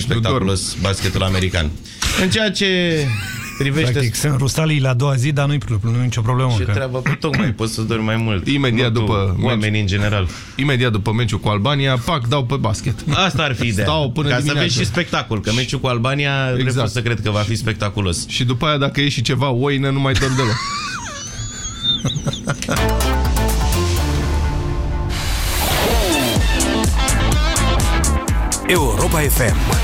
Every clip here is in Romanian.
spectaculos basketul american. În ceea ce privește... Practic, sunt rustalii la a doua zi, dar nu-i nu nicio problemă. Ce că... treabă? Păi tocmai poți să dormi mai mult. Imediat nu după oamenii în general. Imediat după meciul cu Albania, pac, dau pe basket. Asta ar fi ideea. Stau până Ca dimineață. să vezi și spectacol, că meciul cu Albania exact. Exact. să cred că va fi spectaculos. Și după aia, dacă e și ceva oină, nu mai dorm deloc. Europa FM.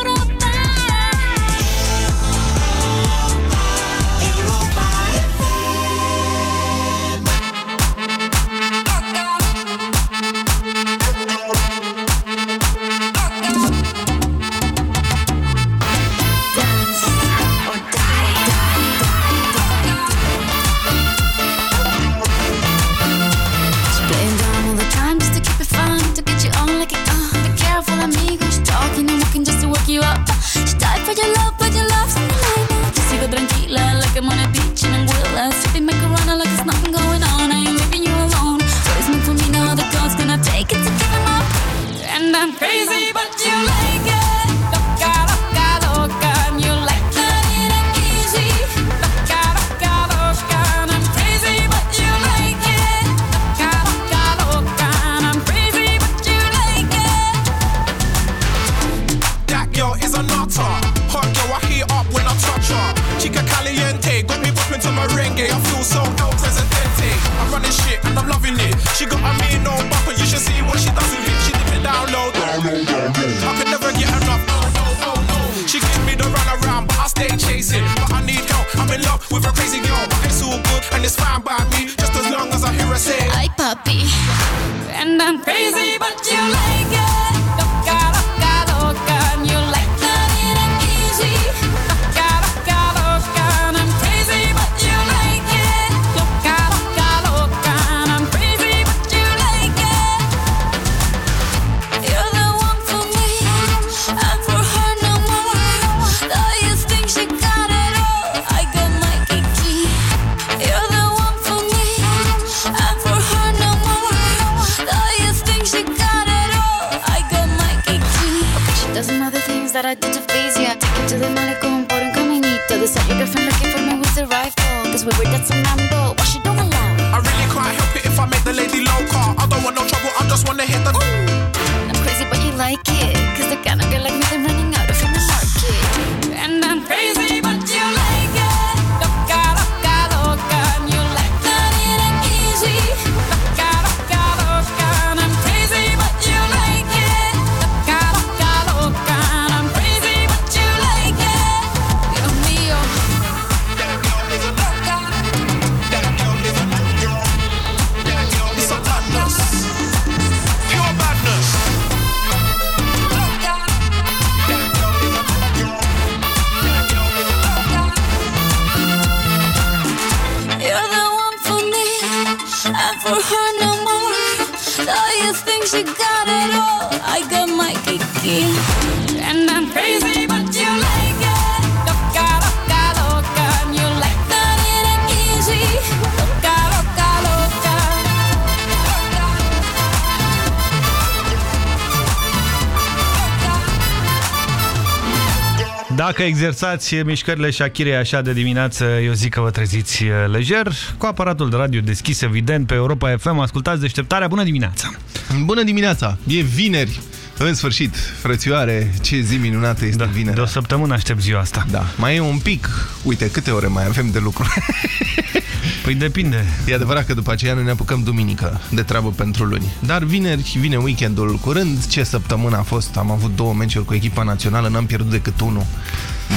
Dacă exersați mișcările Shakirei așa de dimineață, eu zic că vă treziți lejer. Cu aparatul de radio deschis, evident, pe Europa FM, ascultați deșteptarea. Bună dimineața! Bună dimineața! E vineri! În sfârșit, frățioare, ce zi minunată este Da, vineri. de o săptămână aștept ziua asta. Da, mai e un pic. Uite, câte ore mai avem de lucru. Păi depinde. E adevărat că după aceea noi ne apucăm duminică de treabă pentru luni. Dar vineri vine weekendul curând. Ce săptămână a fost? Am avut două meciuri cu echipa națională, n-am pierdut decât unul.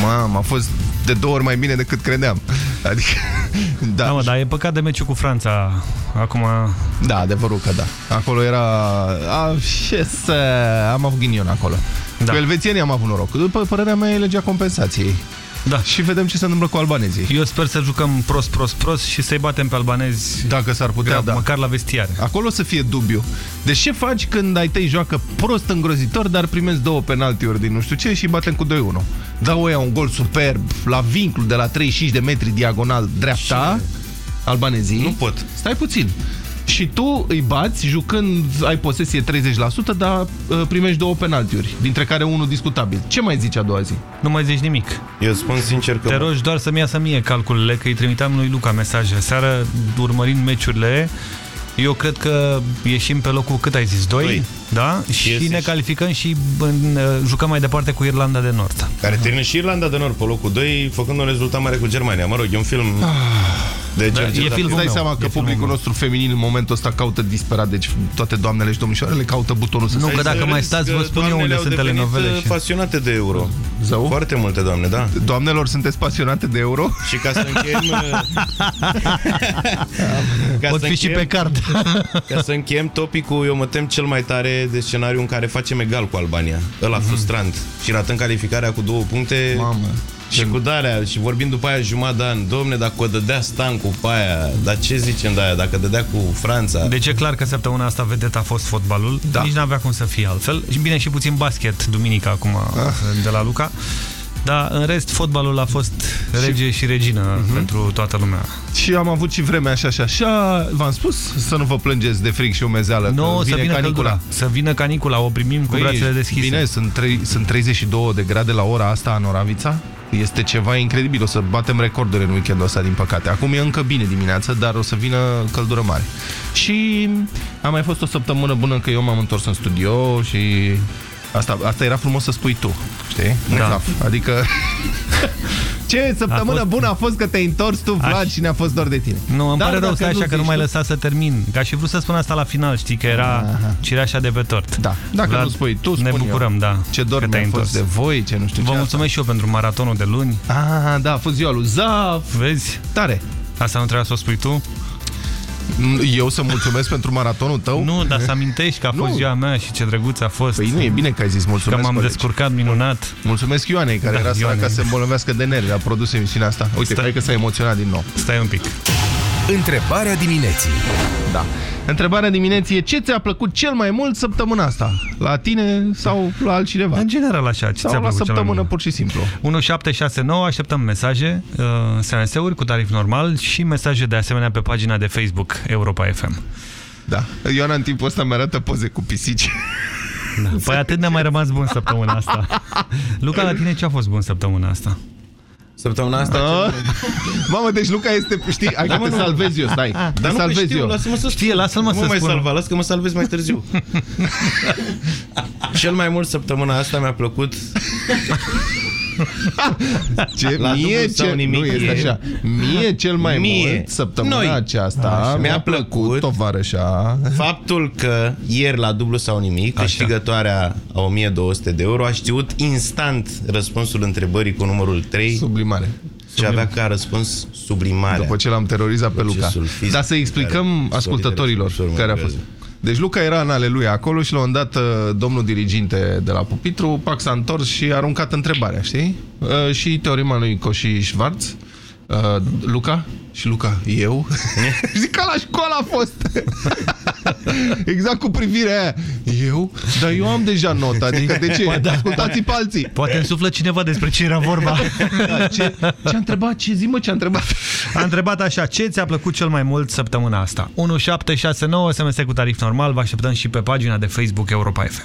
Mamă, a fost de două ori mai bine decât credeam. Adică, da. Da, mă, dar e păcat de meciul cu Franța. Acum... Da, adevărul că da. Acolo era... A, ce să... Am avut ghinion acolo. Da. Cu elvețienii am avut noroc. După părerea mea e legea compensației. Da. Și vedem ce se întâmplă cu albanezii. Eu sper să jucăm prost, prost, prost și să-i batem pe albanezi Dacă s-ar putea, grav, da. măcar la vestiare. Acolo o să fie dubiu. Deci ce faci când ai tăi joacă prost îngrozitor, dar primezi două penaltiuri din nu știu ce și batem cu 2-1? Dau oia un gol superb la vinclu de la 35 de metri diagonal dreapta, albanezii. Nu pot. Stai puțin. Și tu îi bați jucând, ai posesie 30%, dar uh, primești două penaltiuri, dintre care unul discutabil. Ce mai zici a doua zi? Nu mai zici nimic. Eu spun sincer că... Te rogi doar să-mi iasă mie calculele, că îi trimiteam lui Luca mesaje. Seara, urmărind meciurile, eu cred că ieșim pe locul, cât ai zis, 2? Doi. Da? Și Iese ne și- calificăm și în, uh, jucăm mai departe cu Irlanda de Nord. Care termină și Irlanda de Nord pe locul 2, făcând un rezultat mare cu Germania. Mă rog, e un film de Da, George e Lucas. filmul Îți dai meu, seama e că filmul publicul meu. nostru feminin în momentul ăsta caută disperat, deci toate doamnele și domnișoarele caută butonul să Nu, se că dacă Să mai râzi stați, că vă spun eu doamnele unde au sunt devenit, telenovele uh, și- pasionate de euro. Zău? Foarte multe doamne, da. Doamnelor, sunteți pasionate de euro? Și ca să încheiem... ca Pot să fi și pe încheiem- card. Ca să încheiem topicul, eu mă tem cel mai tare de scenariu în care facem egal cu Albania. Ăla frustrant. Și ratăm calificarea cu două puncte. Mamă. Și cu darea, și vorbim după aia jumătate de an, domne, dacă o dădea Stan cu aia, dar ce zicem de aia, dacă dădea cu Franța? Deci e clar că săptămâna asta vedeta a fost fotbalul. Da. Nici n-avea cum să fie altfel. Și bine, și puțin basket, duminica acum, de la Luca. Dar în rest, fotbalul a fost rege și regină pentru toată lumea. Și am avut și vremea așa și așa. V-am spus să nu vă plângeți de frig și umezeală. Nu, că să vine vină canicula. căldura. Să vină canicula, o primim cu Păi, brațele deschise. Bine, sunt, trei, sunt 32 de grade la ora asta în Oravița. Este ceva incredibil. O să batem recorduri în weekendul ăsta, din păcate. Acum e încă bine dimineața, dar o să vină căldură mare. Și a mai fost o săptămână bună că eu m-am întors în studio și asta, asta era frumos să spui tu, știi? Da. Adică... Ce săptămână A fost- bună a fost că te-ai întors tu, Vlad, Aș- și ne-a fost dor de tine. Nu, îmi Dar pare rău, dacă stai așa că nu zici mai tu- lăsa să termin. Ca și vrut să spun asta la final, știi, că era cireașa de pe tort. Da, dacă Vlad, nu spui tu, Ne spun eu. bucurăm, da. Ce dor că te-ai mi-a fost întors. de voi, ce nu știu Vă ce mulțumesc și eu pentru maratonul de luni. asta. Ah, da, a fost ziua lui Zaf. Vezi? Tare. Asta nu trebuia să o spui tu? Eu să mulțumesc pentru maratonul tău? Nu, dar să amintești că a fost Nu. ziua mea și ce drăguț a fost. Păi nu, e bine că ai zis că mulțumesc, m-am colegi. descurcat minunat. Mulțumesc Ioanei, care Da, era săraca Ioanei. să se îmbolnăvească de nervi. A produs emisiunea asta. Uite, Stai. cred că s-a emoționat din nou. Stai un pic. Întrebarea dimineții. Da. Întrebarea dimineții e ce ți-a plăcut cel mai mult săptămâna asta? La tine sau la altcineva? În general așa, ce ți-a Sau la plăcut cel mai săptămână mult? pur și simplu. 1769, așteptăm mesaje, uh, SMS-uri cu tarif normal și mesaje de asemenea pe pagina de Facebook Europa FM. Da. Ioana în timpul ăsta mi-arată poze cu pisici. Păi atât ne-a mai rămas bun săptămâna asta. Luca, la tine ce a fost bun săptămâna asta? Săptămâna asta... Ah. Mamă, deci Luca este, știi, hai că te salvez eu, stai. Te Dar nu că salvez știu, eu. lasă-mă să Știe, lasă-l mă nu să mai spun. salva, las că mă salvez mai târziu. Cel mai mult săptămâna asta mi-a plăcut Ce? La mie dublu sau ce... nimic nu, este e- așa. Mie cel mai Mie. mult săptămâna Noi. aceasta mi-a plăcut, tovarășa. faptul că ieri la dublu sau nimic, câștigătoarea a 1200 de euro a știut instant răspunsul întrebării cu numărul 3 Sublimare. și avea ca răspuns sublimarea. După ce l-am terorizat pe Luca. Procesul fizic Dar să explicăm care- ascultătorilor solidele care a soluționăm fost. Deci Luca era în aleluia acolo și la un dat uh, domnul diriginte de la pupitru, pac s-a întors și a aruncat întrebarea, știi? Uh, și teorema lui Coșiș Schwarz, uh, Luca și Luca, eu? Zic că la școală a fost. exact cu privirea aia. Eu? Dar eu am deja nota, adică de ce? da. Ascultați pe alții. Poate însuflă cineva despre ce era vorba. Da, ce, ce a întrebat? Ce zi, mă, ce a întrebat? A întrebat așa, ce ți-a plăcut cel mai mult săptămâna asta? 1769, SMS cu tarif normal, vă așteptăm și pe pagina de Facebook Europa FM.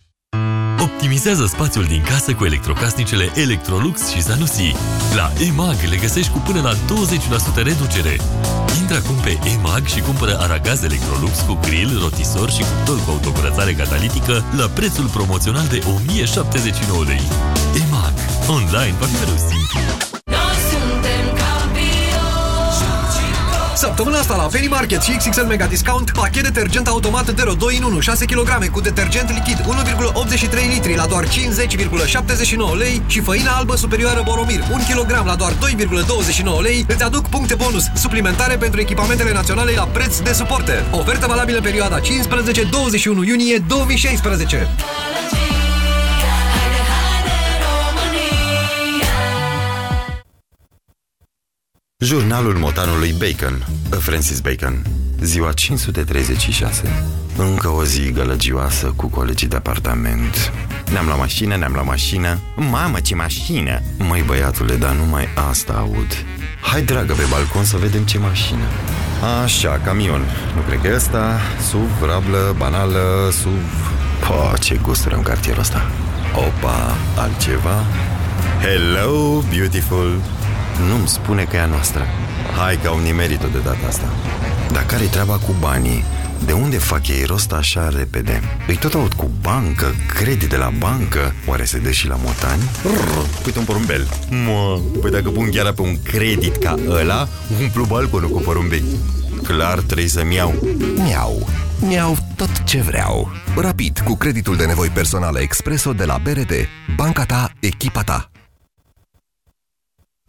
Optimizează spațiul din casă cu electrocasnicele Electrolux și Zanussi. La EMAG le găsești cu până la 20% reducere. Intră acum pe EMAG și cumpără aragaz Electrolux cu grill, rotisor și cuptor cu autocurățare catalitică la prețul promoțional de 1079 lei. EMAG. Online va fi mereu simplu. Săptămâna asta la Penny Market și XXL Mega Discount, pachet detergent automat Dero 2 în 1, 6 kg cu detergent lichid 1,83 litri la doar 50,79 lei și făina albă superioară Boromir 1 kg la doar 2,29 lei îți aduc puncte bonus suplimentare pentru echipamentele naționale la preț de suporte. Ofertă valabilă în perioada 15-21 iunie 2016. Jurnalul motanului Bacon, Francis Bacon, ziua 536. Încă o zi gălăgioasă cu colegii de apartament. Ne-am la mașină, ne-am la mașină. Mamă, ce mașină! Măi, băiatule, dar numai asta aud. Hai, dragă, pe balcon să vedem ce mașină. Așa, camion. Nu cred că e ăsta. SUV, rablă, banală, SUV... Po, ce gusturi în cartierul ăsta. Opa, altceva? Hello, beautiful! Nu-mi spune că e a noastră. Hai că au nimerit-o de data asta. Dar care-i treaba cu banii? De unde fac ei rost așa repede? Îi tot aud cu bancă, credit de la bancă Oare se dă și la motani? Rrr, uite un porumbel Mă, păi dacă pun chiar pe un credit ca ăla Umplu balconul cu porumbei Clar trebuie să-mi iau Miau. Miau tot ce vreau. Rapid, cu creditul de nevoi personale Expreso de la BRD. Banca ta, echipa ta.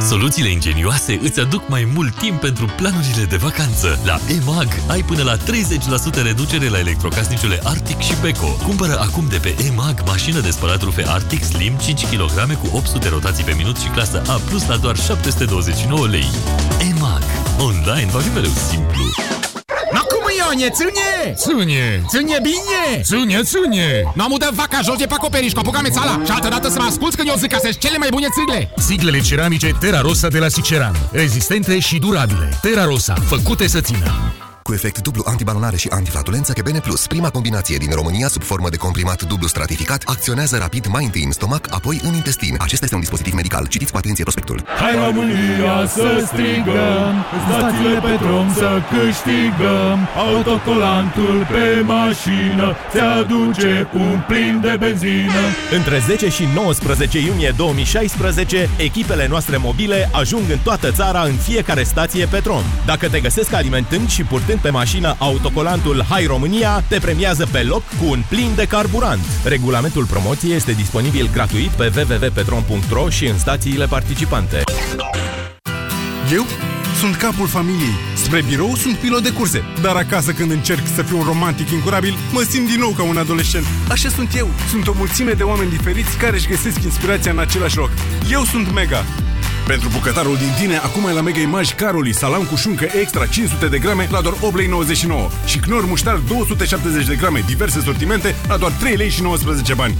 Soluțiile ingenioase îți aduc mai mult timp pentru planurile de vacanță. La EMAG ai până la 30% reducere la electrocasnicele Arctic și Beko. Cumpără acum de pe EMAG mașină de spălat rufe Arctic Slim 5 kg cu 800 rotații pe minut și clasă A+, la doar 729 lei. EMAG. Online va fi mereu simplu. No cum Ionie, ține! Ține! Ține bine! Ține, ține! Nu am vaca jos de pe acoperiș cu apucame țala și altă dată să mă asculți când eu zic că sunt cele mai bune țigle! Siglele ceramice Terra Rosa de la Siceran. Rezistente și durabile. Terra Rosa, făcute să țină. Cu efect dublu antibalonare și antiflatulență Kebene Plus, prima combinație din România sub formă de comprimat dublu stratificat, acționează rapid mai întâi în stomac, apoi în intestin. Acesta este un dispozitiv medical. Citiți cu atenție prospectul. Hai România să strigăm, stațiile pe drum să câștigăm, autocolantul pe mașină ți aduce un plin de benzină. Între 10 și 19 iunie 2016, echipele noastre mobile ajung în toată țara în fiecare stație Petrom. Dacă te găsesc alimentând și purtând pe mașină autocolantul Hai România, te premiază pe loc cu un plin de carburant. Regulamentul promoției este disponibil gratuit pe www.petrom.ro și în stațiile participante. Eu sunt capul familiei. Spre birou sunt pilot de curse. Dar acasă când încerc să fiu un romantic incurabil, mă simt din nou ca un adolescent. Așa sunt eu. Sunt o mulțime de oameni diferiți care își găsesc inspirația în același loc. Eu sunt Mega. Pentru bucătarul din tine, acum ai la Mega Image Caroli, salam cu șuncă extra 500 de grame la doar 8,99 lei și Knorr muștar 270 de grame, diverse sortimente la doar 3 lei și 19 bani.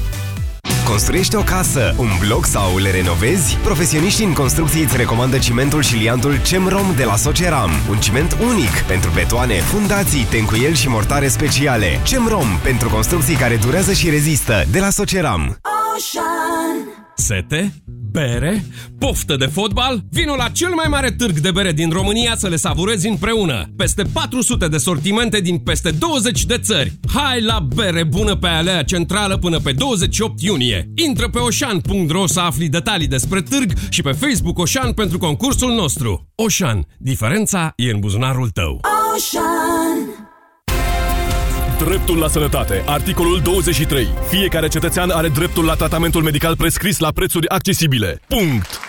Construiești o casă, un bloc sau le renovezi? Profesioniștii în construcții îți recomandă cimentul și liantul CEMROM de la Soceram. Un ciment unic pentru betoane, fundații, tencuieli și mortare speciale. CEMROM pentru construcții care durează și rezistă de la Soceram. Ocean. Sete, bere, poftă de fotbal? Vino la cel mai mare târg de bere din România să le savurezi împreună. Peste 400 de sortimente din peste 20 de țări. Hai la bere bună pe alea centrală până pe 28 iunie. Intră pe oșan.ro să afli detalii despre târg și pe Facebook Oșan pentru concursul nostru. Oșan. Diferența e în buzunarul tău. Ocean. Dreptul la sănătate. Articolul 23. Fiecare cetățean are dreptul la tratamentul medical prescris la prețuri accesibile. Punct!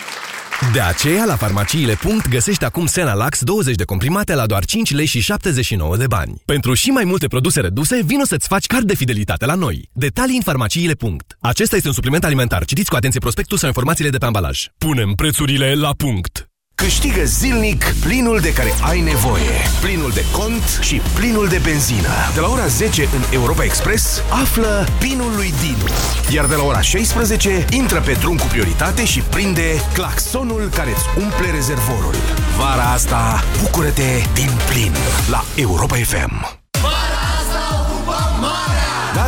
De aceea, la farmaciile. Punct, găsești acum Senalax 20 de comprimate la doar 5 lei și 79 de bani. Pentru și mai multe produse reduse, vino să-ți faci card de fidelitate la noi. Detalii în farmaciile. Punct. Acesta este un supliment alimentar. Citiți cu atenție prospectul sau informațiile de pe ambalaj. Punem prețurile la punct! Câștigă zilnic plinul de care ai nevoie. Plinul de cont și plinul de benzină. De la ora 10 în Europa Express, află pinul lui Dinu. Iar de la ora 16, intră pe drum cu prioritate și prinde claxonul care îți umple rezervorul. Vara asta, bucură-te din plin la Europa FM.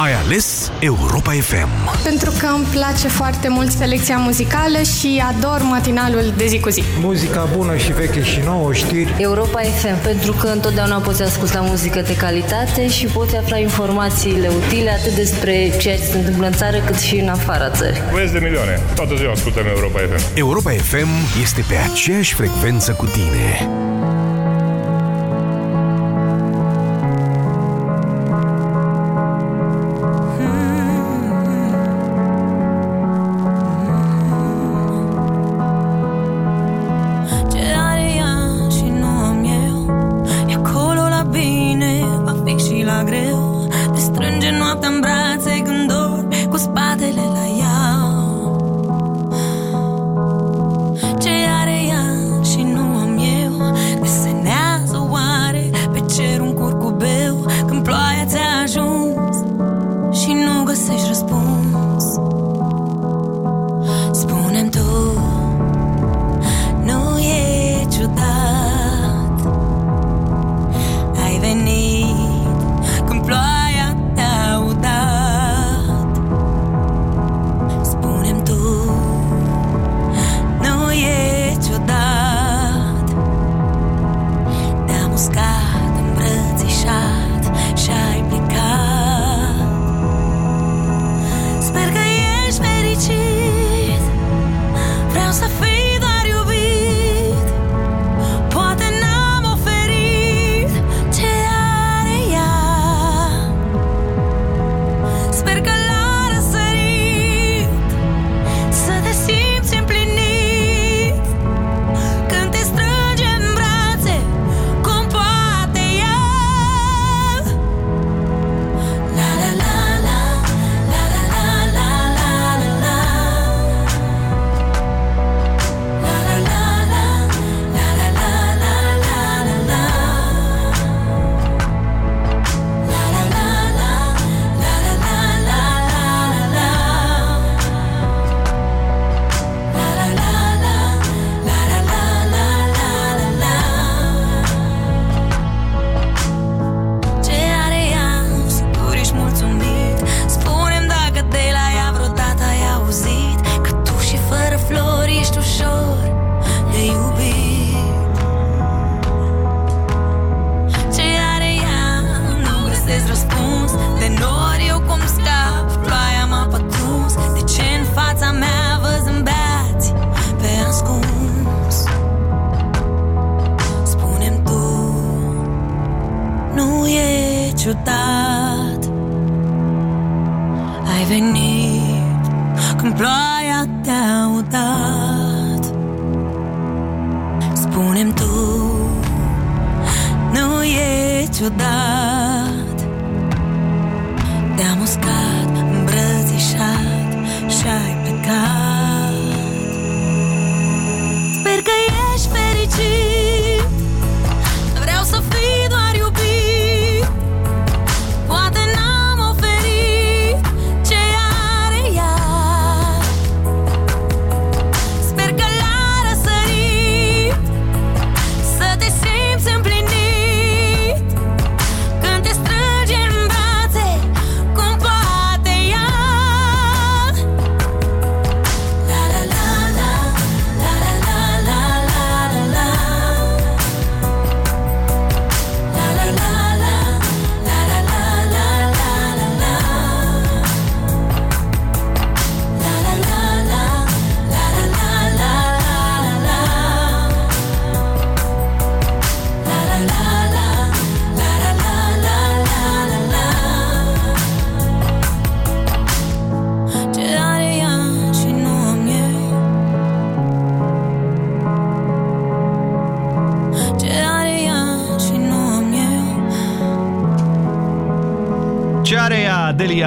Ai ales Europa FM. Pentru că îmi place foarte mult selecția muzicală și ador matinalul de zi cu zi. Muzica bună și veche și nouă, știri. Europa FM, pentru că întotdeauna poți asculta muzică de calitate și poți afla informațiile utile atât despre ceea ce se întâmplă în țară cât și în afara țării. Vezi de milioane. Toată ziua ascultăm Europa FM. Europa FM este pe aceeași frecvență cu tine.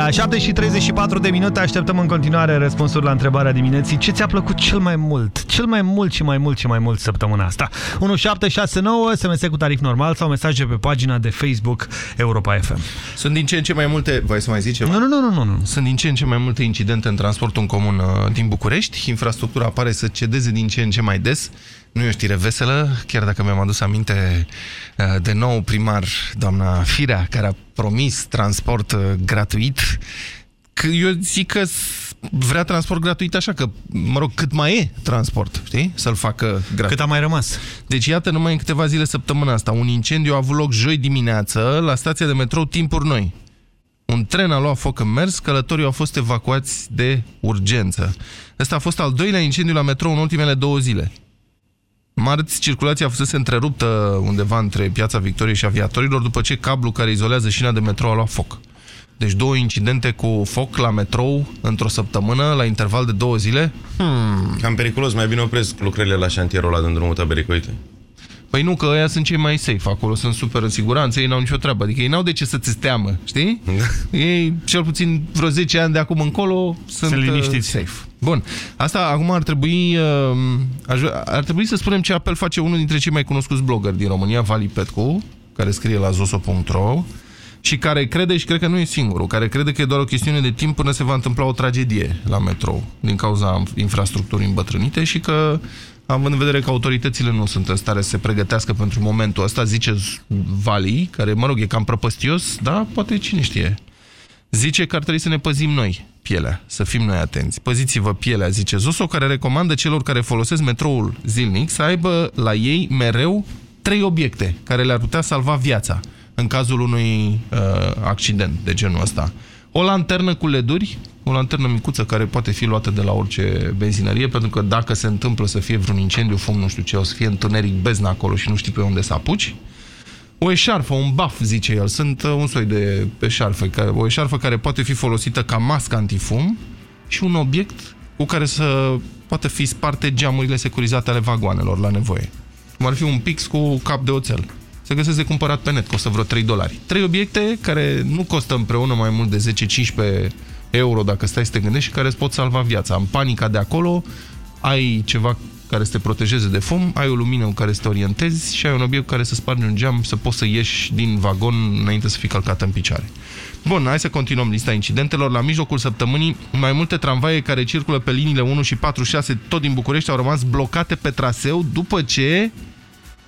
Aia, 7 și 34 de minute, așteptăm în continuare răspunsuri la întrebarea dimineții. Ce ți-a plăcut cel mai mult? Cel mai mult și mai mult și mai mult săptămâna asta. 1769, SMS cu tarif normal sau mesaje pe pagina de Facebook Europa FM. Sunt din ce în ce mai multe, Vrei să mai zice? Nu, nu, nu, nu, nu. Sunt din ce în ce mai multe incidente în transportul în comun uh, din București. Infrastructura apare să cedeze din ce în ce mai des. Nu e o știre veselă, chiar dacă mi-am adus aminte de nou primar, doamna Firea, care a promis transport uh, gratuit. Că eu zic că vrea transport gratuit așa, că, mă rog, cât mai e transport, știi? Să-l facă gratuit. Cât a mai rămas. Deci, iată, numai în câteva zile săptămâna asta, un incendiu a avut loc joi dimineață la stația de metrou Timpuri Noi. Un tren a luat foc în mers, călătorii au fost evacuați de urgență. Ăsta a fost al doilea incendiu la metrou în ultimele două zile. Marți, circulația a fost întreruptă undeva între Piața Victoriei și Aviatorilor după ce cablul care izolează șina de metrou a luat foc. Deci două incidente cu foc la metrou într-o săptămână, la interval de două zile. Hmm. Cam periculos, mai bine opresc lucrările la șantierul ăla din drumul Tabericoite. Păi nu, că ăia sunt cei mai safe acolo, sunt super în siguranță, ei n-au nicio treabă, adică ei n-au de ce să ți teamă, știi? Da. ei, cel puțin vreo 10 ani de acum încolo, sunt, Sunt uh, liniștiți. safe. Bun, asta acum ar trebui, uh, ar trebui să spunem ce apel face unul dintre cei mai cunoscuți blogger din România, Vali Petcu, care scrie la zoso.ro și care crede, și cred că nu e singurul, care crede că e doar o chestiune de timp până se va întâmpla o tragedie la metrou din cauza infrastructurii îmbătrânite și că având în vedere că autoritățile nu sunt în stare să se pregătească pentru momentul ăsta, zice Vali, care, mă rog, e cam prăpăstios, da, poate cine știe. Zice că ar trebui să ne păzim noi pielea, să fim noi atenți. Păziți-vă pielea, zice Zoso, care recomandă celor care folosesc metroul zilnic să aibă la ei mereu trei obiecte care le-ar putea salva viața în cazul unui uh, accident de genul ăsta. O lanternă cu leduri, o lanternă micuță care poate fi luată de la orice benzinărie, pentru că dacă se întâmplă să fie vreun incendiu, fum, nu știu ce, o să fie întuneric bezna acolo și nu știi pe unde să apuci. O eșarfă, un buff, zice el. Sunt uh, un soi de eșarfă. care- O eșarfă care poate fi folosită ca mască antifum și un obiect cu care să poate fi sparte geamurile securizate ale vagoanelor la nevoie. Cum ar fi un pix cu cap de oțel. Se găsesc de cumpărat pe net, costă vreo 3 dolari. Trei obiecte care nu costă împreună mai mult de 10-15 euro dacă stai să te gândești și care îți pot salva viața. În panica de acolo ai ceva care să te protejeze de fum, ai o lumină cu care să te orientezi și ai un obiect cu care să spargi un geam să poți să ieși din vagon înainte să fii călcat în picioare. Bun, hai să continuăm lista incidentelor. La mijlocul săptămânii, mai multe tramvaie care circulă pe liniile 1 și 46 tot din București au rămas blocate pe traseu după ce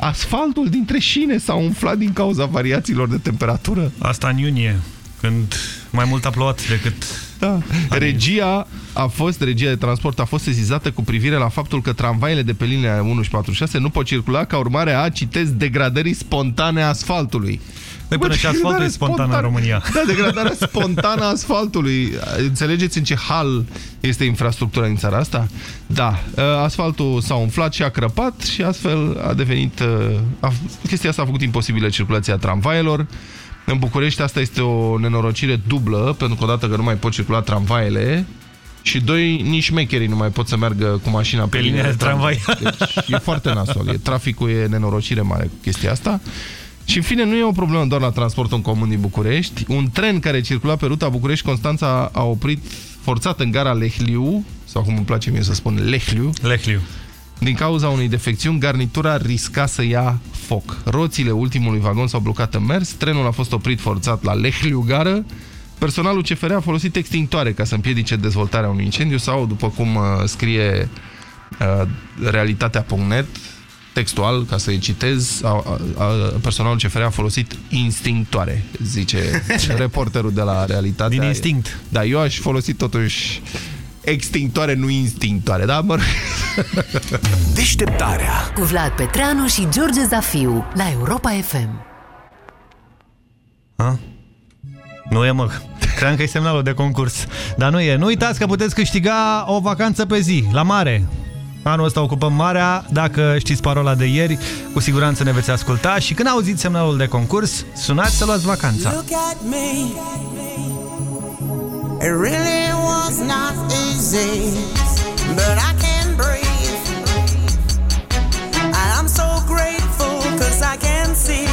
asfaltul dintre șine s-a umflat din cauza variațiilor de temperatură. Asta în iunie, când mai mult a plouat decât... Da. Regia a fost, regia de transport a fost sezizată cu privire la faptul că tramvaiele de pe linia 1 și 46 nu pot circula ca urmare a, citez, degradării spontane a asfaltului. Păi până Bă, și asfaltul degradare e spontan în România. Da, degradarea spontană a asfaltului. Înțelegeți în ce hal este infrastructura în țara asta? Da. Asfaltul s-a umflat și a crăpat și astfel a devenit... A, chestia asta a făcut imposibilă circulația tramvaielor. În București asta este o nenorocire dublă, pentru că odată că nu mai pot circula tramvaiele și doi, nici șmecherii nu mai pot să meargă cu mașina pe, Pe linia de tramvai. Deci e foarte nasol. E, traficul e nenorocire mare cu chestia asta. Și în fine, nu e o problemă doar la transportul în comun din București. Un tren care circula pe ruta București-Constanța a oprit forțat în gara Lehliu, sau cum îmi place mie să spun, Lehliu. Lehliu. Din cauza unei defecțiuni, garnitura risca să ia foc. Roțile ultimului vagon s-au blocat în mers, trenul a fost oprit forțat la Lehliu gară, Personalul CFR a folosit extintoare ca să împiedice dezvoltarea unui incendiu sau, după cum uh, scrie uh, realitatea.net, textual, ca să-i citez, a, a, a, personalul CFR a folosit instinctoare, zice reporterul de la Realitatea. Din instinct. Da, eu aș folosi totuși extintoare, nu instinctoare, da? Mă... Deșteptarea Cu Vlad Petreanu și George Zafiu la Europa FM. Ha? Nu e, mă. Cream că e semnalul de concurs. Dar nu e. Nu uitați că puteți câștiga o vacanță pe zi, la mare. Anul ăsta ocupăm marea. Dacă știți parola de ieri, cu siguranță ne veți asculta și când auziți semnalul de concurs, sunați să luați vacanța. Look at me. It really was not easy, but I can breathe. And I'm so grateful cause I can see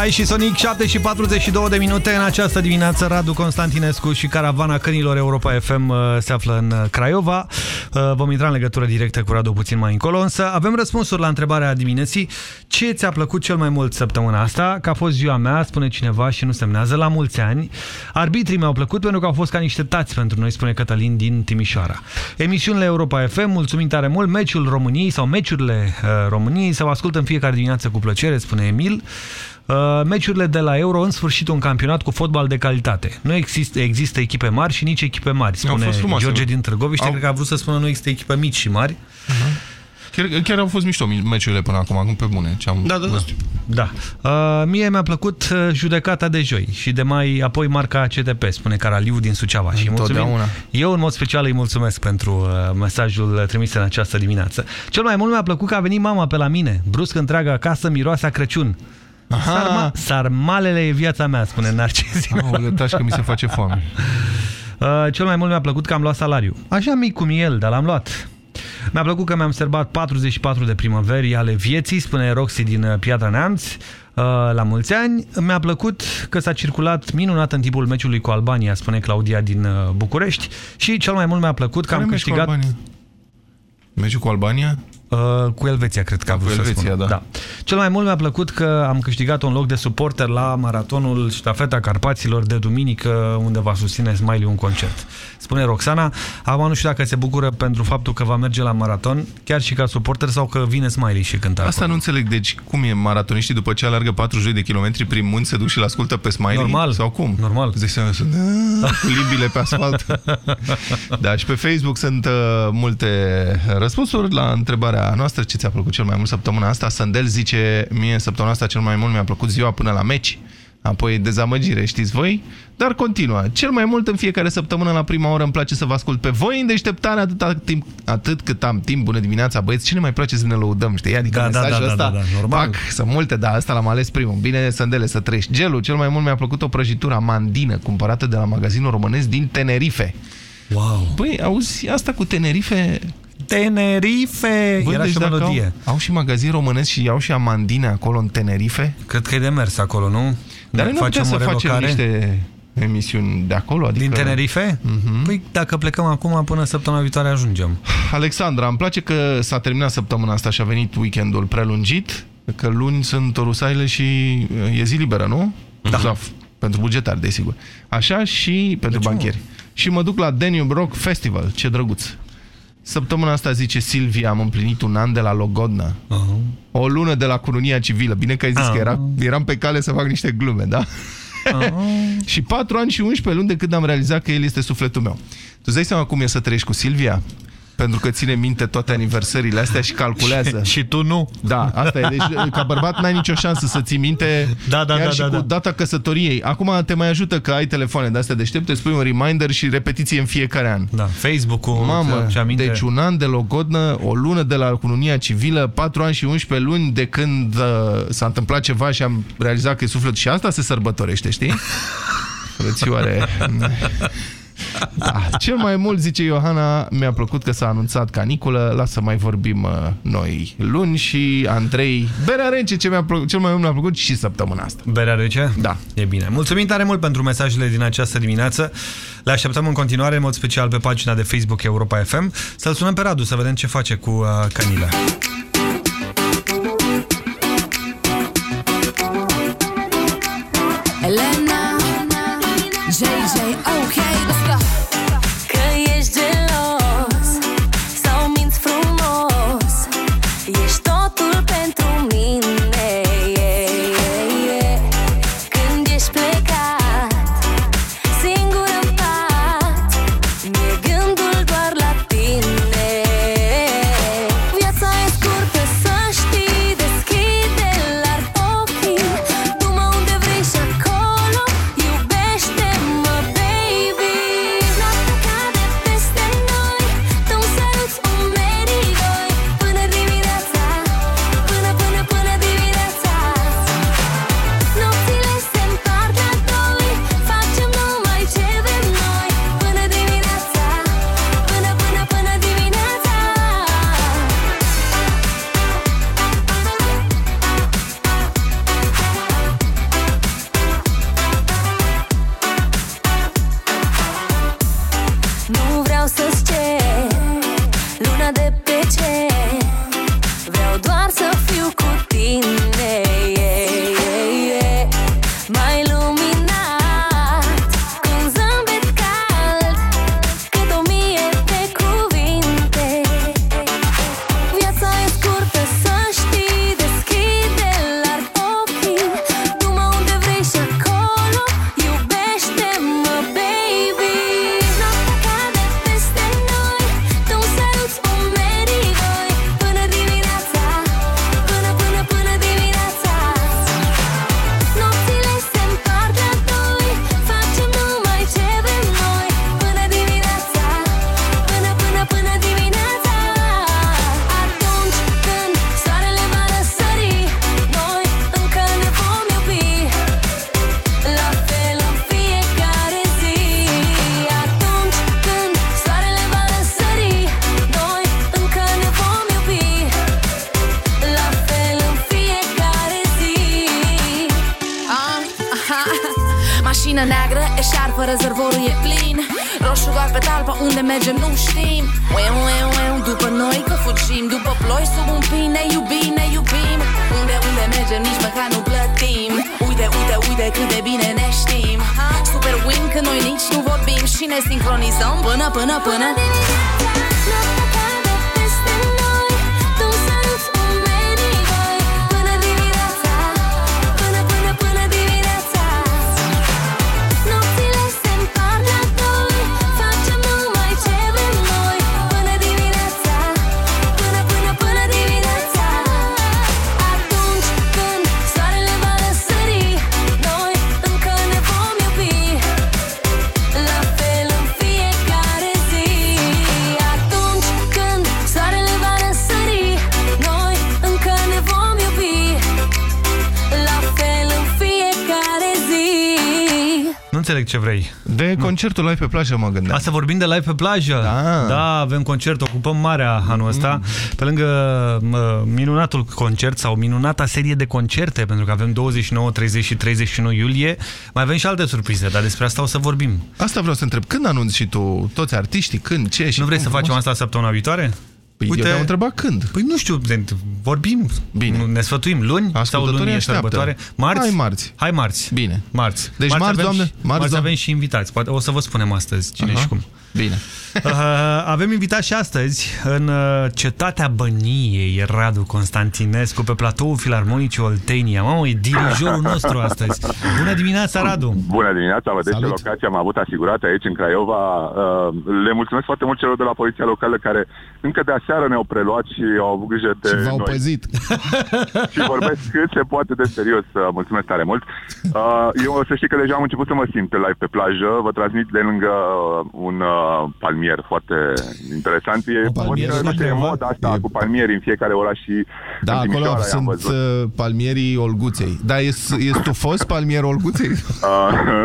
you high. Sky și Sonic 7 și 42 de minute. În această dimineață Radu Constantinescu și caravana cănilor Europa FM uh, se află în uh, Craiova. Uh, Vom intra în legătură directă cu Radu puțin mai încolo Însă avem răspunsuri la întrebarea dimineții. Ce ți-a plăcut cel mai mult săptămâna asta? Că a fost ziua mea, spune cineva și nu semnează La mulți ani. Arbitrii mi-au plăcut pentru că au fost ca niște tați pentru noi Spune Cătălin din Timișoara. Emisiunile Europa FM, mulțumim tare mult. Meciul României sau meciurile uh, României Sau ascultă în fiecare dimineață cu plăcere Spune Emil Uh, meciurile de la Euro, în sfârșit un campionat cu fotbal de calitate. Nu există, există echipe mari și nici echipe mari, Au spune fost frumoase. George din Târgoviște. Au- Cred că a vrut să spună nu există echipe mici și mari. Chiar, chiar au fost mișto meciurile până acum, acum pe bune. Ce am Da, da, da. văzut. Da. Uh, mie mi-a plăcut uh, judecata de joi și de mai apoi marca CTP, spune Caraliu din Suceava. Și mulțumim. Întotdeauna. Eu, în mod special, îi mulțumesc pentru uh, mesajul trimis în această dimineață. Cel mai mult mi-a plăcut că a venit mama pe la mine. Brusc întreaga acasă, miroase a Crăciun. Sarma, sarmalele e viața mea, spune Narcizina. Aoleu, taci că mi se face foame. Uh, cel mai mult mi-a plăcut că am luat salariu. Așa mic cum e el, dar l-am luat. Mi-a plăcut că mi-am sărbat 44 de primăveri ale vieții, spune Roxy din uh, Piatra Neamț, uh, la mulți ani. Mi-a plăcut că s-a circulat minunat în timpul meciului cu Albania, spune Claudia din uh, București. Și cel mai mult mi-a plăcut că Care am meci cu câștigat... Albania? Meciul cu Albania? Uh, cu Elveția, cred că a Cu vrut să Elveția, spună. da. Cel mai mult mi-a plăcut că am câștigat un loc de suporter la maratonul Ștafeta Carpaților de duminică, unde va susține Smiley un concert. Spune Roxana, acum nu știu dacă se bucură pentru faptul că va merge la maraton, chiar și ca suporter, sau că vine Smiley și cântă Asta acolo. nu înțeleg. Deci cum e maratoniștii după ce alergă 40 de kilometri prin munți se duc și-l ascultă pe Smiley? Normal. Sau cum? Normal. Zici să sunt cu limbile pe asfalt. da, și pe Facebook sunt uh, multe răspunsuri la întrebarea noastră. Ce ți-a plăcut cel mai mult săptămâna asta? Sandel zice, mie săptămâna asta cel mai mult mi-a plăcut ziua până la meci. Apoi dezamăgire, știți voi? Dar continuă. Cel mai mult în fiecare săptămână la prima oră îmi place să vă ascult pe voi în deșteptare atât, timp, atât cât am timp. Bună dimineața, băieți. Ce ne mai place să ne lăudăm, știi? Adică Da, da, mesajul da, da, ăsta, da, da, normal. Pac, sunt multe, da, asta l-am ales primul. Bine, Sandele, să trăiești. Gelul, cel mai mult mi-a plăcut o prăjitură amandină cumpărată de la magazinul românesc din Tenerife. Wow! Băi, auzi, asta cu Tenerife... Tenerife! Băi, Era deci și o dacă melodie. Au, au și magazin românesc și iau și amandine acolo în Tenerife? Cred că e de mers acolo, nu? Dar noi nu putem să facem niște emisiuni de acolo. Adică... Din Tenerife? Mhm. Păi dacă plecăm acum, până săptămâna viitoare ajungem. Alexandra, îmi place că s-a terminat săptămâna asta și a venit weekendul prelungit, că luni sunt Rusaile și uh, e zi liberă, nu? Da. Sau, pentru bugetari, desigur. Așa și pentru De ce, bancheri. Și mă duc la Danube Rock Festival, ce drăguț. Săptămâna asta, zice Silvia, am împlinit un an de la Logodna. Uh -huh. O lună de la cununia civilă. Bine că ai zis Ah. că era, eram pe cale să fac niște glume, da? și 4 ani și 11 luni de când am realizat că el este sufletul meu. Tu îți dai seama cum e să trăiești cu Silvia? Pentru că ține minte toate aniversările astea și calculează. Și, și tu nu. Da, asta e. Deci, ca bărbat n-ai nicio șansă să ții minte Da, da, chiar da, și da, cu da. data căsătoriei. Acum te mai ajută că ai telefoane de astea deștepte, spui un reminder și repetiție în fiecare an. Da, Facebook-ul, Mamă, ce aminte. deci un an de logodnă, o lună de la cununia civilă, 4 ani și 11 luni de când uh, s-a întâmplat ceva și am realizat că e suflet și asta se sărbătorește, știi? Frățioare... Da. Cel mai mult, zice Iohana, mi-a plăcut că s-a anunțat caniculă, lasă mai vorbim uh, noi luni și Andrei, berea rece, ce mi-a plăcut, cel mai mult mi-a plăcut și săptămâna asta. Berea rece? Da. E bine. Mulțumim tare mult pentru mesajele din această dimineață. Le așteptăm în continuare, în mod special pe pagina de Facebook Europa FM. Să-l sunăm pe Radu să vedem ce face cu uh, cănile. Concertul live pe plajă mă gândeam. A, să vorbim de live pe plajă? Da. Da, avem concert, ocupăm marea anul ăsta. Mm. Pe lângă mă, minunatul concert sau minunata serie de concerte, pentru că avem 29, 30 și 31 iulie, mai avem și alte surprize, dar despre asta o să vorbim. Asta vreau să întreb. Când anunți și tu toți artiștii? Când? Ce? Și nu vrei cum? să facem asta săptămâna viitoare? Păi Uite, eu te-am întrebat când. Păi nu știu, vorbim, Bine. ne sfătuim luni sau luni e sărbătoare. Marți? Hai marți. Hai marți. Bine. Marți. Deci marți, marți doamne? Și, marți, marți avem și invitați. Poate o să vă spunem astăzi cine Aha. și cum. Bine. Uh, avem invitat și astăzi în uh, Cetatea Băniei, Radu Constantinescu, pe platoul Filarmonicii Oltenia. Mamă, e dirijorul nostru astăzi. Bună dimineața, Radu! Bună dimineața, vă ce locație am avut asigurată aici în Craiova. Uh, Le mulțumesc foarte mult celor de la Poliția Locală care încă de aseară ne-au preluat și au avut grijă de Și v-au noi. păzit. și vorbesc cât se poate de serios. Uh, Mulțumesc tare mult. Uh, Eu să știi că deja am început să mă simt live pe plajă. Vă transmit de lângă uh, un uh, palmier foarte interesant. E, palmier nu la știu, e Craiova? moda asta cu palmieri în fiecare oraș și Da, în acolo Timișoara i-am sunt văzut. uh, palmierii Olguței. Da, e, e stufos palmier Olguței? Uh,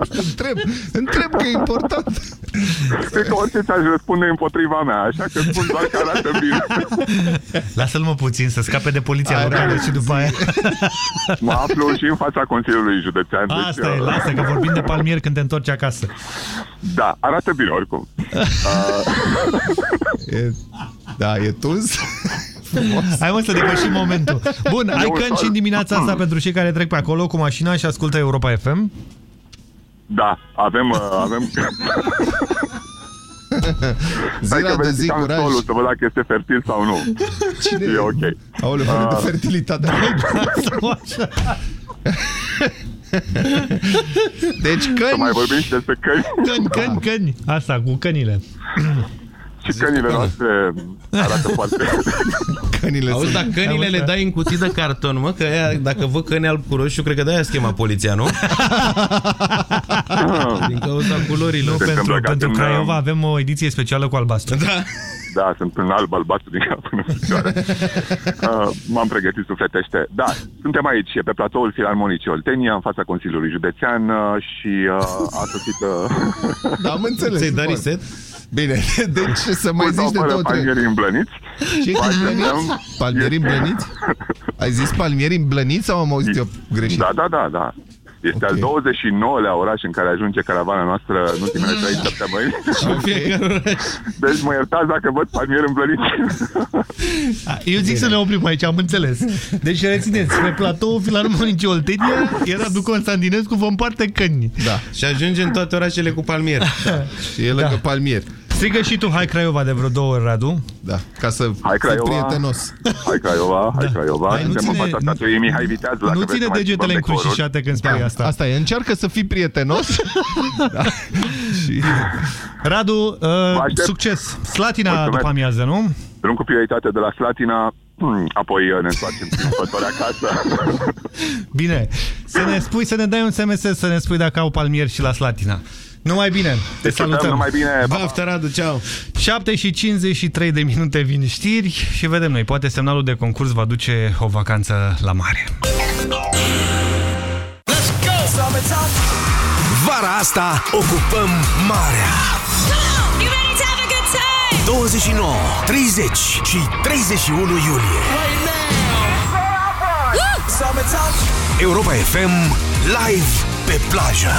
întreb, întreb că e important. Cred că orice ți-aș răspunde împotriva mea, așa că spun doar că arată bine. Lasă-l mă puțin să scape de poliția Hai, locală Radu. și după aia... Mă aflu și în fața Consiliului Județean. deci, Asta e, uh, lasă că vorbim de palmier când te întorci acasă. Da, arată bine oricum. Uh, E, da, e tuns. Hai mă să depășim momentul. Bun, ai Eu- căni și în dimineața asta pentru cei care trec pe acolo cu mașina și ascultă Europa FM? da, avem... Uh, avem... Hai că de zi, verificam curaj. solul să văd dacă este fertil sau nu. Cine e ok. Aoleu, vorbim de Uh, fertilitate. Deci Să căni, mai vorbim și despre căni. Căni, căni, căni. Asta, cu cănile. Și cănile noastre arată foarte... cănile Auzi, sunt- dar cănile le dai în cutii de carton, mă, că aia, dacă văd căni alb cu roșu, cred că de-aia schema poliția, nu? Din cauza culorilor. Nu, Se pentru, întâmplă ca pentru în, Craiova avem o ediție specială cu albastru. Da. Da, sunt în alb albastru din cap până în picioare. Uh, M-am pregătit sufletește. Da, suntem aici, pe platoul Filarmonicii Oltenia, în fața Consiliului Județean uh, și uh, a sosit... Uh, Da, am înțeles. Ți-ai dat bun. reset? Bine, deci să mai cu sau zici de fără două, trei. palmieri îmblăniți. Ce Mai îmblăniți? suntem- Palmieri îmblăniți? Ai zis palmieri îmblăniți sau am auzit eu greșit? Da, da, da, da. Este al 29-lea oraș în care ajunge caravana noastră în ultimele 3 săptămâni. Deci mă iertați dacă văd palmieri îmblăniți. Eu zic să ne oprim aici, am înțeles. Deci rețineți, pe platou Filarmonicii Oltenia era Du Constantinescu vă împarte căni. Da. Și ajunge în toate orașele cu palmier. Da. Și e lângă palmier. Strigă și tu Hai Craiova de vreo două ori, Radu. Da, ca să Hai fii Craiova. prietenos. Hai Craiova, hai Craiova. Hai, nu Suntem în ține- fața statului Mihai Viteaz. dacă Nu vreți ține să mai degetele schimbăm decorul. încrucișate când spui asta. Asta e, încearcă să fii prietenos. da. Și... Radu, uh, aștept. succes! Slatina Mulțumesc. după amiază, nu? Drum cu prioritate de la Slatina, hmm, apoi uh, ne întoarcem sărbători acasă. Bine. Să ne spui, să ne dai un SMS, să ne spui dacă au palmier și la Slatina. Numai bine, te Discutăm, salutăm. numai bine, pa, pa. Baftă, Radu, ceau! 7 și 53 de minute vin știri și vedem noi. Poate semnalul de concurs va duce o vacanță la mare. Vara asta ocupăm marea. 29, 30 și 31 iulie. Europa FM live pe plajă.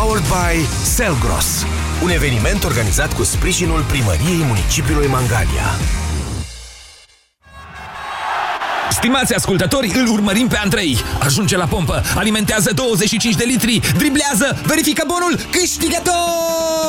Powered by Selgros. Un eveniment organizat cu sprijinul primăriei municipiului Mangalia. Stimați ascultători, îl urmărim pe Andrei. Ajunge la pompă, alimentează 25 de litri, driblează, verifică bonul, câștigător!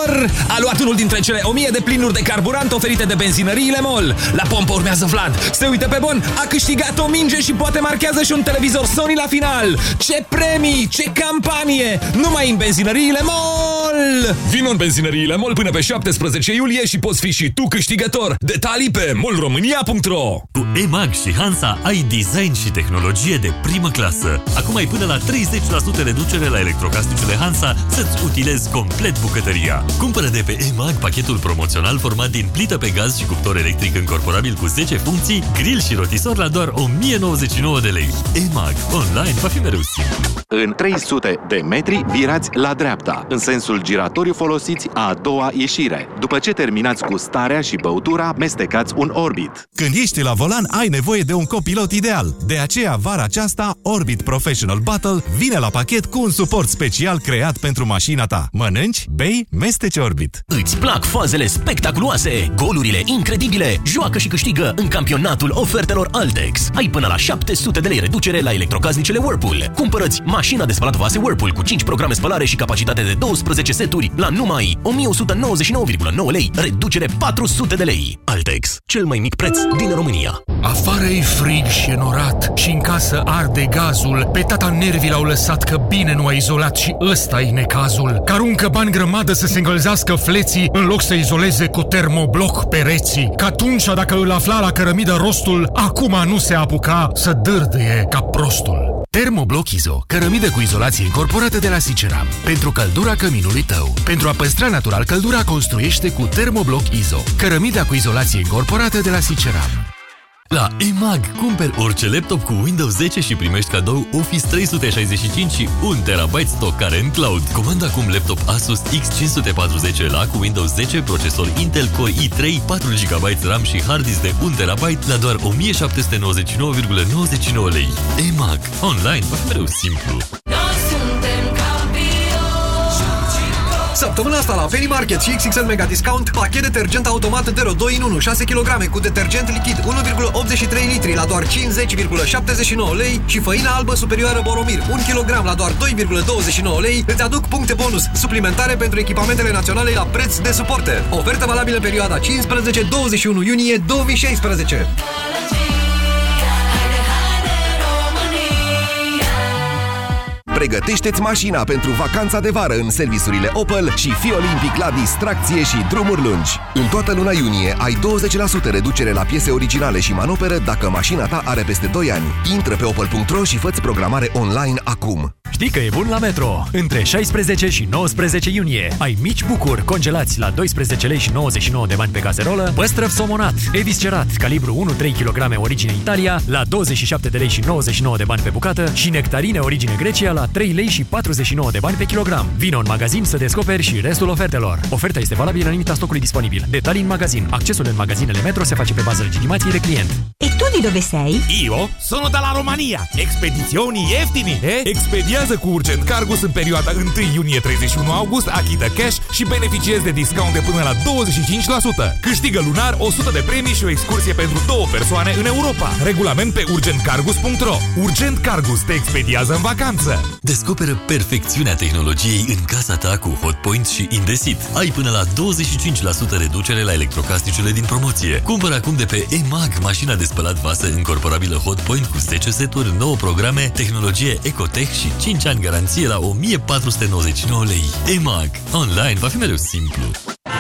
A luat unul dintre cele 1000 de plinuri de carburant oferite de benzinăriile MOL. La pompă urmează Vlad. Se uită pe bon, a câștigat o minge și poate marchează și un televizor Sony la final. Ce premii, ce campanie! Numai în benzinăriile MOL! MOL! Vino în benzinăriile MOL până pe 17 iulie și poți fi și tu câștigător. Detalii pe molromânia.ro Cu EMAG și Hansa ai design și tehnologie de primă clasă. Acum ai până la 30% reducere la electrocasnicele Hansa să-ți utilezi complet bucătăria. Cumpără de pe EMAG pachetul promoțional format din plită pe gaz și cuptor electric încorporabil cu 10 funcții, grill și rotisor la doar 1099 de lei. EMAG. Online va fi mereu simplu. În 300 de metri virați la dreapta, în sensul giratoriu folosiți a doua ieșire. După ce terminați cu starea și băutura, mestecați un Orbit. Când ești la volan, ai nevoie de un copilot ideal. De aceea, vara aceasta, Orbit Professional Battle vine la pachet cu un suport special creat pentru mașina ta. Mănânci, bei, mesteci Orbit. Îți plac fazele spectaculoase, golurile incredibile, joacă și câștigă în campionatul ofertelor Altex. Ai până la 700 de lei reducere la electrocasnicele Whirlpool. Cumpărăți mașina de spălat vase Whirlpool cu 5 programe spălare și capacitate de 12 seturi la numai 1199,9 lei, reducere 400 de lei. Altex, cel mai mic preț din România. Afară e frig și enorat și în casă arde gazul. Pe tata nervii l-au lăsat că bine nu a izolat și ăsta e necazul. Că aruncă bani grămadă să se încălzească fleții în loc să izoleze cu termobloc pereții. Că atunci dacă îl afla la cărămidă rostul, acum nu se apuca să dârdâie ca prostul. Termobloc Izo, cărămidă cu izolație incorporată de la Siceram. Pentru căldura căminului tău. Pentru a păstra natural căldura, construiește cu Termobloc Izo. Cărămida cu izolație incorporată de la Siceram. La EMAG, cumperi orice laptop cu Windows 10 și primești cadou Office 365 și 1 TB stocare în cloud. Comanda acum laptop Asus X540L cu Windows 10, procesor Intel Core i3, 4 GB RAM și hard disk de 1 TB la doar 1799,99 lei. EMAG. Online va fi mereu simplu. Săptămâna asta la Penny Market și XXL Mega Discount, pachet detergent automat Dero 2 în 1, 6 kg cu detergent lichid 1,83 litri la doar 50,79 lei și făină albă superioară Boromir 1 kg la doar 2,29 lei îți aduc puncte bonus suplimentare pentru echipamentele naționale la preț de suporte. Ofertă valabilă în perioada 15-21 iunie 2016. Pregătește-ți mașina pentru vacanța de vară în serviciurile Opel și fi olimpic la distracție și drumuri lungi. În toată luna iunie ai 20% reducere la piese originale și manoperă dacă mașina ta are peste 2 ani. Intră pe opel.ro și fă programare online acum. Știi că e bun la Metro! Între 16 și 19 iunie ai mici bucuri congelați la 12 lei și 99 de bani pe caserolă, păstrăv somonat, eviscerat, calibru 1-3 kg origine Italia la 27 de lei și 99 de bani pe bucată și nectarine origine Grecia la 3 lei și 49 de bani pe kilogram. Vino în magazin să descoperi și restul ofertelor. Oferta este valabilă în limita stocului disponibil. Detalii în magazin. Accesul în magazinele Metro se face pe bază legitimației de client. E tu di dove sei? Io sono dalla Romania. Expedizioni ieftini. Eh? Expediază cu Urgent Cargus în perioada 1 iunie-31 august, achită cash și beneficiezi de discount de până la 25%. Câștigă lunar 100 de premii și o excursie pentru două persoane în Europa. Regulament pe urgentcargus.ro Urgent Cargus te expediază în vacanță. Descoperă perfecțiunea tehnologiei în casa ta cu Hotpoint și Indesit. Ai până la 25% reducere la electrocasnicele din promoție. Cumpără acum de pe EMAG mașina de spălat vase încorporabilă Hotpoint cu 10 seturi, 9 programe, tehnologie Ecotech și 5 ani garanție la 1499 lei. EMAG. Online va fi mereu simplu.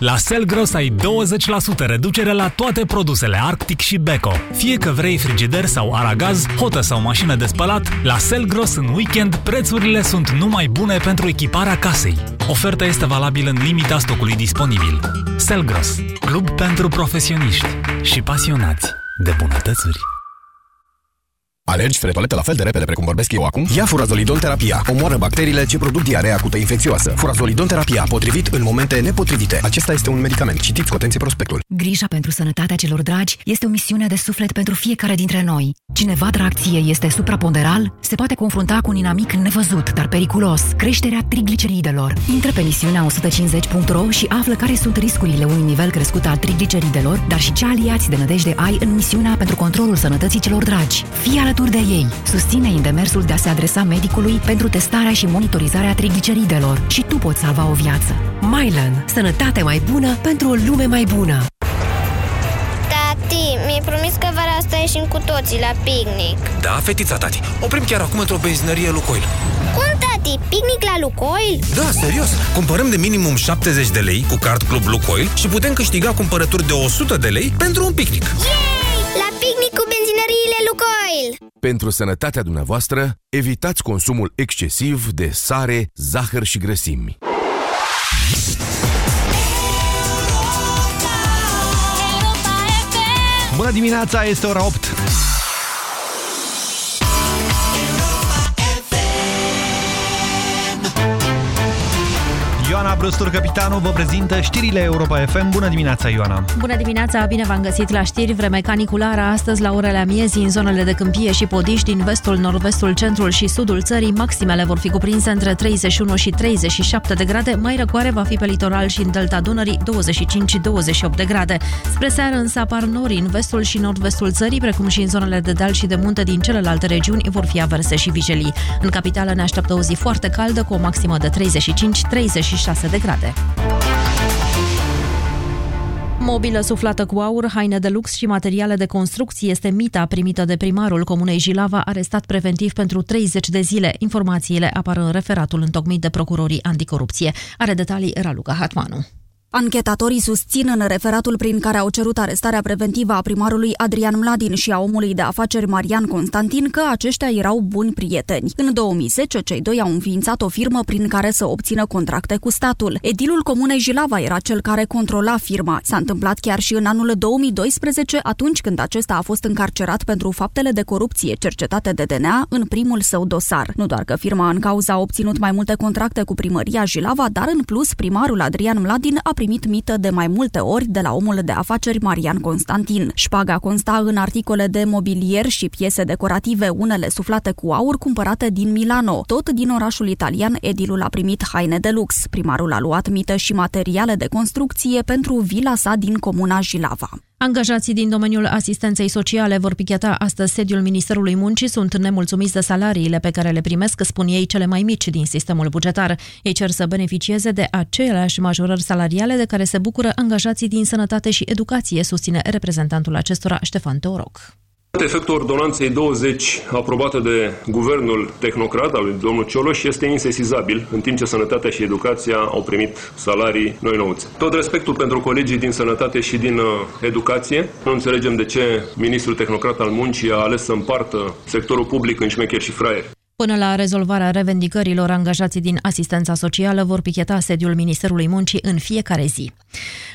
La Selgros ai 20% reducere la toate produsele Arctic și Beko. Fie că vrei frigider sau aragaz, hotă sau mașină de spălat, la Selgros în weekend prețurile sunt numai bune pentru echiparea casei. Oferta este valabilă în limita stocului disponibil. Selgros, club pentru profesioniști și pasionați de bunătățuri. Alergi spre toaletă la fel de repede precum vorbesc eu acum? Ia furazolidon terapia. Omoară bacteriile ce produc diarea acută infecțioasă. Furazolidon terapia, potrivit în momente nepotrivite. Acesta este un medicament. Citiți cu atenție prospectul. Grija pentru sănătatea celor dragi este o misiune de suflet pentru fiecare dintre noi. Cineva drag ție este supraponderal, se poate confrunta cu un inamic nevăzut, dar periculos, creșterea trigliceridelor. Intră pe misiunea 150.ro și află care sunt riscurile unui nivel crescut al trigliceridelor, dar și ce aliați de nădejde ai în misiunea pentru controlul sănătății celor dragi. Fii alături de ei. Susține demersul de a se adresa medicului pentru testarea și monitorizarea trigliceridelor și tu poți salva o viață. Mylan. Sănătate mai bună pentru o lume mai bună. Tati, mi-ai promis că vara asta ieșim cu toții la picnic. Da, fetița tati. Oprim chiar acum într-o benzinărie Lucoil. Cum, tati? Picnic la Lucoil? Da, serios. Cumpărăm de minimum 70 de lei cu card Club Lucoil și putem câștiga cumpărături de 100 de lei pentru un picnic. Yay! La picnic cu benzinăriile Lucoil! Pentru sănătatea dumneavoastră, evitați consumul excesiv de sare, zahăr și grăsimi. Bună dimineața, este ora 8. Ioana Brăstur, capitanul, vă prezintă știrile Europa FM. Bună dimineața, Ioana! Bună dimineața, bine v-am găsit la știri. Vreme caniculară astăzi la orele amiezii în zonele de câmpie și podiști din vestul, nord-vestul, centrul și sudul țării. Maximele vor fi cuprinse între 31 și 37 de grade. Mai răcoare va fi pe litoral și în delta Dunării 25-28 de grade. Spre seară însă apar nori în vestul și nord-vestul țării, precum și în zonele de deal și de munte din celelalte regiuni vor fi averse și vijelii. În capitală ne așteaptă o zi foarte caldă cu o maximă de 35-36 de grade. Mobilă suflată cu aur, haine de lux și materiale de construcție este mita primită de primarul comunei Jilava, arestat preventiv pentru 30 de zile. Informațiile apar în referatul întocmit de procurorii anticorupție. Are detalii Raluca Hatmanu. Anchetatorii susțin în referatul prin care au cerut arestarea preventivă a primarului Adrian Mladin și a omului de afaceri Marian Constantin că aceștia erau buni prieteni. În 2010, cei doi au înființat o firmă prin care să obțină contracte cu statul. Edilul comunei Jilava era cel care controla firma. S-a întâmplat chiar și în anul 2012, atunci când acesta a fost încarcerat pentru faptele de corupție cercetate de DNA în primul său dosar. Nu doar că firma în cauza a obținut mai multe contracte cu primăria Jilava, dar în plus primarul Adrian Mladin a primit mită de mai multe ori de la omul de afaceri Marian Constantin. Șpaga consta în articole de mobilier și piese decorative, unele suflate cu aur cumpărate din Milano. Tot din orașul italian, edilul a primit haine de lux. Primarul a luat mită și materiale de construcție pentru vila sa din comuna Jilava. Angajații din domeniul asistenței sociale vor picheta astăzi sediul Ministerului Muncii, sunt nemulțumiți de salariile pe care le primesc, spun ei, cele mai mici din sistemul bugetar. Ei cer să beneficieze de aceleași majorări salariale de care se bucură angajații din sănătate și educație, susține reprezentantul acestora Ștefan Teoroc. Efectul ordonanței 20 aprobată de guvernul tehnocrat al lui domnul Cioloș este insesizabil, în timp ce sănătatea și educația au primit salarii noi nouțe. Tot respectul pentru colegii din sănătate și din uh, educație, nu înțelegem de ce ministrul tehnocrat al muncii a ales să împartă sectorul public în șmecheri și fraieri. Până la rezolvarea revendicărilor, angajații din asistența socială vor picheta sediul Ministerului Muncii în fiecare zi.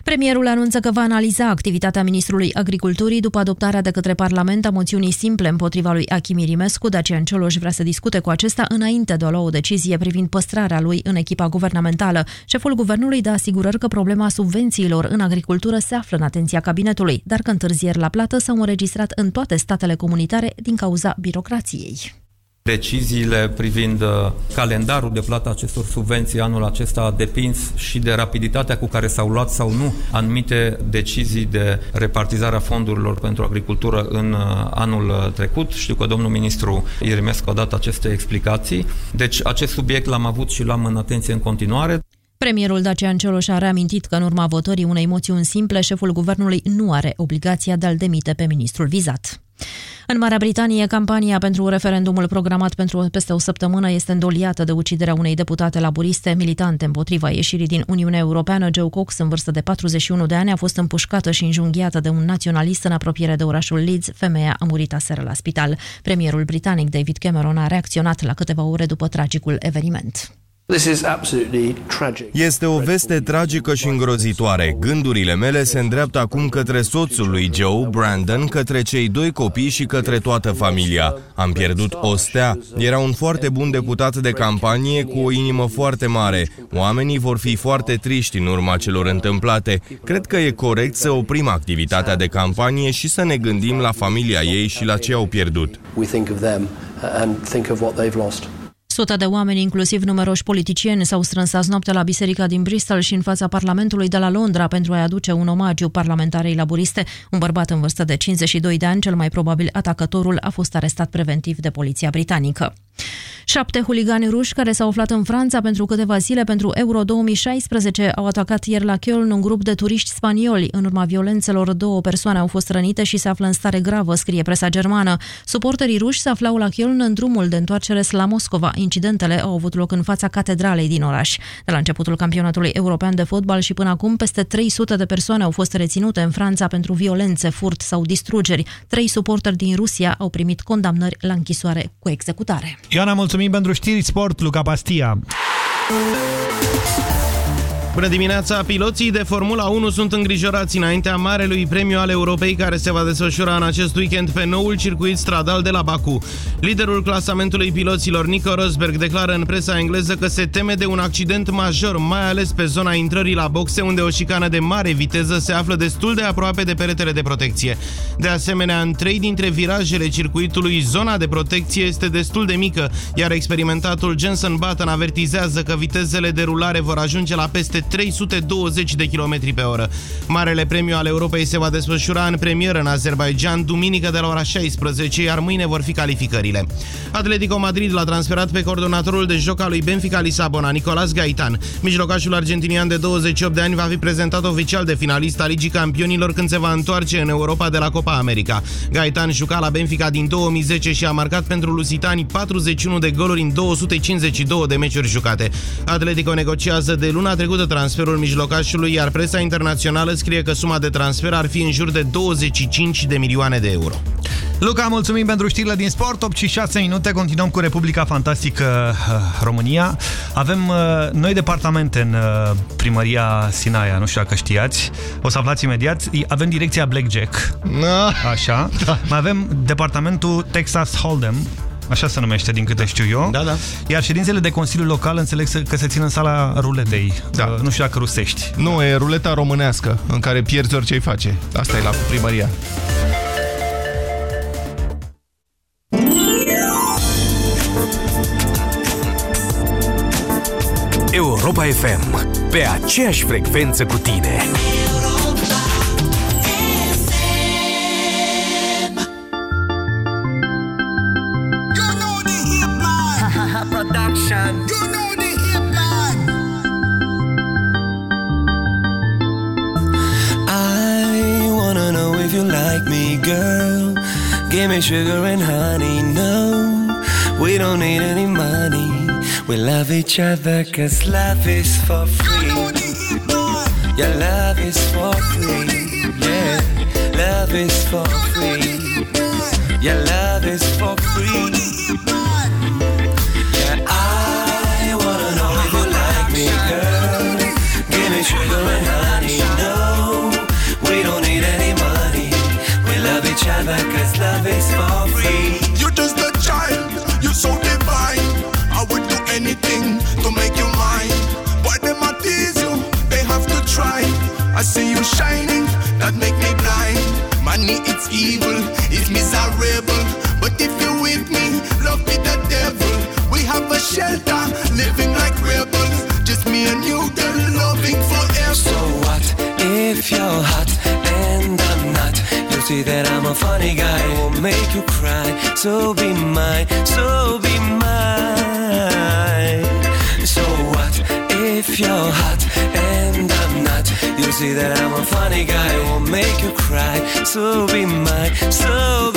Premierul anunță că va analiza activitatea Ministrului Agriculturii după adoptarea de către Parlament a moțiunii simple împotriva lui Achim Rimescu, Dacian Cioloș vrea să discute cu acesta înainte de a lua o decizie privind păstrarea lui în echipa guvernamentală. Șeful guvernului dă asigurări că problema subvențiilor în agricultură se află în atenția cabinetului, dar că întârzieri la plată s-au înregistrat în toate statele comunitare din cauza birocrației. Deciziile privind uh, calendarul de plată acestor subvenții anul acesta a depins și de rapiditatea cu care s-au luat sau nu anumite decizii de repartizare a fondurilor pentru agricultură în uh, anul uh, trecut. Știu că domnul ministru Irimescu a dat aceste explicații. Deci acest subiect l-am avut și l-am în atenție în continuare. Premierul Dacian Cioloș a reamintit că în urma votării unei moțiuni simple, șeful guvernului nu are obligația de a-l demite pe ministrul vizat. În Marea Britanie, campania pentru referendumul programat pentru peste o săptămână este îndoliată de uciderea unei deputate laburiste militante împotriva ieșirii din Uniunea Europeană. Joe Cox, în vârstă de 41 de ani, a fost împușcată și înjunghiată de un naționalist în apropiere de orașul Leeds. Femeia a murit aseară la spital. Premierul britanic David Cameron a reacționat la câteva ore după tragicul eveniment. Este o veste tragică și îngrozitoare. Gândurile mele se îndreaptă acum către soțul lui Joe, Brandon, către cei doi copii și către toată familia. Am pierdut o stea. Era un foarte bun deputat de campanie cu o inimă foarte mare. Oamenii vor fi foarte triști în urma celor întâmplate. Cred că e corect să oprim activitatea de campanie și să ne gândim la familia ei și la ce au pierdut. Sute de oameni, inclusiv numeroși politicieni, s-au strâns azi noapte la biserica din Bristol și în fața Parlamentului de la Londra pentru a-i aduce un omagiu parlamentarei laburiste. Un bărbat în vârstă de 52 de ani, cel mai probabil atacătorul, a fost arestat preventiv de poliția britanică. Șapte huligani ruși care s-au aflat în Franța pentru câteva zile pentru Euro 2016 au atacat ieri la Köln un grup de turiști spanioli. În urma violențelor, două persoane au fost rănite și se află în stare gravă, scrie presa germană. Suporterii ruși se aflau la Köln în drumul de întoarcere la Moscova. Incidentele au avut loc în fața catedralei din oraș. De la începutul campionatului european de fotbal și până acum, peste 300 de persoane au fost reținute în Franța pentru violențe, furt sau distrugeri. Trei suporteri din Rusia au primit condamnări la închisoare cu executare. Ioana, mulțumim pentru știri sport, Luca Pastia. Bună dimineața! Piloții de Formula 1 sunt îngrijorați înaintea Marelui Premiu al Europei care se va desfășura în acest weekend pe noul circuit stradal de la Baku. Liderul clasamentului piloților, Nico Rosberg, declară în presa engleză că se teme de un accident major, mai ales pe zona intrării la boxe, unde o șicană de mare viteză se află destul de aproape de peretele de protecție. De asemenea, în trei dintre virajele circuitului, zona de protecție este destul de mică, iar experimentatul Jensen Button avertizează că vitezele de rulare vor ajunge la peste 320 de km pe oră. Marele premiu al Europei se va desfășura în premieră în Azerbaijan duminică de la ora 16, iar mâine vor fi calificările. Atletico Madrid l-a transferat pe coordonatorul de joc al lui Benfica Lisabona, Nicolas Gaitan. Mijlocașul argentinian de 28 de ani va fi prezentat oficial de finalist al Ligii Campionilor când se va întoarce în Europa de la Copa America. Gaitan juca la Benfica din 2010 și a marcat pentru lusitani 41 de goluri în 252 de meciuri jucate. Atletico negociază de luna trecută transferul mijlocașului, iar presa internațională scrie că suma de transfer ar fi în jur de 25 de milioane de euro. Luca, mulțumim pentru știrile din sport. 8 și 6 minute, continuăm cu Republica Fantastică uh, România. Avem uh, noi departamente în uh, primăria Sinaia, nu știu dacă știați. O să aflați imediat. Avem direcția Blackjack. Așa. Da. Mai avem departamentul Texas Hold'em, așa se numește din câte știu eu. Da, da. Iar ședințele de Consiliu Local înțeleg că se țin în sala ruletei. Da. Uh, nu știu dacă rusești. Nu, e ruleta românească, în care pierzi orice-i face. Asta e la primăria. Europa FM, pe aceeași frecvență cu tine. We love each other cause love is for free. Your love is for free. Yeah, love is for free. Your love is for free. Miserable. But if you're with me, love be the devil. We have a shelter, living like rebels. Just me and you, girl, loving forever. So what if you're hot and I'm not? You see that I'm a funny guy, won't make you cry. So be mine, so be mine. So what if you're hot and I'm not? You see that I'm a funny guy, won't make you cry. So be mine, so be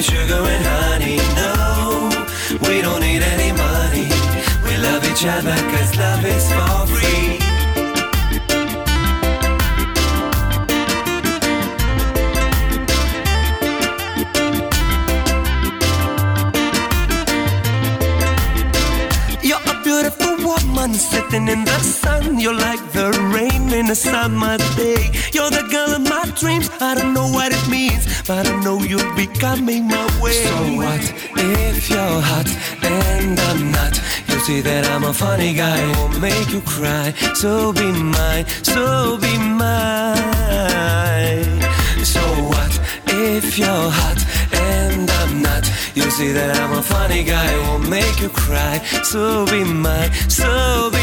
need sugar and honey. No, we don't need any money. We love each other cause love is for free. sitting in the sun. You're like the rain in a summer day. You're the dreams. I don't know what it means, but I know you'll be coming my way. So what if you're hot and I'm not? You see that I'm a funny guy, won't make you cry. So be mine, so be mine. So what if you're hot and I'm not? You see that I'm a funny guy, won't make you cry. So be mine, so be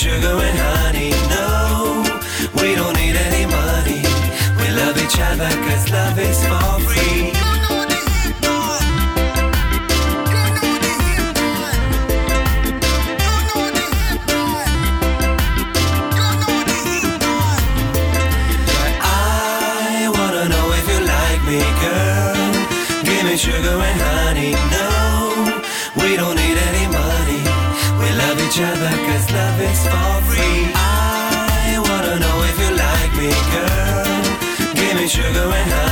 sugar and honey. No, we don't need any money. We love each other cause love is for free. I wanna know if you like me, girl. Give me sugar and honey. No, we don't need any money. We love each other sugar and honey.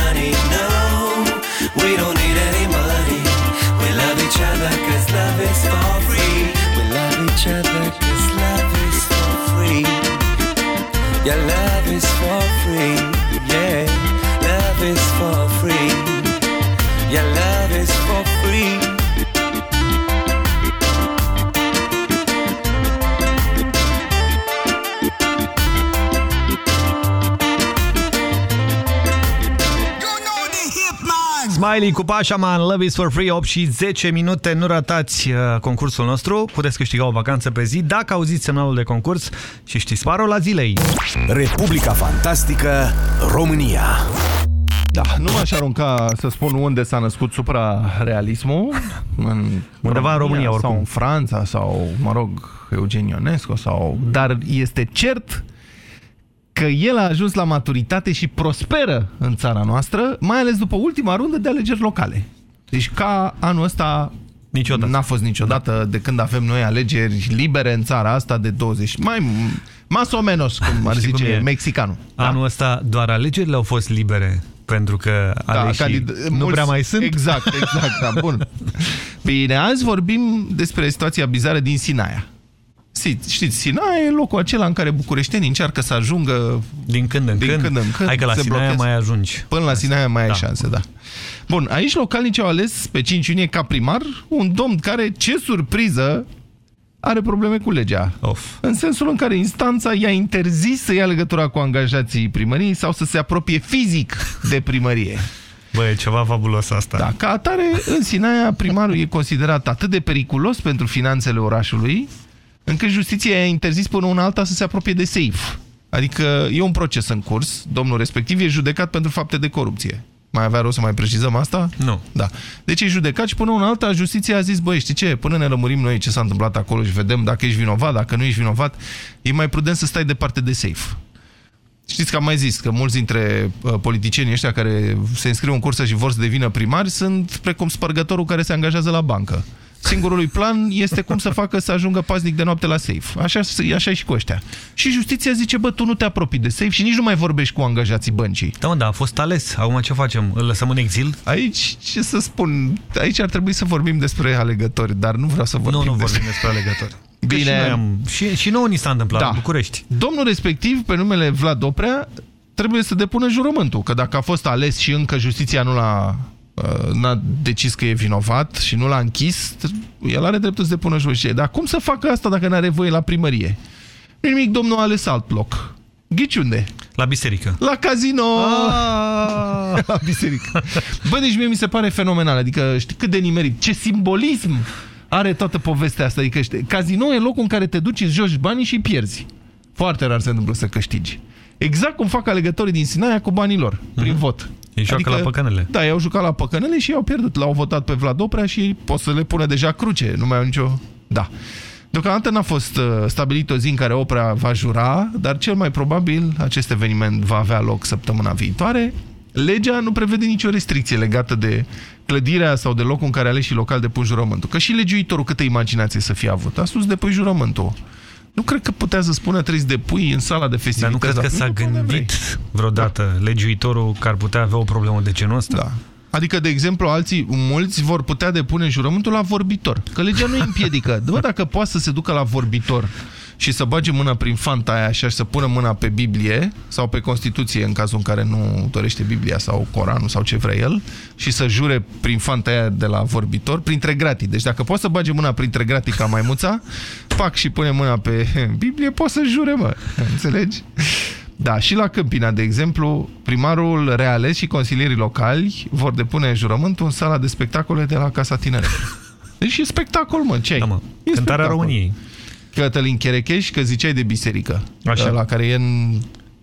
Smiley cu Pașaman, Love is for free, 8 și 10 minute, nu ratați uh, concursul nostru, puteți câștiga o vacanță pe zi dacă auziți semnalul de concurs și știți parola zilei. Republica Fantastică România Da, nu m-aș arunca să spun unde s-a născut suprarealismul. În Undeva în România, oricum. Sau în Franța, sau, mă rog, Eugen Ionescu, sau... Dar este cert că el a ajuns la maturitate și prosperă în țara noastră, mai ales după ultima rundă de alegeri locale. Deci ca anul ăsta Niciodată. N-a fost niciodată de când avem noi alegeri libere în țara asta de 20. Mai mas o menos, cum ar Știi cum zice e? mexicanul. Anul ăsta doar alegerile au fost libere, pentru că aleșii candid- nu mulți- prea mai sunt. Exact, exact, da, bun. Bine, azi vorbim despre situația bizară din Sinaia. Si- Știți, Sinaia e locul acela în care bucureștenii încearcă să ajungă din când în din când. când, în când Hai că la se Sinaia blochează. mai ajungi. Până la Sinaia mai ai Da. șanse, da. Bun, aici localnicii au ales pe 5 iunie ca primar un domn care, ce surpriză, are probleme cu legea. Of. În sensul în care instanța i-a interzis să ia legătura cu angajații primăriei sau să se apropie fizic de primărie. Bă, e ceva fabulos asta. Da, ca atare, în Sinaia, primarul e considerat atât de periculos pentru finanțele orașului, încât justiția i-a interzis până una alta să se apropie de safe. Adică e un proces în curs, domnul respectiv e judecat pentru fapte de corupție. Mai avea rost să mai precizăm asta? Nu. Da. Deci e judecat și până una alta justiția a zis, băi, știi ce, până ne lămurim noi ce s-a întâmplat acolo și vedem dacă ești vinovat, dacă nu ești vinovat, e mai prudent să stai departe de safe. Știți că am mai zis că mulți dintre uh, politicienii ăștia care se înscriu în cursă și vor să devină primari sunt precum spărgătorul care se angajează la bancă. Singurul lui plan este cum să facă să ajungă paznic de noapte la safe. Așa, așa e și cu ăștia. Și justiția zice, bă, tu nu te apropii de safe și nici nu mai vorbești cu angajații băncii. Da, mă, da, a fost ales. Acum ce facem? Îl lăsăm în exil? Aici, ce să spun, aici ar trebui să vorbim despre alegători, dar nu vreau să vorbim Nu, nu vorbim despre... despre alegători. Că Bine. Și, noi am, și, și nouă ni s-a întâmplat Da. în București. Domnul respectiv, pe numele Vlad Oprea, trebuie să depună jurământul, că dacă a fost ales și încă justiția nu l-a uh, n-a decis că e vinovat și nu l-a închis, el are dreptul să depună jurământul. Dar cum să facă asta dacă n-are voie la primărie? Nu nimic, domnul a ales alt loc. Ghici unde? La biserică. La casino! Ah! la biserică. Bă, deci mie mi se pare fenomenal. Adică știi cât de nimerit, ce simbolism are toată povestea asta. Adică știi, casino e locul în care te duci, îți joci banii și îi pierzi. Foarte rar se întâmplă să câștigi. Exact cum fac alegătorii din Sinaia cu banii lor, prin vot. Ei joacă la păcănele. Da, i-au jucat la păcănele și i-au pierdut. L-au votat pe Vlad Oprea și pot să le pună deja cruce. Nu mai au nicio... Da. Deocamdată n-a fost uh, stabilit o zi în care Oprea va jura, dar cel mai probabil acest eveniment va avea loc săptămâna viitoare. Legea nu prevede nicio restricție legată de clădirea sau de locul în care aleșii local depun jurământul. Că și legiuitorul câtă imaginație să fie avut. A spus depui jurământul. Nu cred că putea să spună trebuie să depui în sala de Dar festivități. nu cred că s-a Nu, cum vrei. gândit vreodată legiuitorul că ar putea avea o problemă de genul ăsta. Da. Adică, de exemplu, alții, mulți vor putea depune jurământul la vorbitor. Că legea nu îi împiedică. Bă, dacă poate să se ducă la vorbitor și să bage mâna prin fanta aia așa și să pună mâna pe Biblie sau pe Constituție în cazul în care nu dorește Biblia sau Coranul sau ce vrea el și să jure prin fanta aia de la vorbitor, printre gratii. Deci dacă poate să bage mâna printre gratii ca maimuța, pac și pune mâna pe Biblie, poate să jure, mă. Înțelegi? Da, și la Câmpina, de exemplu, primarul reales și consilierii locali vor depune jurământul în sala de spectacole de la Casa Tineret. Deci e spectacol, mă, ce ai? Da, mă. E Cântarea spectacol. României. Cătălin Cherecheș, că ziceai de biserică. Așa. La care e în...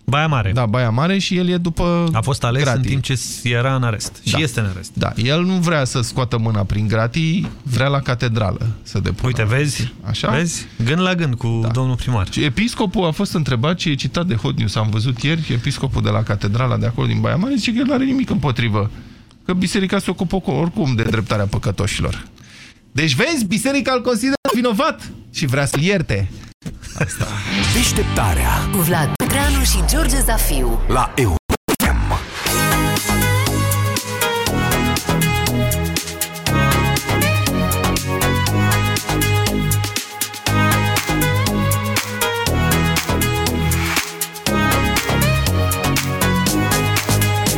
Baia Mare. Da, Baia Mare și el e după A fost ales gratii. în timp ce era în arest. Da. Și este în arest. Da, el nu vrea să scoată mâna prin gratii, vrea la catedrală să depună. Uite, vezi? Așa? Vezi? Gând la gând cu da. domnul primar. Episcopul a fost întrebat și e citat de Hot News, am văzut ieri, episcopul de la catedrala de acolo din Baia Mare zice că el nu are nimic împotrivă, că biserica se ocupă cu- oricum de dreptarea păcătoșilor. Deci vezi, biserica îl consideră vinovat și vrea să-l ierte. Asta. Deșteptarea Cu Vlad Petreanu și George Zafiu. la EU.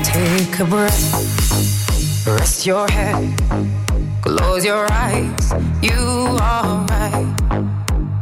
Take a breath, rest your head, close your eyes. You are right.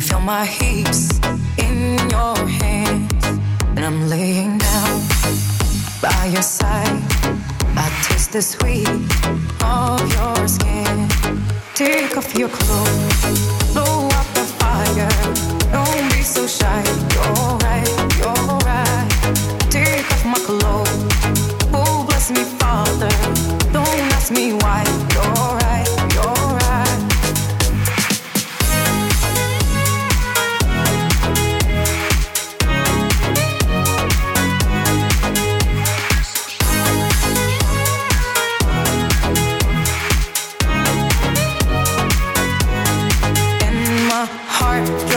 You feel my hips in your hands? And I'm laying down by your side. I taste the sweet of your skin. Take off your clothes, blow up the fire. Don't be so shy. You're right, you're right. Take off my clothes. Oh, bless me, Father. Don't ask me why. You're right,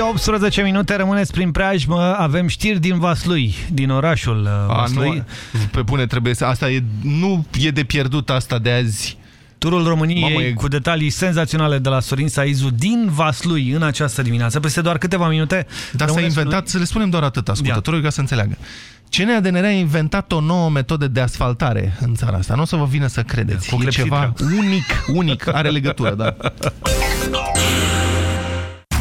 Și 18 minute, rămâneți prin preajmă, avem știri din Vaslui, din orașul uh, A, Vaslui. nu, pe bune trebuie să... Asta e, nu e de pierdut asta de azi. Turul României Mamă, e- cu detalii senzaționale de la Sorin Saizu din Vaslui în această dimineață. Peste doar câteva minute. Dar s-a rămâneți cu inventat, să le spunem doar atât ascultătorului ca să înțeleagă. CNADNR a inventat o nouă metodă de asfaltare în țara asta. Nu o să vă vină să credeți. Cu E ceva clepsidra. unic, unic, are legătură, da.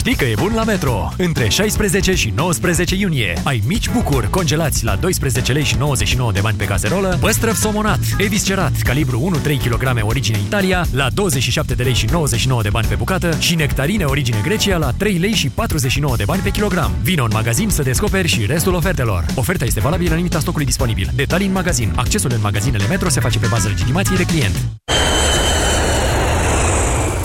Știi că e bun la Metro! Între 16 și 19 iunie ai mici bucuri congelați la 12 lei și 99 de bani pe caserolă, păstrăv somonat, eviscerat, calibru 1-3 kg origine Italia la 27 de lei și 99 de bani pe bucată și nectarine origine Grecia la 3 lei și 49 de bani pe kilogram. Vino în magazin să descoperi și restul ofertelor. Oferta este valabilă în limita stocului disponibil. Detalii în magazin. Accesul în magazinele Metro se face pe bază legitimației de client.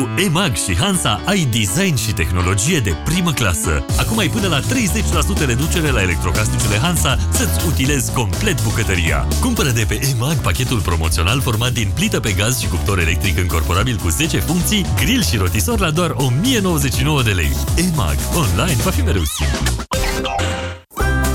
Cu EMAG și Hansa ai design și tehnologie de primă clasă. Acum ai până la 30% reducere la electrocasnicele Hansa să-ți utilezi complet bucătăria. Cumpără de pe EMAG pachetul promoțional format din plită pe gaz și cuptor electric încorporabil cu 10 funcții, grill și rotisor la doar 1099 de lei. EMAG. Online va fi mereu simplu.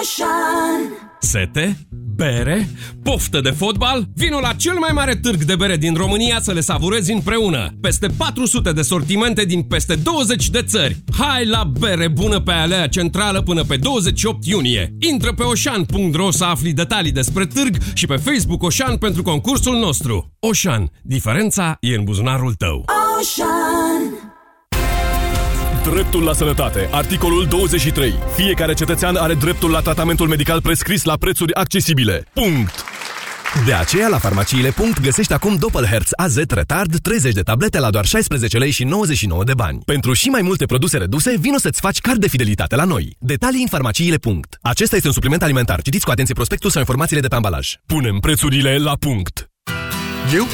Ocean Sete? Bere? Poftă de fotbal? Vino la cel mai mare târg de bere din România să le savurezi împreună. Peste 400 de sortimente din peste 20 de țări. Hai la bere bună pe alea centrală până pe 28 iunie. Intră pe oșan.ro să afli detalii despre târg și pe Facebook Oșan pentru concursul nostru. Oșan. Diferența e în buzunarul tău. Ocean Dreptul la sănătate. Articolul 23. Fiecare cetățean are dreptul la tratamentul medical prescris la prețuri accesibile. Punct. De aceea, la farmaciile. găsești acum Doppelherz AZ Retard 30 de tablete la doar 16 lei și 99 de bani. Pentru și mai multe produse reduse, vino să-ți faci card de fidelitate la noi. Detalii în farmaciile. Acesta este un supliment alimentar. Citiți cu atenție prospectul sau informațiile de pe ambalaj. Punem prețurile la punct. Eu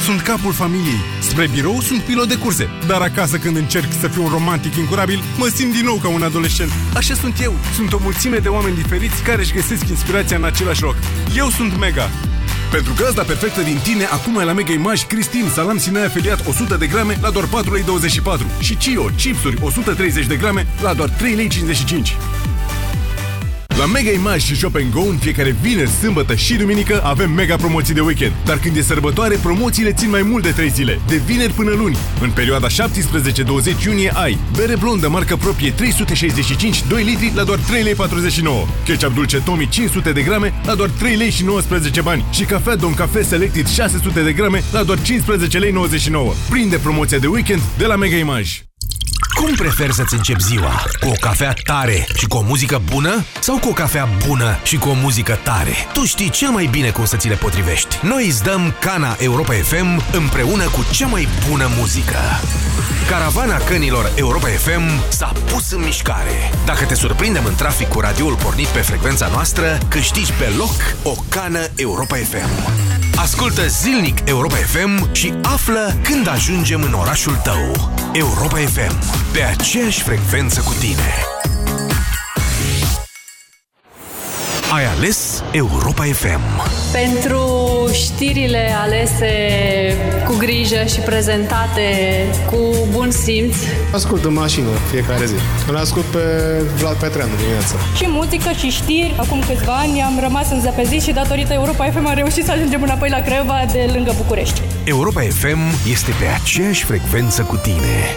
sunt capul familiei. Spre birou sunt pilot de curse. Dar acasă când încerc să fiu un romantic incurabil, mă simt din nou ca un adolescent. Așa sunt eu. Sunt o mulțime de oameni diferiți care își găsesc inspirația în același loc. Eu sunt Mega. Pentru gazda perfectă din tine, acum ai la Mega Image Cristin, salam Sinaia afiliat 100 de grame la doar 4,24 lei și Cio, chipsuri 130 de grame la doar 3,55 lei. La Mega Image și Shop Go în fiecare vineri, sâmbătă și duminică avem mega promoții de weekend. Dar când e sărbătoare, promoțiile țin mai mult de 3 zile, de vineri până luni. În perioada 17-20 iunie ai bere blondă marcă proprie 365 2 litri la doar 3,49 lei. Ketchup dulce Tommy 500 de grame la doar 3 lei și 19 bani și cafea Don Cafe Selected 600 de grame la doar 15 lei 99. Prinde promoția de weekend de la Mega Image. Cum preferi să-ți începi ziua? Cu o cafea tare și cu o muzică bună? Sau cu o cafea bună și cu o muzică tare? Tu știi cel mai bine cum să ți le potrivești. Noi îți dăm Cana Europa FM împreună cu cea mai bună muzică. Caravana cănilor Europa FM s-a pus în mișcare. Dacă te surprindem în trafic cu radioul pornit pe frecvența noastră, câștigi pe loc o cană Europa FM. Ascultă zilnic Europa FM și află când ajungem în orașul tău. Europa FM, pe aceeași frecvență cu tine. Ai ales Europa FM. Pentru știrile alese cu grijă și prezentate cu bun simț. Ascult în mașină fiecare zi. Îl ascult pe Vlad Petreanu dimineața. Și muzică și știri. Acum câțiva ani am rămas în zăpezit și datorită Europa FM am reușit să ajungem înapoi la Craiova de lângă București. Europa FM este pe aceeași frecvență cu tine.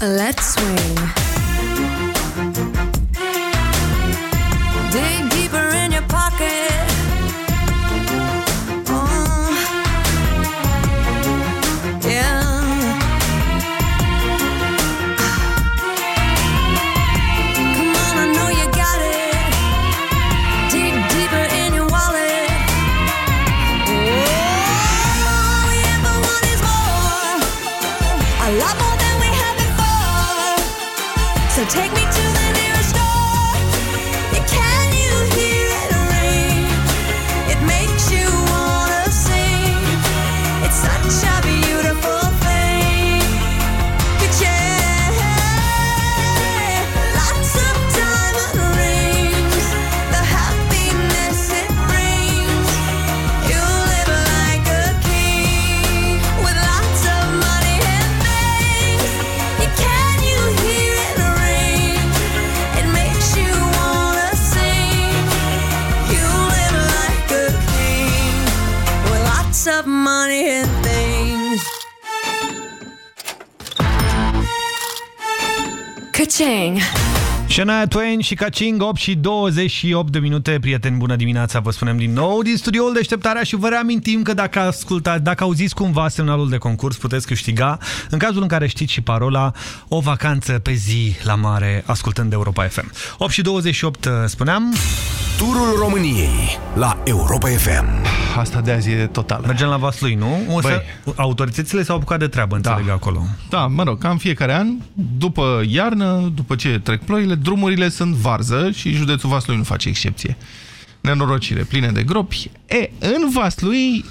Let's swing. Shania Twain și Kaching 8 și 28 de minute. Prieteni, bună dimineața, vă spunem din nou din studioul Deșteptarea și vă reamintim că dacă ascultați, dacă auziți cumva semnalul de concurs, puteți câștiga, în cazul în care știți și parola, o vacanță pe zi la mare, ascultând Europa FM. 8 și 28 spuneam... Turul României la Europa FM. Asta de azi e total. Mergem la Vaslui, nu? O să, Băi. autoritățile s-au apucat de treabă, înțeleg, acolo. Da, mă rog, cam fiecare an, după iarnă, după ce trec ploile, drumurile sunt varză și județul Vaslui nu face excepție. Nenorocire pline de gropi. E, în Vaslui,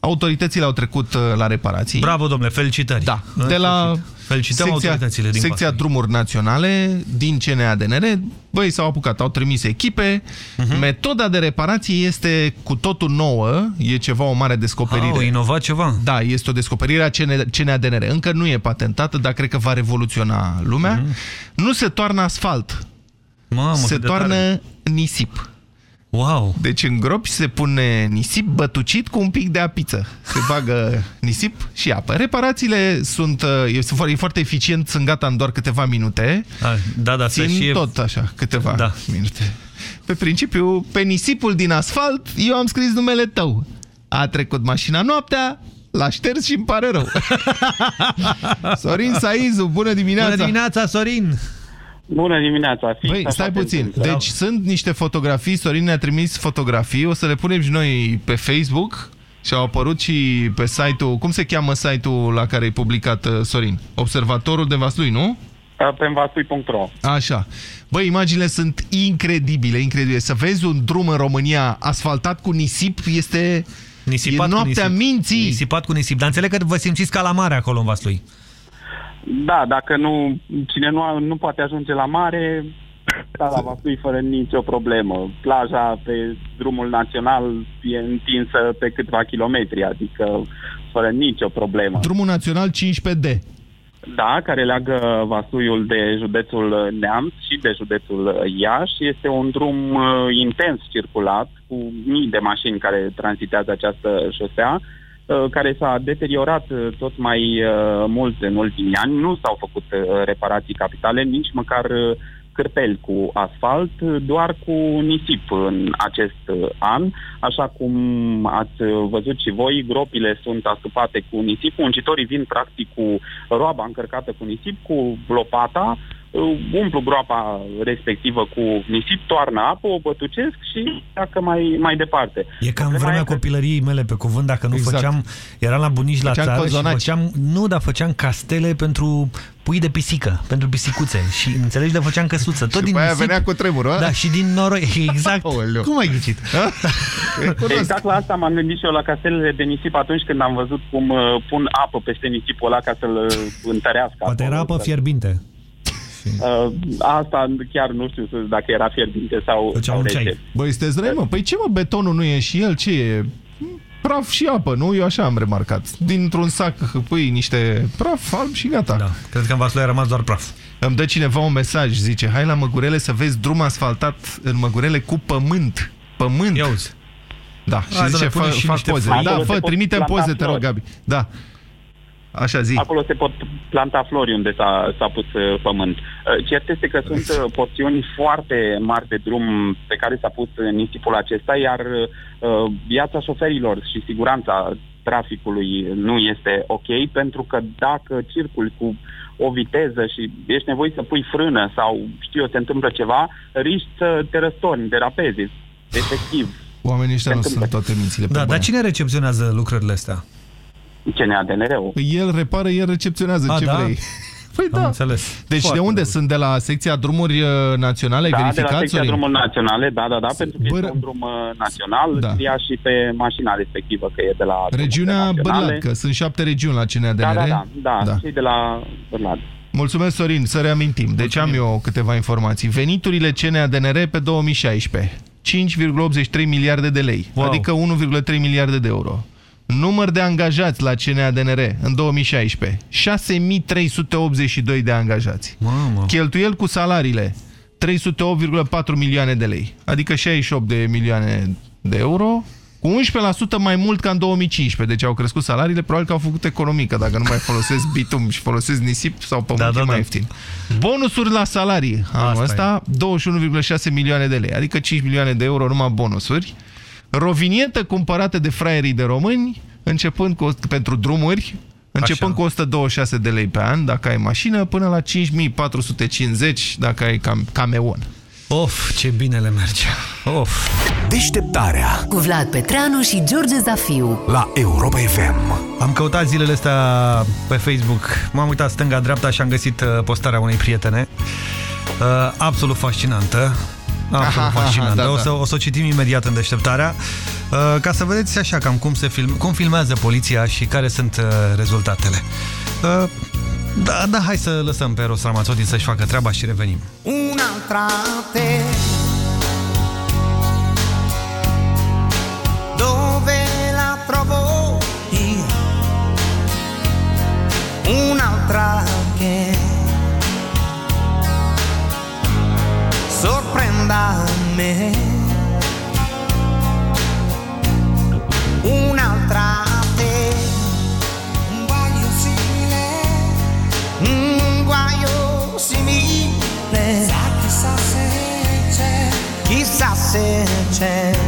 autoritățile au trecut uh, la reparații. Bravo, domnule, felicitări! Da, de la Felicităm autoritățile din Secția drumuri naționale din CNADNR, băi, s-au apucat, au trimis echipe. Mhm. Metoda de reparație este cu totul nouă, e ceva o mare descoperire. Au inovat ceva? Da, este o descoperire a CN CNADNR. Încă nu e patentată, dar cred că va revoluționa lumea. Nu se toarnă asfalt. Mhm. Mamă, se cât de toarnă tare. nisip. Wow! Deci în gropi se pune nisip bătucit cu un pic de apiță. Se bagă nisip și apă. Reparațiile sunt, uh, e, foarte- e foarte eficient, sunt gata în doar câteva minute. A, da, da, să Țin și e- tot așa, câteva Da. minute. Pe principiu, pe nisipul din asfalt, eu am scris numele tău. A trecut mașina noaptea, l-a șters și îmi pare rău. Sorin Saizu, bună dimineața! Bună dimineața, Sorin! Bună dimineața! Fix Băi, așa stai se puțin. întâmplă. Deci sunt niște fotografii, Sorin ne-a trimis fotografii, o să le punem și noi pe Facebook și au apărut și pe site-ul, cum se cheamă site-ul la care e publicat uh, Sorin? Observatorul de Vaslui, nu? Pe învastui.ro Așa. Băi, imaginile sunt incredibile, incredibile. Să vezi un drum în România asfaltat cu nisip este... Nisipat e noaptea cu nisip. minții. Nisipat cu nisip. Dar înțeleg că vă simțiți ca la mare acolo în Vaslui. Da, dacă nu, cine nu, nu poate ajunge la mare, da, la Vaslui fără nicio problemă. Plaja pe drumul național e întinsă pe câțiva kilometri, adică fără nicio problemă. Drumul Național 15D. Da, care leagă Vasuiul de județul Neamț și de județul Iași. Este un drum uh, intens circulat, cu mii de mașini care tranzitează această șosea, uh, care s-a deteriorat uh, tot mai uh, mult în ultimii ani. Nu s-au făcut uh, reparații capitale, nici măcar uh, cârpeli cu asfalt, uh, doar cu nisip în acest uh, an. Așa cum ați uh, văzut și voi, gropile sunt astupate cu nisip. Muncitorii vin practic cu roaba încărcată cu nisip, cu lopata, uh, umplu groapa respectivă cu nisip, toarnă apă, o bătucesc și dacă mai, mai departe. E ca în vremea copilăriei mele, pe cuvânt, dacă nu Exact. făceam... Eram la bunici la Făceam țară cozonaci. și făceam... Nu, dar făceam castele pentru pui de pisică, pentru pisicuțe. Și, înțelegi, le făceam căsuță. Tot Și din după aia nisip. venea cu tremurul, a? Da, și din noroi. Exact. Aoleu. Cum ai ghicit? Exact la asta m-am gândit și eu la castelele de nisip atunci când am văzut cum uh, pun apă peste nisipul ăla ca să-l uh, întărească. Poate era acolo, apă să- fierbinte. Uh, asta chiar nu știu să- dacă era fierbinte sau, sau rece. Băi, sunteți răi, mă? Păi ce, mă, betonul nu e și el? Ce e? Praf și apă, nu? Eu așa am remarcat. Dintr-un sac pui niște praf alb și gata. Da. Cred că în Vaslui a rămas doar praf. Îmi dă cineva un mesaj, zice, hai la Măgurele să vezi drum asfaltat în Măgurele cu pământ. Pământ. Ia uzi. Da, și Hai, zice, dom'le, pune fă, și fac niște poze. flori. Da, Acolo se fă, pot trimite-mi planta poze, te rog, flori. Gabi. Da. Așa, zi. Acolo se pot planta flori unde s-a, s-a pus uh, pământ. Uh, Cert este că sunt uh, porțiuni foarte mari de drum pe care s-a pus uh, nisipul acesta, iar uh, viața șoferilor și siguranța traficului nu este ok, pentru că dacă circuli cu o viteză și ești nevoit să pui frână sau, știu eu, se întâmplă ceva, riști să te răstorni, derapezi, efectiv. Oamenii ăștia nu Se sunt întâmplă. toate mințile pe Da, dar bune. cine recepționează lucrările astea? CNADNR-ul. El repară, el recepționează, A, ce da? vrei. Păi Am da. înțeles. Deci Foarte de unde? bun. Sunt de la secția drumuri uh, naționale? Ai Da, de verificat, la secția Sorin? drumuri naționale, da, da, da, pentru că este un drum uh, național, Da. scria și pe mașina respectivă că e de la drumurile Regiunea naționale. Bârlad, că sunt șapte regiuni la CNADNR. Da, da, da, da, Da. cei de la Bârlad. Mulțumesc, Sorin. Să reamintim. Deci am eu câteva informații. Veniturile CNADNR pe 2016. 5,83 miliarde de lei, Wow. adică 1,3 miliarde de euro. Număr de angajați la CNADNR în 2016. 6382 de angajați. Mamă. Cheltuieli cu salariile 308,4 milioane de lei, adică 68 de milioane de euro, cu 11% mai mult ca în 2015. Deci au crescut salariile, probabil că au făcut economii, că dacă nu mai folosesc bitum și folosesc nisip sau pământ, Da, da, e mai da. ieftin. Bonusuri la salarii anul Asta ăsta, 21,6 milioane de lei, adică 5 milioane de euro numai bonusuri. Rovinietă cumpărată de fraierii de români, începând cu, pentru drumuri, începând Așa. cu 126 de lei pe an dacă ai mașină, până la 5450 dacă ai cam, cameon. Of, ce bine le merge. Of. Deșteptarea Cu Vlad Petreanu și George Zafiu. la Europa FM. Am căutat zilele astea pe Facebook, m-am uitat stânga-dreapta și am găsit uh, postarea unei prietene. Uh, absolut fascinantă. Absolut Aha, aha, fascinantă. da, o, da. să, o să o citim imediat în deșteptarea, uh, ca să vedeți așa cam cum, se film, cum filmează poliția și care sunt uh, rezultatele. Uh, Da, da, hai să lăsăm pe Eros Ramazzotti să-și facă treaba și revenim. Un'altra te Dove la trovo io Un'altra che Sorprenda me. Un'altra te. Un guaio simile. Un guaio simile. Chissà se c'è. Chissà se c'è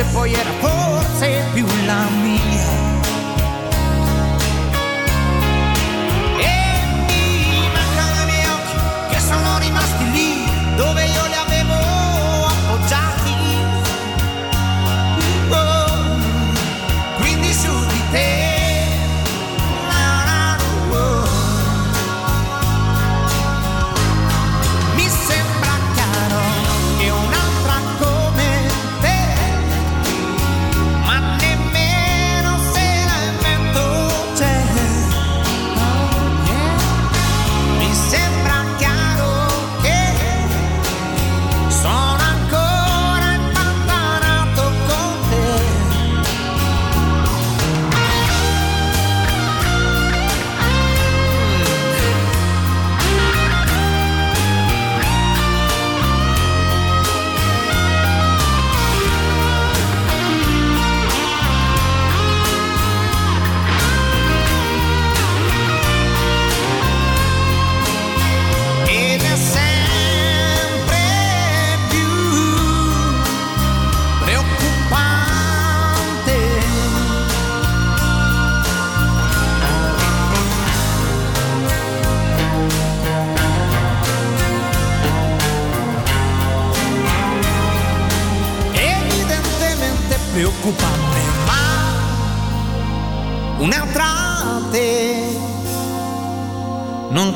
se poi era forse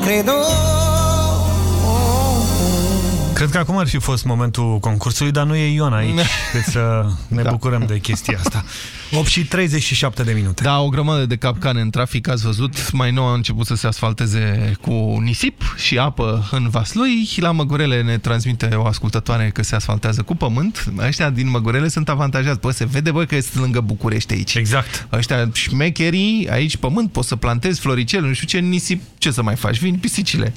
credo Cred că acum ar fi fost momentul concursului, dar nu e Ion aici, cât să ne Da. bucurăm de chestia asta. 8 și 37 de minute. Da, o grămadă de capcane în trafic, ați văzut. Mai nou a început să se asfalteze cu nisip și apă în Vaslui. La Măgurele ne transmite o ascultătoare că se asfaltează cu pământ. Ăștia din Măgurele sunt avantajați. Bă, se vede, bă, că sunt lângă București aici. Exact. Ăștia șmecherii, aici pământ, poți să plantezi floricele, nu știu ce, nisip, ce să mai faci? Vin pisicile.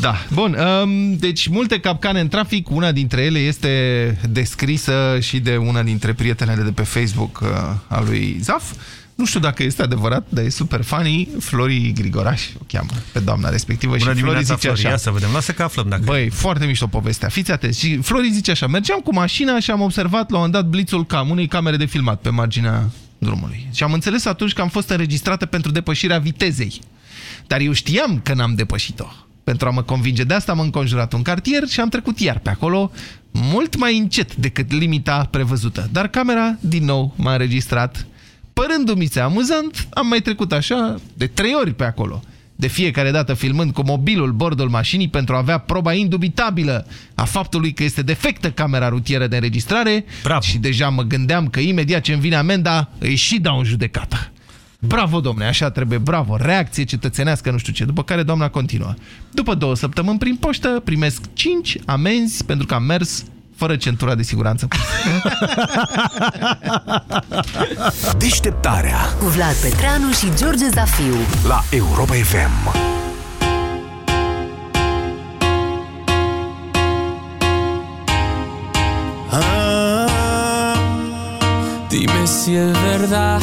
Da, bun. Um, deci, multe capcane în trafic. Una dintre ele este descrisă și de una dintre prietenele de pe Facebook uh, a lui Zaf. Nu știu dacă este adevărat, dar e super funny. Flori Grigoraș o cheamă pe doamna respectivă. Bună și Flori dimineața, zice Flori. așa. Ia să vedem. Lasă că aflăm dacă... Băi, foarte mișto povestea. Fiți atenți. Și Flori zice așa, mergeam cu mașina și am observat la un moment dat blițul cam unei camere de filmat pe marginea drumului. Și am înțeles atunci că am fost înregistrată pentru depășirea vitezei. Dar eu știam că n-am depășit-o. Pentru a mă convinge de asta am înconjurat un cartier și am trecut iar pe acolo mult mai încet decât limita prevăzută. Dar camera din nou m-a înregistrat părându-mi se amuzant, am mai trecut așa de trei ori pe acolo. De fiecare dată filmând cu mobilul bordul mașinii pentru a avea proba indubitabilă a faptului că este defectă camera rutieră de înregistrare Bravo. și deja mă gândeam că imediat ce îmi vine amenda îi și dau în judecată. Bravo, domne, așa trebuie, bravo, reacție cetățenească, nu știu ce. După care doamna continuă. După două săptămâni prin poștă primesc 5 amenzi pentru că am mers fără centura de siguranță. Deșteptarea Cu Vlad Petreanu și George Zafiu. la Europa FM. Ah, dime si es verdad.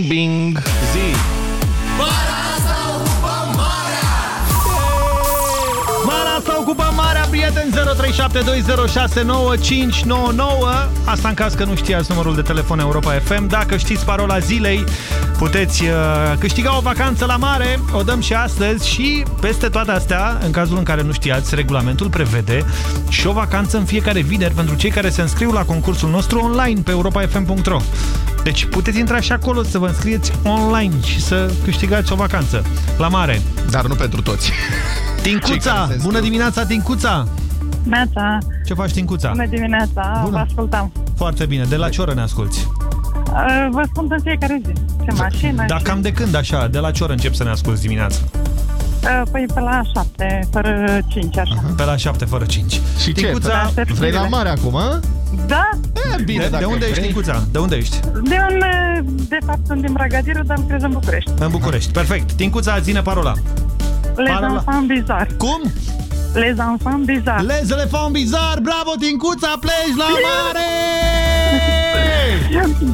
Bing, bing, 0372069599. Asta în caz că nu știați numărul de telefon Europa FM Dacă știți parola zilei Puteți uh, câștiga o vacanță la mare. O dăm și astăzi Și peste toate astea, în cazul în care nu știați Regulamentul prevede și o vacanță în fiecare vineri Pentru cei care se înscriu la concursul nostru online Pe europafm.ro Deci puteți intra și acolo să vă înscrieți online Și să câștigați o vacanță la mare. Dar nu pentru toți. Tincuța, bună dimineața Tincuța Neața, Ce faci Tincuța? bună dimineața, Bună. vă ascultam. Foarte bine, de la ce oră ne asculti? Uh, Vă ascult în fiecare zi, pe mașină. Dar și- cam de când așa, de la ce oră încep să ne asculti dimineața? Uh, Păi pe la 7, fără 5, așa. Pe la 7 fără 5 Și ce? Tincuța, Vrei la mare acum, a? Da, bine, de, de dacă unde ești, vrei. Tincuța? De unde ești? De un, de fapt, sunt din Bragadiru, dar lucrez în București. În București. Perfect. Tincuța, ține parola. Les Parola. enfants bizarres. Cum? Les enfants bizarres. Les éléphants bizarres. Bravo, Tincuța, pleci la mare!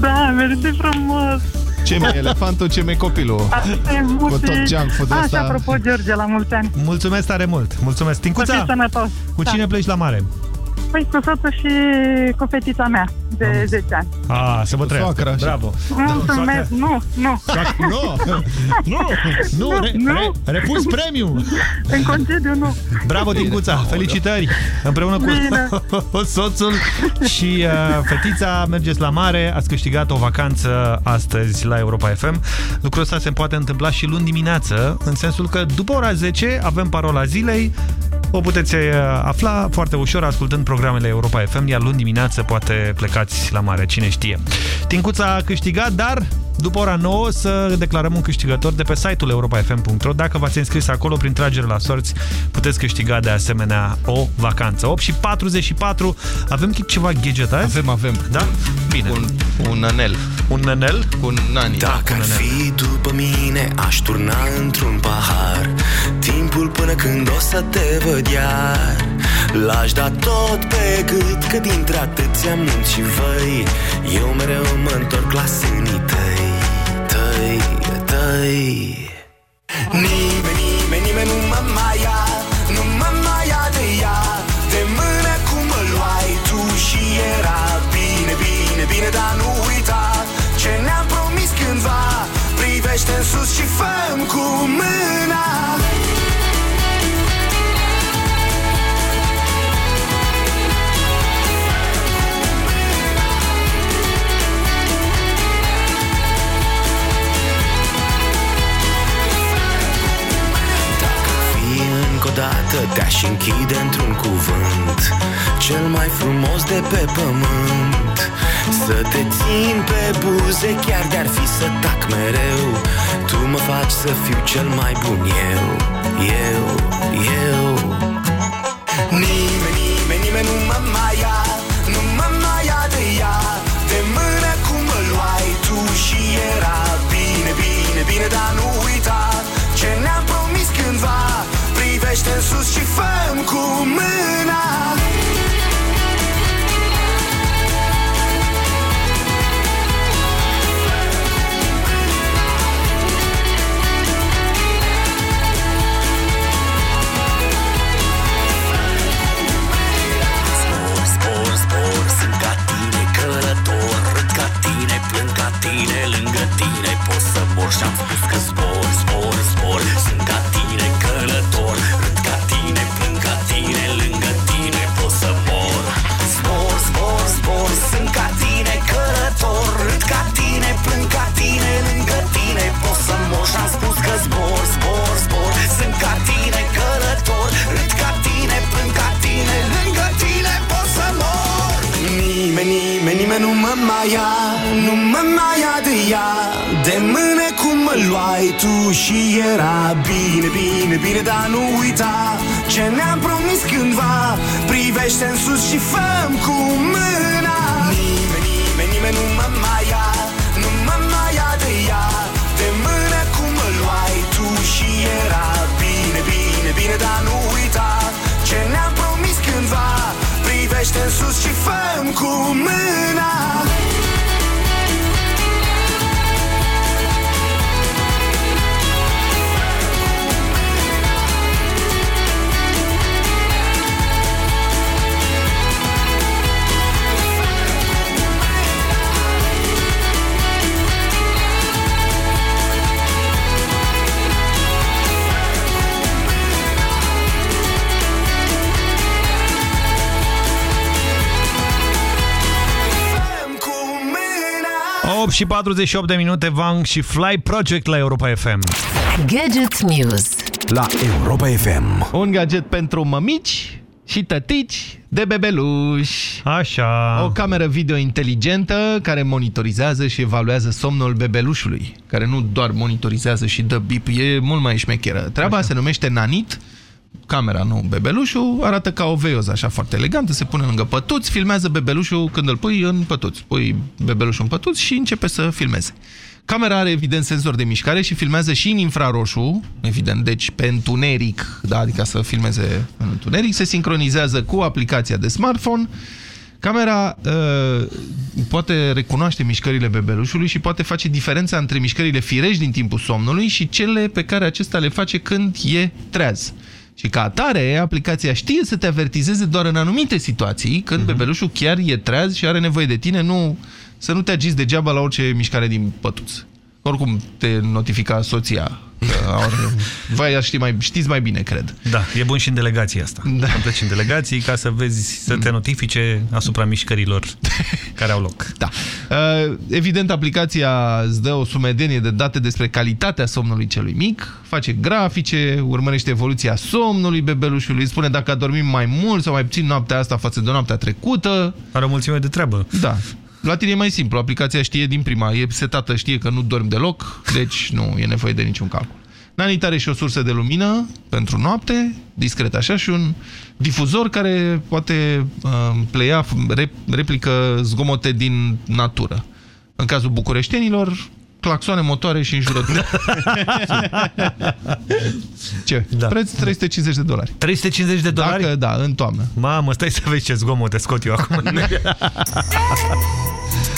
Da, mersi frumos. Ce mai elefantul, ce mai copilul? Cu tot junk food Așa, ăsta. apropo, George, la mulți ani. Mulțumesc tare mult. Mulțumesc. Să Tincuța, fii sănătos. cu Da. cine pleci la mare? Păi cu soțul și cu fetița mea de 10 ani. A, să vă trăiască. soacră, așa. Bravo. Mulțumesc, nu, nu. Soacră- Nu, nu, nu, re, re, refuz premium. În concediu, nu. Bravo, Tincuța, felicitări! Împreună Bine. cu soțul și uh, fetița mergeți la mare, ați câștigat o vacanță astăzi la Europa FM. Lucrul ăsta se poate întâmpla și luni dimineață, în sensul că după ora 10 avem parola zilei, o puteți uh, afla foarte ușor ascultând programele Europa FM, iar luni dimineață poate plecați la mare, cine știe. Tincuța a câștigat, dar după ora 9 să declarăm un câștigător de pe site-ul europafm.ro. Dacă v-ați înscris acolo prin tragere la sorți, puteți câștiga de asemenea o vacanță. 8 și 44, avem ceva gadget azi? Avem, avem. Da? Bine. Un, un anel. Un anel? Cu un nani. Dacă ar fi după mine, aș turna într-un pahar Timpul până când o să te văd iar L-aș da tot pe gât, că dintre atâția munți și văi Eu mereu mă întorc la sânii tăi, tăi, tăi Nimeni, nimeni, nimeni nu mă mai ia Nu mă mai ia de ea De mână cum mă luai tu și era Bine, bine, bine, dar nu uita Ce ne-am promis cândva. Privește în sus și fă cu mâna încă o dată Te-aș închide într-un cuvânt Cel mai frumos de pe pământ. Să te țin pe buze Chiar de-ar fi să tac mereu. Tu mă faci să fiu cel mai bun eu Eu, eu. Nimeni, nimeni, nimeni nu mă mai ia Nu mă mai ia de ea De mână cum mă luai tu și era Bine, bine, bine, dar nu uita Ce ne-am promis cândva Privește în sus și fă cu mâna. Zbor, zbor, zbor Sunt ca tine călător. Râd ca tine, plâng ca tine Lângă tine. Pot să mor Și-am spus că zbor, zbor, zbor nimeni, nimeni nu mă mai ia Nu mă mai ia de ea. De mână cum mă luai tu și era Bine, bine, bine, dar nu uita Ce ne-am promis cândva. Privește în sus și fă cu mâna în sus și fă cu mâna și 48 de minute, Vang și Fly Project la Europa FM. Gadget News. La Europa FM. Un gadget pentru mămici și tătici de bebeluși. Așa. O cameră video inteligentă care monitorizează și evaluează somnul bebelușului, care nu doar monitorizează și dă bip, e mult mai șmecheră. Treaba Așa. se numește Nanit, camera, nu bebelușul, arată ca o veioză, așa foarte elegantă, se pune lângă pătuț, filmează bebelușul când îl pui în pătuț. Pui bebelușul în pătuț și începe să filmeze. Camera are evident senzor de mișcare și filmează și în infraroșu, evident, deci pe întuneric, da, adică să filmeze în întuneric, se sincronizează cu aplicația de smartphone. Camera uh, poate recunoaște mișcările bebelușului și poate face diferența între mișcările firești din timpul somnului și cele pe care acesta le face când e treaz. Și ca atare, aplicația știe să te avertizeze doar în anumite situații, când uh -huh. bebelușul chiar e treaz și are nevoie de tine, nu să nu te agiți degeaba la orice mișcare din pătuț. Oricum te notifica soția. Ori, vai, știi mai, știți mai bine, cred. Da, e bun și în delegații asta. Da. Când pleci în delegații ca să vezi, să te notifice asupra mișcărilor care au loc. Da. Evident, aplicația îți dă o sumedenie de date despre calitatea somnului celui mic, face grafice, urmărește evoluția somnului bebelușului, îți spune dacă a dormit mai mult sau mai puțin noaptea asta față de noaptea trecută. Are o mulțime de treabă. Da. La tine e mai simplu, aplicația știe din prima, e setată, știe că nu dormi deloc, deci nu e nevoie de niciun calcul. Nanit are și o sursă de lumină pentru noapte, discret așa, și un difuzor care poate uh, pleia, rep, replică zgomote din natură. În cazul bucureștenilor, claxoane, motoare și înjurături. Ce? Da. Preț 350 de dolari. 350 de dolari? Dacă, da, în toamnă. Mamă, stai să vezi ce zgomote scot eu acum.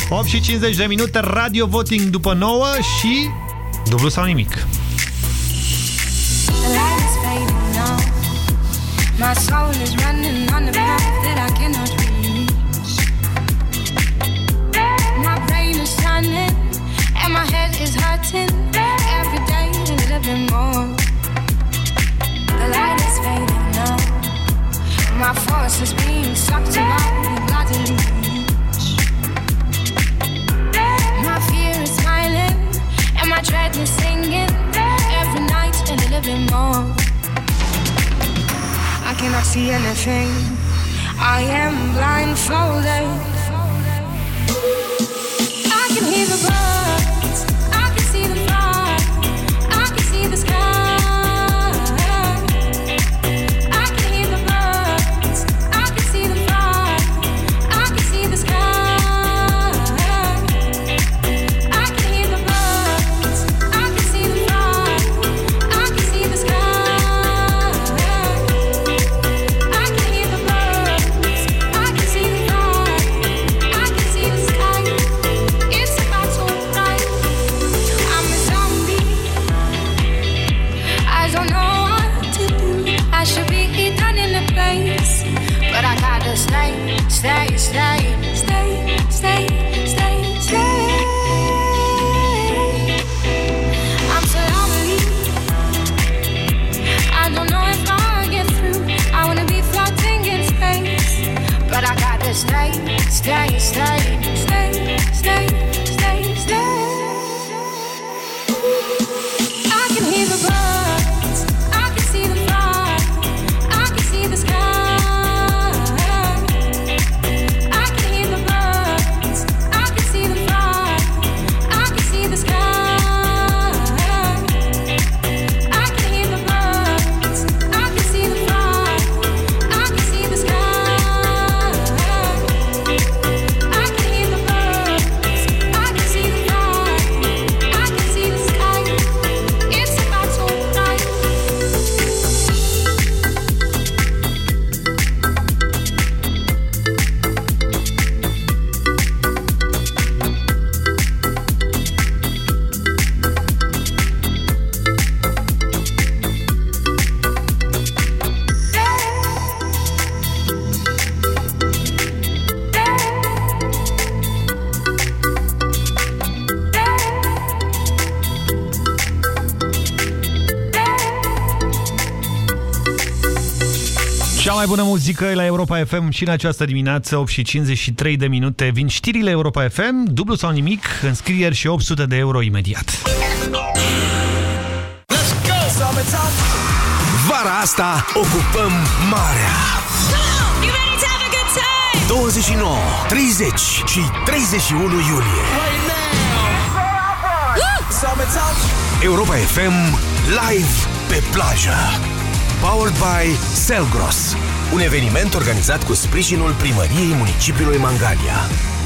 8 și 50 de minute, radio voting după 9 și dublu sau nimic. My soul is running on the path that I cannot reach. My brain is shining every day a little bit more. The light is fading now. My being sucked the. My fear is smiling and my dread is singing every night a little bit more. I cannot see anything. I am blindfolded. I can hear the. Einstein bună muzică e la Europa FM și în această dimineață, 8 și 53 de minute, vin știrile Europa FM, dublu sau nimic, înscrieri și 800 de euro imediat. Vara asta ocupăm marea. 29, 30 și 31 iulie. Europa FM live pe plajă. Powered by Selgros. Un eveniment organizat cu sprijinul primăriei municipiului Mangalia.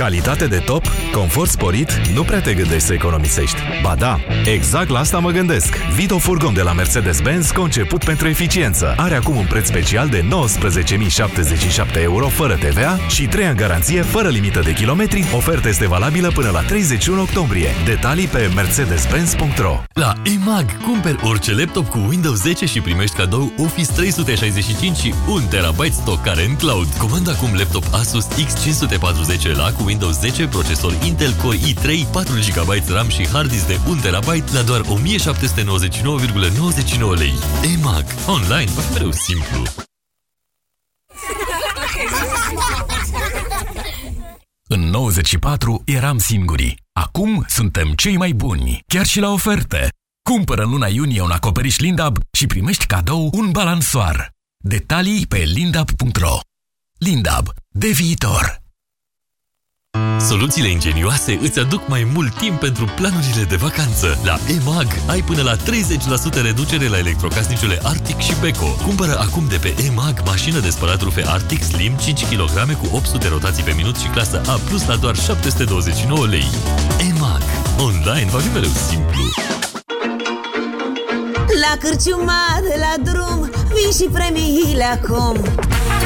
Calitate de top, confort sporit, nu prea te gândești să economisești. Ba da, exact la asta mă gândesc. Vito Furgon de la Mercedes-Benz, conceput pentru eficiență. Are acum un preț special de 19.077 euro fără TVA și 3 ani garanție fără limită de kilometri. Oferta este valabilă până la 31 octombrie. Detalii pe mercedes-benz.ro La EMAG, cumperi orice laptop cu Windows 10 și primești cadou Office 365 și 1 TB stocare în cloud. Comanda acum laptop Asus X540L cu Windows 10, procesor Intel Core i3, 4 GB RAM și hard disk de 1 TB la doar 1799,99 lei. EMAG. Online va fi mereu simplu. În 94 eram singuri. Acum suntem cei mai buni, chiar și la oferte. Cumpără în luna iunie un acoperiș Lindab și primești cadou un balansoar. Detalii pe lindab.ro Lindab. De viitor. Soluțiile ingenioase îți aduc mai mult timp pentru planurile de vacanță. La EMAG ai până la 30% reducere la electrocasnicele Arctic și Beko. Cumpără acum de pe EMAG mașină de spălat rufe Arctic Slim 5 kg cu 800 rotații pe minut și clasă A+, la doar 729 lei. EMAG. Online va fi mereu simplu. La cârciuma de la drum Vin și premiile acum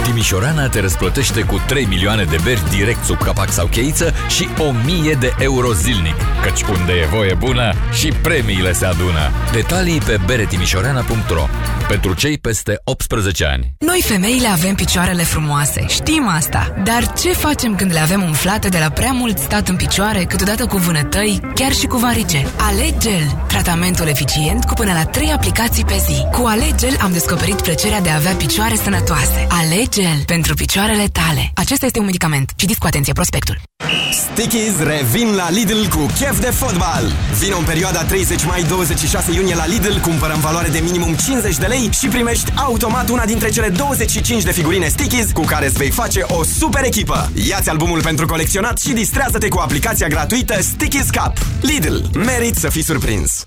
Timișorana te răsplătește cu 3 milioane de beri direct sub capac sau cheiță și 1000 de euro zilnic. Căci unde e voie bună și premiile se adună. Detalii pe beretimișorana.ro Pentru cei peste 18 ani. Noi femeile avem picioarele frumoase, știm asta. Dar ce facem când le avem umflate de la prea mult stat în picioare, câteodată cu vânătăi, chiar și cu varice? Alegel, tratamentul eficient cu până la 3 aplicații pe zi. Cu Alegel am descoperit plăcerea de a avea picioare sănătoase. Alegel pentru picioarele tale. Acesta este un medicament. Citiți cu atenție prospectul. Stickies revin la Lidl cu chef de fotbal. Vino în perioada 30 mai 26 iunie la Lidl, cumpără în valoare de minimum 50 de lei și primești automat una dintre cele 25 de figurine Stickies cu care îți vei face o super echipă. Iați albumul pentru colecționat și distrează-te cu aplicația gratuită Stickies Cup. Lidl. Merit să fii surprins.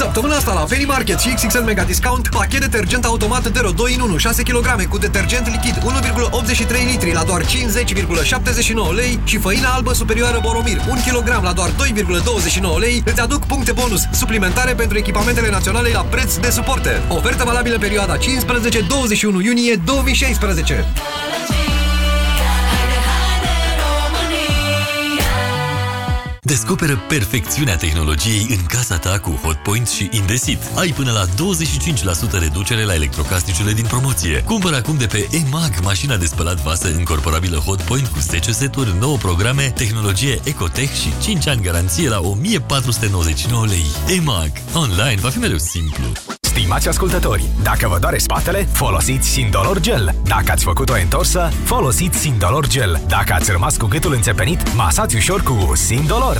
Săptămâna asta la Penny Market și XXL Mega Discount, pachet detergent automat Dero 2 în 1, 6 kg cu detergent lichid 1,83 litri la doar 50,79 lei și făina albă superioară Boromir 1 kg la doar 2,29 lei îți aduc puncte bonus suplimentare pentru echipamentele naționale la preț de suporte. Ofertă valabilă perioada 15-21 iunie 2016. Descoperă perfecțiunea tehnologiei în casa ta cu Hotpoint și Indesit. Ai până la 25% reducere la electrocasnicele din promoție. Cumpără acum de pe EMAG mașina de spălat vasă încorporabilă Hotpoint cu 10 seturi, 9 programe, tehnologie Ecotech și 5 ani garanție la 1499 lei. EMAG. Online va fi mereu simplu. Stimați ascultători, dacă vă doare spatele, folosiți Sindolor Gel. Dacă ați făcut o întorsă, folosiți Sindolor Gel. Dacă ați rămas cu gâtul înțepenit, masați ușor cu Sindolor.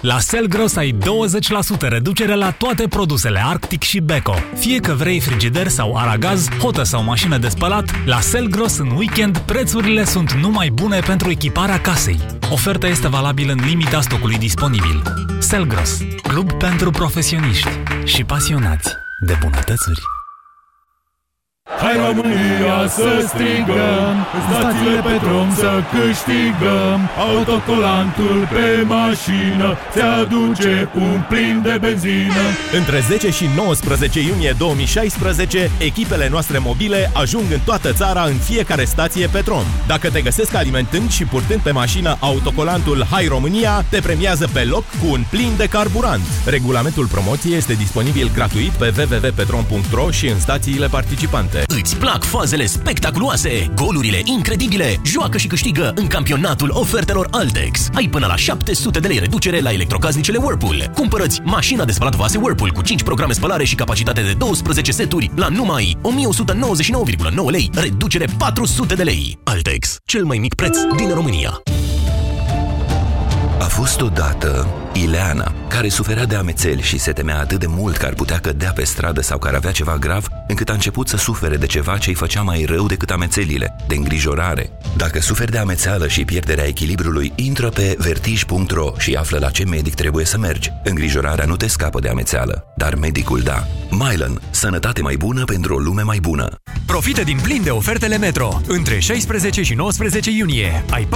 La Selgros ai 20% reducere la toate produsele Arctic și Beko. Fie că vrei frigider sau aragaz, hotă sau mașină de spălat, la Selgros în weekend prețurile sunt numai bune pentru echiparea casei. Oferta este valabilă în limita stocului disponibil. Selgros, club pentru profesioniști și pasionați de bunătățuri. Hai România să strigăm, stațiile pe drum să câștigăm, autocolantul pe mașină ți-aduce un plin de benzină. Între 10 și 19 iunie 2016, echipele noastre mobile ajung în toată țara în fiecare stație Petrom. Dacă te găsesc alimentând și purtând pe mașină autocolantul Hai România, te premiază pe loc cu un plin de carburant. Regulamentul promoției este disponibil gratuit pe www.petrom.ro și în stațiile participante. Îți plac fazele spectaculoase, golurile incredibile? Joacă și câștigă în campionatul ofertelor Altex. Ai până la 700 de lei reducere la electrocasnicele Whirlpool. Cumpărăți mașina de spălat vase Whirlpool cu 5 programe spălare și capacitate de 12 seturi la numai 1199,9 lei, reducere 400 de lei. Altex, cel mai mic preț din România. A fost odată Ileana, care suferea de amețeli și se temea atât de mult că ar putea cădea pe stradă sau că ar avea ceva grav, încât a început să sufere de ceva ce îi făcea mai rău decât amețelile, de îngrijorare. Dacă suferi de amețeală și pierderea echilibrului, intră pe vertij.ro și află la ce medic trebuie să mergi. Îngrijorarea nu te scapă de amețeală, dar medicul da. Mylan. Sănătate mai bună pentru o lume mai bună. Profită din plin de ofertele Metro. Între 16 și 19 iunie ai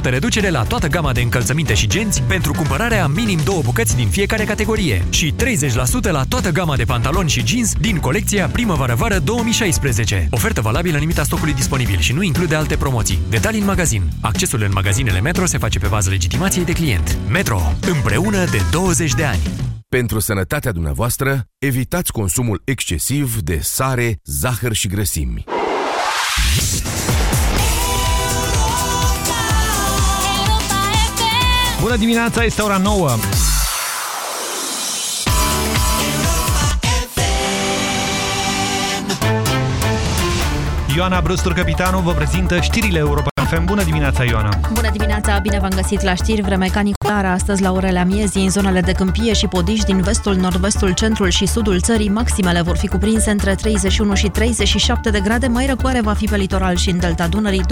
40% reducere la toată gama de încălțăminte și genți pentru cumpărarea minim două bucăți din fiecare categorie și 30% la toată gama de pantaloni și jeans din colecția Primăvară-Vară 2016. Ofertă valabilă în limita stocului disponibil și nu include alte promoții. Detalii în magazin. Accesul în magazinele Metro se face pe bază legitimației de client. Metro. Împreună de 20 de ani. Pentru sănătatea dumneavoastră, evitați consumul excesiv de sare, zahăr și grăsimi. Bună dimineața, este ora 9. Ioana Brustur, capitanul, vă prezintă știrile Europa FM. Bună dimineața, Ioana! Bună dimineața, bine v-am găsit la știri. Vreme caniculară astăzi la orele amiezii în zonele de câmpie și podiși din vestul, nord-vestul, centrul și sudul țării. Maximele vor fi cuprinse între 31 și 37 de grade. Mai răcoare va fi pe litoral și în delta Dunării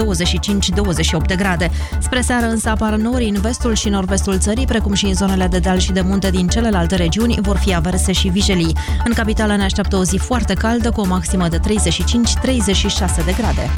25-28 de grade. Spre seară însă apar nori în vestul și nord-vestul țării, precum și în zonele de deal și de munte din celelalte regiuni, vor fi averse și vijelii. În capitală ne așteaptă o zi foarte caldă, cu o maximă de 35-36 de grade.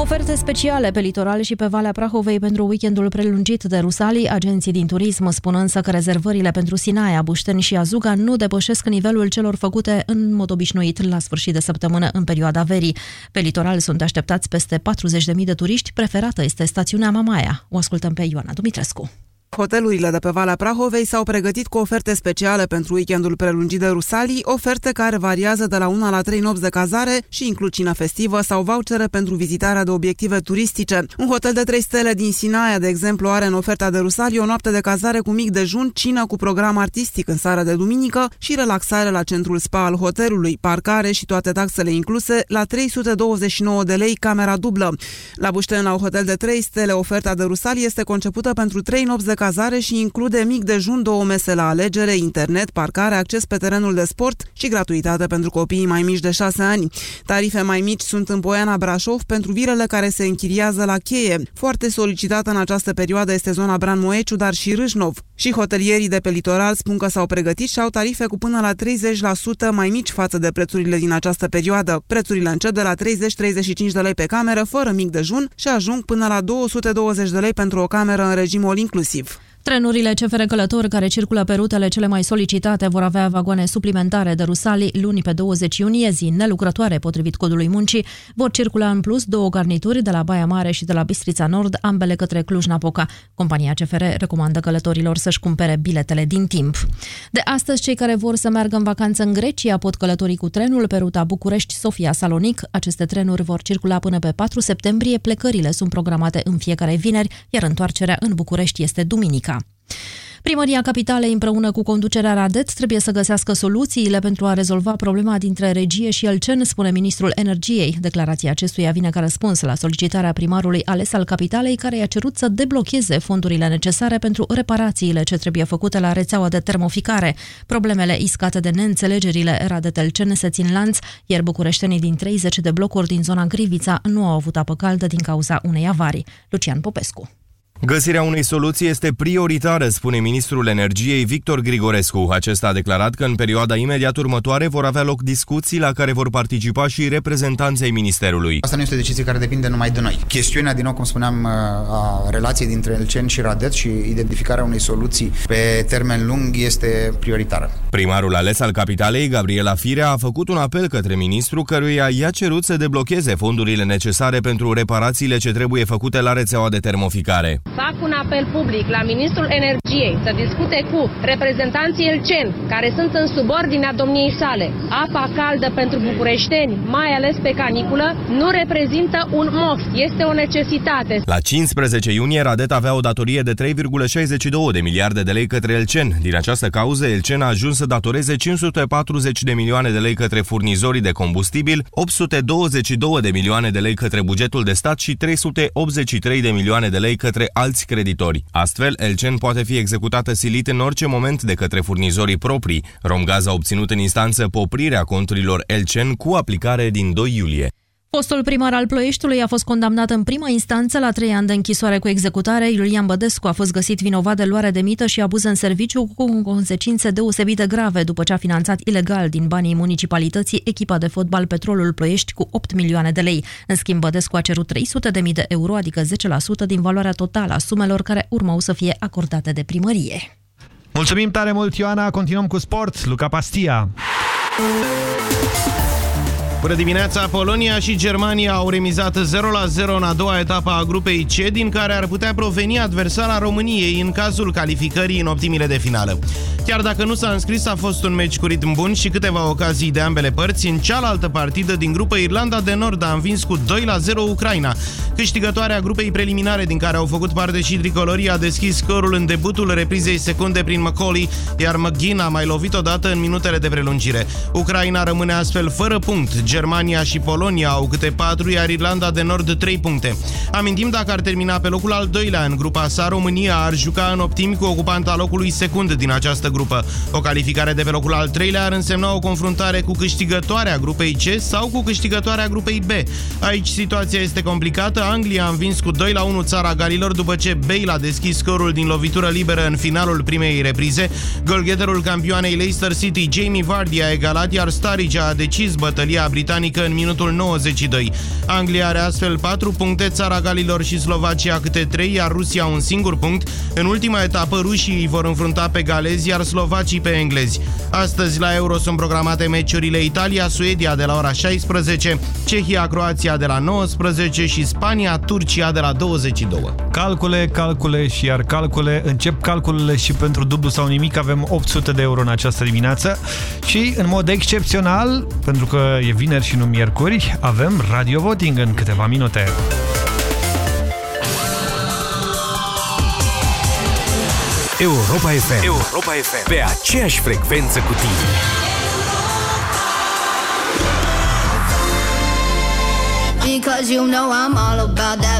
Oferte speciale pe litoral și pe Valea Prahovei pentru weekendul prelungit de Rusalii. Agenții din turism spun însă că rezervările pentru Sinaia, Bușteni și Azuga nu depășesc nivelul celor făcute în mod obișnuit la sfârșit de săptămână în perioada verii. Pe litoral sunt așteptați peste 40.000 de turiști. Preferată este stațiunea Mamaia. O ascultăm pe Ioana Dumitrescu. Hotelurile de pe Valea Prahovei s-au pregătit cu oferte speciale pentru weekendul prelungit de Rusalii, oferte care variază de la 1 la 3 nopți de cazare și includ cină festivă sau vouchere pentru vizitarea de obiective turistice. Un hotel de 3 stele din Sinaia, de exemplu, are în oferta de Rusalii o noapte de cazare cu mic dejun, cină cu program artistic în seara de duminică și relaxare la centrul spa al hotelului, parcare și toate taxele incluse la 329 de lei camera dublă. La Bușten, la un hotel de 3 stele, oferta de Rusalii este concepută pentru 3 nopți de cazare și include mic dejun, două mese la alegere, internet, parcare, acces pe terenul de sport și gratuitate pentru copiii mai mici de 6 ani. Tarife mai mici sunt în Poiana Brașov pentru virele care se închiriază la cheie. Foarte solicitată în această perioadă este zona Bran Moeciu, dar și Râșnov. Și hotelierii de pe litoral spun că s-au pregătit și au tarife cu până la 30% mai mici față de prețurile din această perioadă. Prețurile încep de la 30-35 de lei pe cameră, fără mic dejun și ajung până la 220 de lei pentru o cameră în regim all inclusiv. Trenurile CFR Călători care circulă pe rutele cele mai solicitate vor avea vagoane suplimentare de Rusali luni pe 20 iunie, zi nelucrătoare potrivit codului muncii. Vor circula în plus două garnituri de la Baia Mare și de la Bistrița Nord, ambele către Cluj-Napoca. Compania CFR recomandă călătorilor să-și cumpere biletele din timp. De astăzi, cei care vor să meargă în vacanță în Grecia pot călători cu trenul pe ruta București-Sofia-Salonic. Aceste trenuri vor circula până pe 4 septembrie. Plecările sunt programate în fiecare vineri, iar întoarcerea în București este duminica. Primăria Capitalei împreună cu conducerea Radet trebuie să găsească soluțiile pentru a rezolva problema dintre regie și Elcen, spune ministrul Energiei. Declarația acestuia vine ca răspuns la solicitarea primarului ales al Capitalei, care i-a cerut să deblocheze fondurile necesare pentru reparațiile ce trebuie făcute la rețeaua de termoficare. Problemele iscate de neînțelegerile Radet Elcen se țin lanț, iar bucureștenii din 30 de blocuri din zona Grivița nu au avut apă caldă din cauza unei avarii. Lucian Popescu. Găsirea unei soluții este prioritară, spune ministrul energiei Victor Grigorescu. Acesta a declarat că în perioada imediat următoare vor avea loc discuții la care vor participa și reprezentanței ministerului. Asta nu este o decizie care depinde numai de noi. Chestiunea, din nou, cum spuneam, a relației dintre Elcen și Radet și identificarea unei soluții pe termen lung este prioritară. Primarul ales al capitalei, Gabriela Firea, a făcut un apel către ministru căruia i-a cerut să deblocheze fondurile necesare pentru reparațiile ce trebuie făcute la rețeaua de termoficare. Fac un apel public la Ministrul Energiei să discute cu reprezentanții Elcen, care sunt în subordinea domniei sale. Apa caldă pentru bucureșteni, mai ales pe caniculă, nu reprezintă un moft, este o necesitate. La 15 iunie, Radet avea o datorie de 3,62 de miliarde de lei către Elcen. Din această cauză, Elcen a ajuns să datoreze 540 de milioane de lei către furnizorii de combustibil, 822 de milioane de lei către bugetul de stat și 383 de milioane de lei către alți creditori. Astfel, Elcen poate fi executată silit în orice moment de către furnizorii proprii. Romgaz a obținut în instanță poprirea conturilor Elcen cu aplicare din 2 iulie. Fostul primar al Ploieștiului a fost condamnat în prima instanță la trei ani de închisoare cu executare. Iulian Bădescu a fost găsit vinovat de luare de mită și abuz în serviciu cu consecințe deosebit de grave după ce a finanțat ilegal din banii municipalității echipa de fotbal Petrolul Ploiești cu 8 milioane de lei. În schimb, Bădescu a cerut 300.000 de euro, adică 10% din valoarea totală a sumelor care urmau să fie acordate de primărie. Mulțumim tare mult, Ioana. Continuăm cu sport. Luca Pastia. Bună dimineața! Polonia și Germania au remizat 0-0 în a doua etapă a grupei C, din care ar putea proveni adversara României în cazul calificării în optimile de finală. Chiar dacă nu s-a înscris, a fost un meci cu ritm bun și câteva ocazii de ambele părți. În cealaltă partidă din grupă, Irlanda de Nord a învins cu 2-0 Ucraina. Câștigătoarea grupei preliminare din care au făcut parte și tricolorii a deschis scorul în debutul reprizei secunde prin McCauley, iar McGinn a mai lovit odată în minutele de prelungire. Ucraina rămâne astfel fără punct. Germania și Polonia au câte 4, iar Irlanda de Nord 3 puncte. Amintim dacă ar termina pe locul al doilea în grupa sa, România ar juca în optimi cu ocupanta locului secund din această grupă. O calificare de pe locul al treilea ar însemna o confruntare cu câștigătoarea grupei C sau cu câștigătoarea grupei B. Aici situația este complicată. Anglia a învins cu 2 la 1 țara Galilor după ce Bale a deschis scorul din lovitură liberă în finalul primei reprize. Golgheterul campioanei Leicester City, Jamie Vardy, a egalat, iar Sturridge a decis bătălia britanică în minutul 92. Anglia are astfel 4 puncte, țara Galilor și Slovacia câte 3, iar Rusia un singur punct. În ultima etapă, rușii îi vor înfrunta pe galezi, iar slovacii pe englezi. Astăzi la Euro sunt programate meciurile Italia-Suedia de la ora 16, Cehia-Croația de la 19 și Spania-Turcia de la 22. Calcule, calcule și iar calcule. Încep calculele și pentru dublu sau nimic avem 800 de euro în această dimineață și în mod excepțional, pentru că e vineri și nu miercuri, avem radio voting în câteva minute. Europa FM. Europa FM. Pe aceeași frecvență cu tine. Because you know I'm all about that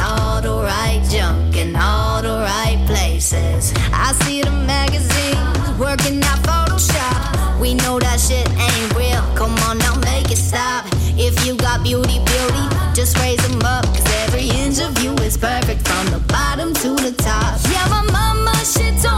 All the right junk in all the right places. I see the magazines working out Photoshop. We know that shit ain't real. Come on now, make it stop. If you got beauty, beauty, just raise them up. Cause every inch of you is perfect from the bottom to the top. Yeah, my mama, she told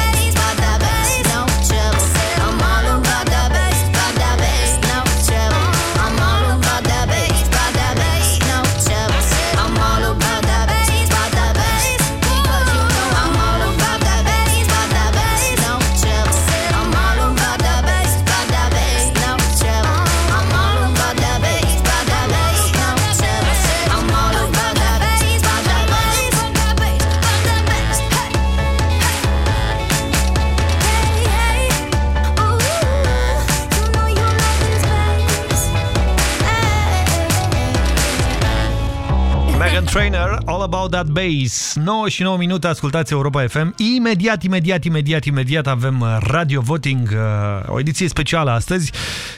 That Bass. 9 și 9 minute, ascultați Europa FM Imediat, imediat, imediat, imediat avem uh, Radio Voting uh, O ediție specială astăzi.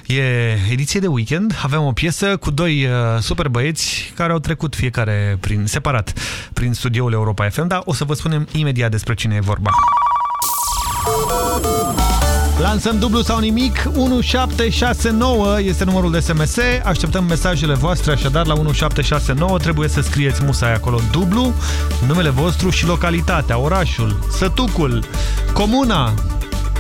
E ediție de weekend. Avem o piesă cu doi uh, super băieți Care au trecut fiecare prin separat Prin studioul Europa FM Dar o să vă spunem imediat despre cine e vorba Lansăm dublu sau nimic, 1769 este numărul de SMS, așteptăm mesajele voastre, așadar la 1769 trebuie să scrieți musai acolo dublu, numele vostru și localitatea, orașul, sătucul, comuna,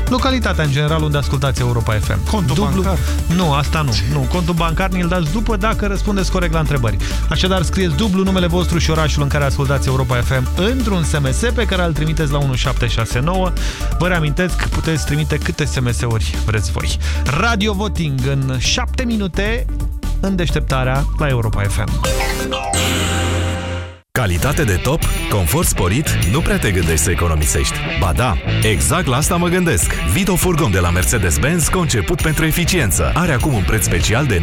localitatea în general unde ascultați Europa FM. Contul dublu... bancar? Nu, asta nu. Nu, contul bancar ni-l dați după dacă răspundeți corect la întrebări. Așadar, scrieți dublu numele vostru și orașul în care ascultați Europa FM într-un SMS pe care îl trimiteți la 1769. Vă reamintesc că puteți trimite câte SMS-uri vreți voi. Radio Voting în 7 minute în deșteptarea la Europa FM. Calitate de top, confort sporit, nu prea te gândești să economisești. Ba da, exact la asta mă gândesc. Vito Furgon de la Mercedes-Benz, conceput pentru eficiență. Are acum un preț special de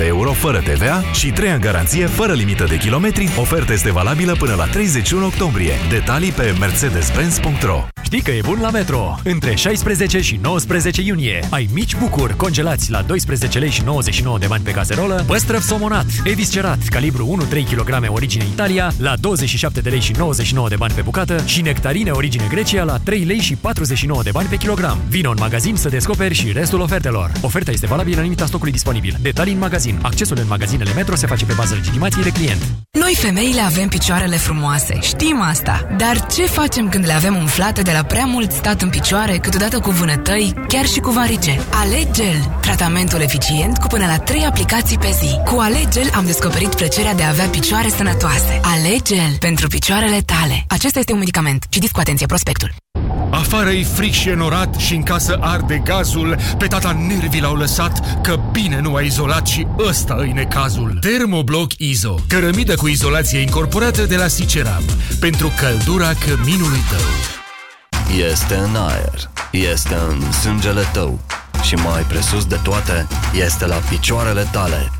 19.077 euro fără TVA și 3 ani garanție fără limită de kilometri. Oferta este valabilă până la 31 octombrie. Detalii pe mercedes-benz.ro Știi că e bun la Metro! Între 16 și 19 iunie ai mici bucuri congelați la 12 lei și 99 de bani pe caserolă, păstrăv somonat, eviscerat, calibru 1-3 kg origine Italia la 27 de lei și 99 de bani pe bucată și nectarine origine Grecia la 3 lei și 49 de bani pe kilogram. Vino în magazin să descoperi și restul ofertelor. Oferta este valabilă în limita stocului disponibil. Detalii în magazin. Accesul în magazinele Metro se face pe bază legitimației de client. Noi femeile avem picioarele frumoase, știm asta. Dar ce facem când le avem umflate de la prea mult stat în picioare, câteodată cu vânătăi, chiar și cu varice? Alegel, tratamentul eficient cu până la 3 aplicații pe zi. Cu Alegel am descoperit plăcerea de a avea picioare sănătoase. Alegel pentru picioarele tale. Acesta este un medicament. Citiți cu atenție prospectul. Afară e fric și enorat și în casă arde gazul Pe tata nervii l-au lăsat că bine nu a izolat și ăsta îi necazul Termobloc Izo Cărămidă cu izolație incorporată de la Siceram Pentru căldura căminului tău Este în aer, este în sângele tău și mai presus de toate, este la picioarele tale.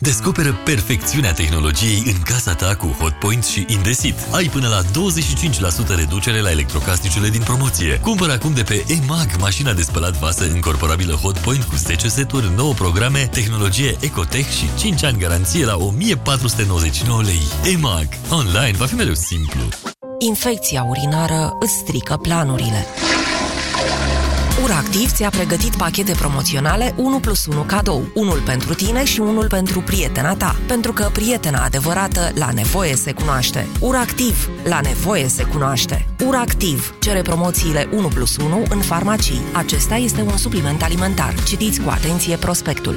Descoperă perfecțiunea tehnologiei în casa ta cu Hotpoint și Indesit. Ai până la 25% reducere la electrocasnicele din promoție. Cumpără acum de pe EMAG mașina de spălat vasă incorporabilă Hotpoint cu 10 seturi, 9 programe, tehnologie Ecotech și 5 ani garanție la 1499 lei. EMAG. Online va fi mereu simplu. Infecția urinară îți strică planurile. URACtiv ți-a pregătit pachete promoționale 1 plus 1 cadou, unul pentru tine și unul pentru prietena ta, pentru că prietena adevărată la nevoie se cunoaște. URACtiv, la nevoie se cunoaște. URACtiv cere promoțiile 1 plus 1 în farmacii. Acesta este un supliment alimentar. Citiți cu atenție prospectul.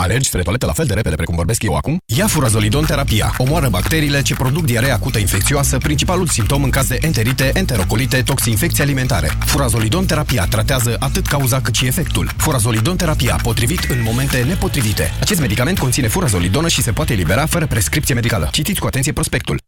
Alergi spre toaletă la fel de repede precum vorbesc eu acum? Ia furazolidon terapia. Omoară bacteriile ce produc diaree acută infecțioasă, principalul simptom în caz de enterite, enterocolite, toxinfecții alimentare. Furazolidon terapia tratează atât cauza cât și efectul. Furazolidon terapia, potrivit în momente nepotrivite. Acest medicament conține furazolidonă și se poate elibera fără prescripție medicală. Citiți cu atenție prospectul.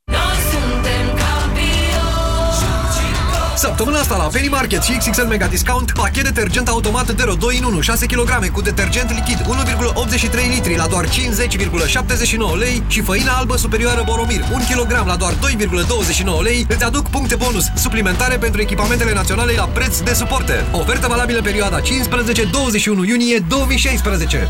Săptămâna asta la Penny Market și XXL Mega Discount, pachet detergent automat Dero 2 în 1, 6 kg cu detergent lichid 1,83 litri la doar 50,79 lei și făina albă superioară Boromir 1 kg la doar 2,29 lei îți aduc puncte bonus suplimentare pentru echipamentele naționale la preț de suporte. Ofertă valabilă perioada 15-21 iunie 2016.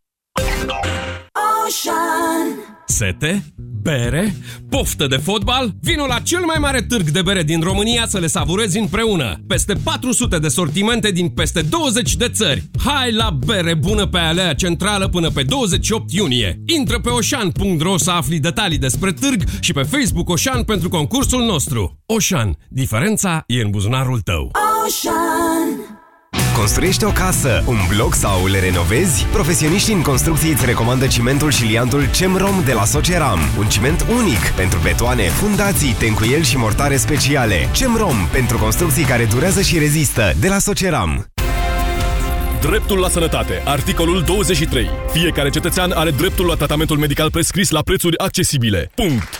Sete? Bere? Poftă de fotbal? Vino la cel mai mare târg de bere din România să le savurezi împreună. Peste 400 de sortimente din peste 20 de țări. Hai la bere bună pe alea centrală până pe 28 iunie. Intră pe oșan.ro să afli detalii despre târg și pe Facebook Oșan pentru concursul nostru. Oșan. Diferența e în buzunarul tău. Ocean. Construiești o casă, un bloc sau le renovezi? Profesioniștii în construcții îți recomandă cimentul și liantul CEMROM de la Soceram. Un ciment unic pentru betoane, fundații, tencuieli și mortare speciale. CEMROM pentru construcții care durează și rezistă de la Soceram. Dreptul la sănătate. Articolul 23. Fiecare cetățean are dreptul la tratamentul medical prescris la prețuri accesibile. Punct.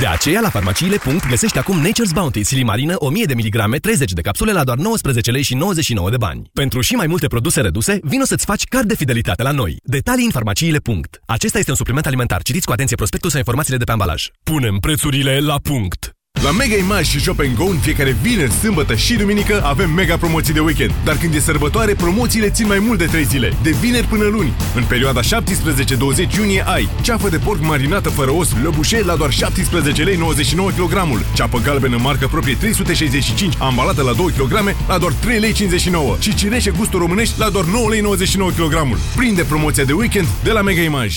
De aceea, la farmaciile. găsești acum Nature's Bounty silimarină 1000 de miligrame, 30 de capsule la doar 19 lei și 99 de bani. Pentru și mai multe produse reduse, vino să-ți faci card de fidelitate la noi. Detalii în farmaciile. Acesta este un supliment alimentar. Citiți cu atenție prospectul sau informațiile de pe ambalaj. Punem prețurile la punct! La Mega Image și Shop Go în fiecare vineri, sâmbătă și duminică avem mega promoții de weekend. Dar când e sărbătoare, promoțiile țin mai mult de 3 zile, de vineri până luni. În perioada 17-20 iunie ai ceafă de porc marinată fără os Lăbușe la doar 17 lei 99 kg. Ceapă galbenă marcă proprie 365, ambalată la 2 kg la doar 3 lei 59 și cireșe gustul românești la doar 9 lei 99 kg. Prinde promoția de weekend de la Mega Image.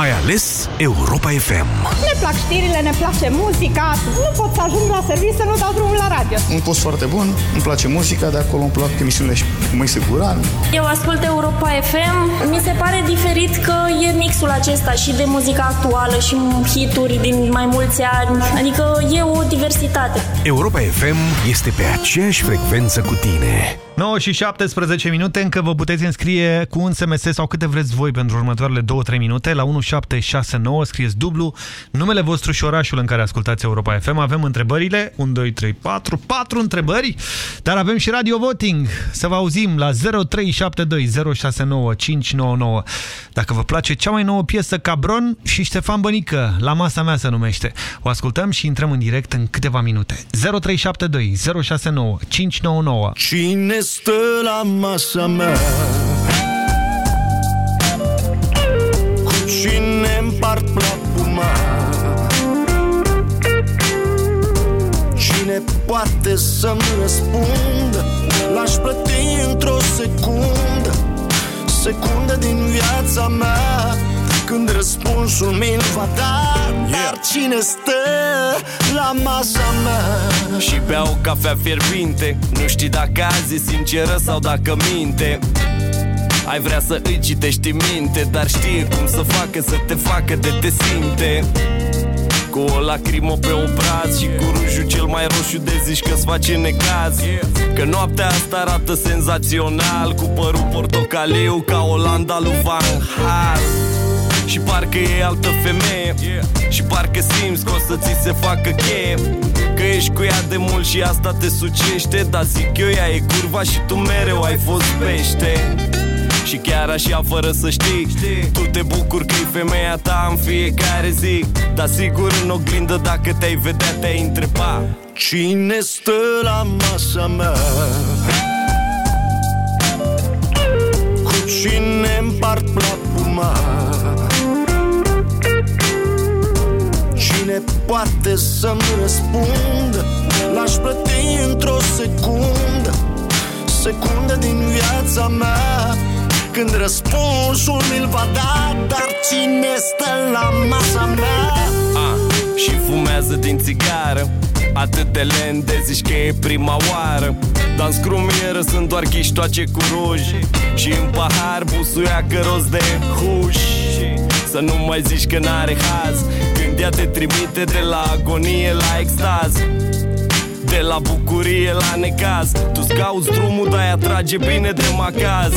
Ai ales Europa FM. Ne plac știrile, ne place muzica. Nu pot să ajung la serviciu să nu dau drumul la radio. Un post foarte bun, îmi place muzica, de acolo îmi plac emisiunile și cu Moise Guran. Eu ascult Europa FM. Mi se pare diferit că e mixul acesta și de muzica actuală și hituri din mai mulți ani. Adică e o diversitate. Europa FM este pe aceeași frecvență cu tine. 9 și 17 minute, încă vă puteți înscrie cu un SMS sau câte vreți voi pentru următoarele 2-3 minute la 1769, scrieți dublu, numele vostru și orașul în care ascultați Europa FM. Avem întrebările, 1, 2, 3, 4, 4 întrebări, dar avem și radio voting. Să vă auzim la 0372 069 599. Dacă vă place cea mai nouă piesă Cabron și Ștefan Bănică, la masa mea se numește. O ascultăm și intrăm în direct în câteva minute. 0372 069 599. Cine stă la masa mea? Cine împart plapuma? Cine poate să-mi răspundă? L-aș plăti într-o secundă. Secundă din viața mea. Când răspunsul mi-l va da Dar cine stă la masa mea? Și bea o cafea fierbinte. Nu știi dacă azi e sinceră sau dacă minte ai vrea să îi citești în minte Dar știe cum să facă să te facă de te simte. Cu o lacrimă pe obraz Și cu rujul cel mai roșu de zici că-ți face necaz. Că noaptea asta arată senzațional Cu părul portocaliu ca Olanda lui Van Hal. Și parcă e altă femeie Și parcă simți că o să ți se facă cheie. Că ești cu ea de mult și asta te sucește Dar zic eu ea e curva și tu mereu ai fost pește și chiar așa fără să știi Tu te bucuri că e femeia ta în fiecare zi Dar sigur în oglindă dacă te-ai vedea te-ai întreba Cine stă la masa mea? Cu cine împart plapuma? Cine poate să-mi răspundă? L-aș plăti într-o secundă Secundă din viața mea Când răspunsul mi-l va da Dar cine stă la masa mea? A, și fumează din țigară. Atât de lent de zici că e prima oară. Dar în scrumieră sunt doar ghiștoace cu ruj Și în pahar busuiacă roz de huș Să nu mai zici că n-are haz Când ea te trimite de la agonie la extaz. De la bucurie la necaz Tu scauți drumul, dar ea trage bine de macaz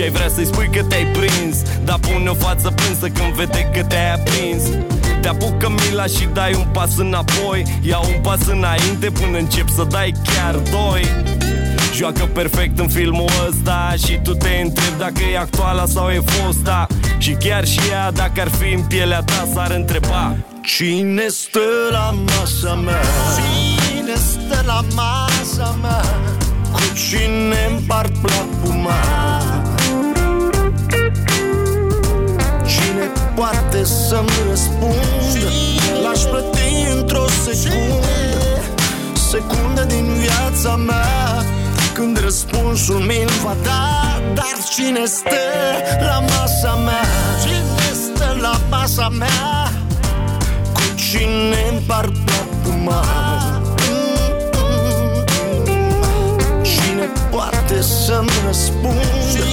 și ai vrea să-i spui că te-ai prins Dar pune o față plânsă când vede că te-ai aprins Te apucă mila și dai un pas înapoi Ia un pas înainte până încep să dai chiar doi Joacă perfect în filmul ăsta Și tu te întrebi dacă e actuala sau e fosta Și chiar și ea dacă ar fi în pielea ta s-ar întreba Cine stă la masa mea? Cine stă la masa mea? Cu cine împart plapuma? Cine poate să-mi răspundă? L-aș plăti într-o secundă Secundă din viața mea Când răspunsul mi-l va da Dar cine stă la masa mea? Cine stă la masa mea? Cu cine împart plapuma? Cine poate să-mi răspundă?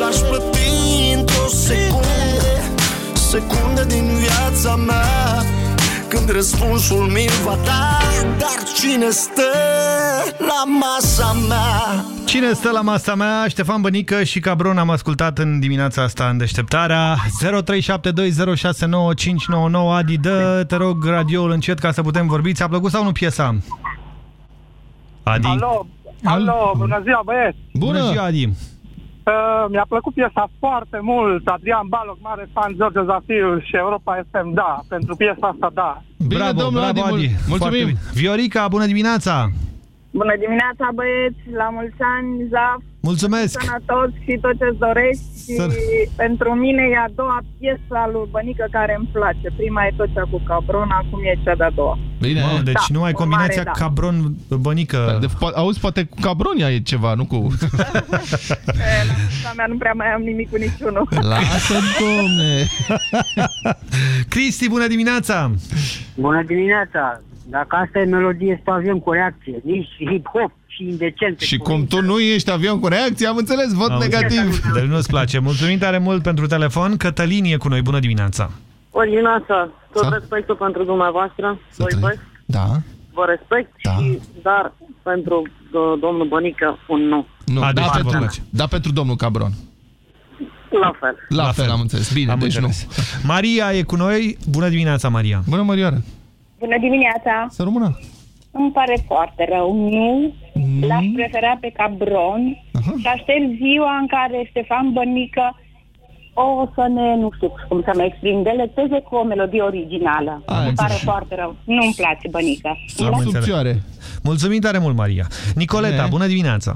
L-aș plăti într-o secundă Secundă din viața mea Când răspunsul mi-l va da Dar cine stă la masa mea? Cine stă la masa mea? Ștefan Bănică și Cabron am ascultat în dimineața asta în deșteptarea 0372069599 Adi, dă, te rog, radioul încet ca să putem vorbi Ți-a plăcut sau nu piesa? Adi? Alo, alo, bună ziua băieți! Bună ziua, Adi! Uh, mi-a plăcut piesa foarte mult, Adrian Baloc, mare fan, George Zafiu și Europa FM, da, pentru piesa asta, da. Bine, bravo, domnul bravo, Adi, Adi! mulțumim. Foarte bine. Viorica, bună dimineața! Bună dimineața, băieți! La mulți ani, Zaf! Mulțumesc! Sănătos și tot ce-ți dorești și Să- pentru mine e a doua piesă a lui Bănică care îmi place. Prima e tot cea cu Cabron, acum e cea de-a doua. Bine. Mamă, deci Da, nu ai urmare, combinația da. Cabron-Bănică. De, po- auzi, poate cu Cabronia e ceva, nu cu... E, la mea nu prea mai am nimic cu niciunul. Lasă, domne! Cristi, bună dimineața! Bună dimineața! Dacă asta e melodie, să avem cu reacție. Nici hip-hop și indecente. Și cum tu nu ești avion cu reacție, am înțeles, vot Am negativ. înțeles. Deci nu-ți place. Mulțumim tare mult pentru telefon. Cătălin e cu noi. Bună dimineața! O dimineață, tot Sa? respectul pentru dumneavoastră, voi băi, Da. vă respect, Da. și, dar pentru do- domnul Bănică un nu. Nu, A, da, deci te pentru, place. da pentru domnul Cabron. La fel. La, La fel, fel, am înțeles. Bine, Am deci înțeles. nu. Maria e cu noi. Bună dimineața, Maria! Bună, Marioară! Bună dimineața! Să rămână! Îmi pare foarte rău, nu. L-aș prefera pe Cabron și aștept ziua în care Ștefan Bănică o să ne, nu știu cum să mă exprim, delecteze cu o melodie originală. Am Îmi pare înțeles. foarte rău. Nu-mi place Bănică. Am înțeles. Mulțumim tare mult, Maria. Nicoleta, bună dimineața!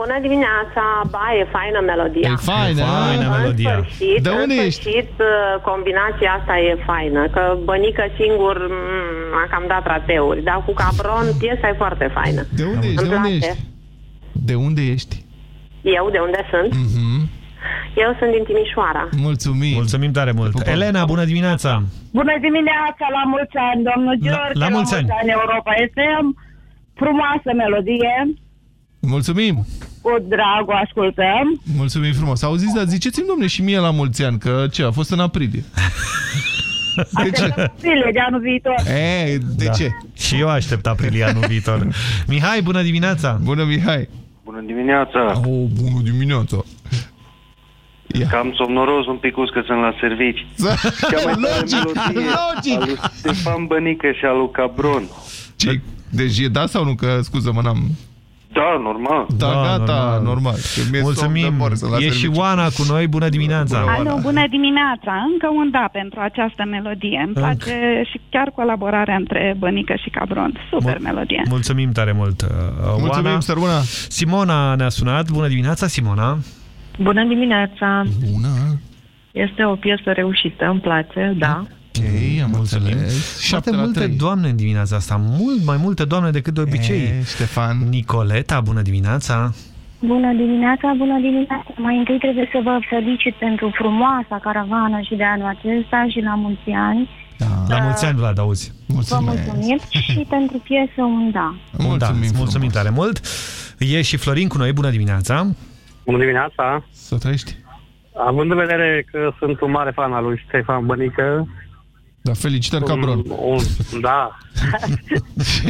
Bună dimineața, ba, e faină melodia. E faină, E faină în melodia. Sfârșit, De unde în ești? sfârșit, uh, combinația asta e faină, că bănică singur mm, a cam dat rateuri, dar cu Cabron piesa e foarte faină. De unde ești? Îmi De unde place. ești? De unde ești? Eu, de unde sunt? Mhm. Eu sunt din Timișoara. Mulțumim. Mulțumim tare mult. Elena, bună dimineața. Bună dimineața, la mulți ani, domnul George, la mulți ani. Europa FM. Frumoasă melodie, Mulțumim. cu drag o ascultăm. Mulțumim frumos. Auziți, dar ziceți-mi, domne, și mie la mulți ani, că ce, a fost în aprilie. De ce? Zile de anul viitor. E, de Da. ce? Și eu aștept aprilie anul viitor. Mihai, bună dimineața. Bună, Mihai. Bună dimineața! Oh, bună dimineața! Cam somnoros un pic că sunt la servici. Cea mai tare Logic, melodie logic. a lui Stefan Bănică și a lui Cabron. Ce? Deci e da sau nu? Că, scuză-mă, n-am... Da, normal. Da, gata, normal. normal. Că mi-e somn de Mulțumim. mor, sunt la E și serviciu. Oana cu noi. Bună dimineața. Alo, bună dimineața! Încă un da pentru această melodie. Îmi place și chiar colaborarea între Bănică și Cabron. Super melodie. Mulțumim tare mult. uh, Mulțumim, Oana. Sărbuna. Simona ne-a sunat. Bună dimineața, Simona. Bună dimineața! Bună! Este o piesă reușită, îmi place, da. Ok, am Mulțumim. Foarte multe doamne în dimineața asta. Mult mai multe doamne decât de obicei. E, Ștefan. Nicoleta, bună dimineața. Bună dimineața, bună dimineața. Mai întâi trebuie să vă felicit pentru frumoasa caravană și de anul acesta și la mulți ani. La mulți ani, Vlad, auzi. Vă mulțumim și pentru piesă un da. Mulțumim, da, mulțumim tare mult. E și Florin cu noi. Bună dimineața. Bună dimineața! Să trăiești! Având în vedere că sunt un mare fan al lui Ștefan Bănică... Da, felicitări, Cabron. Un, da.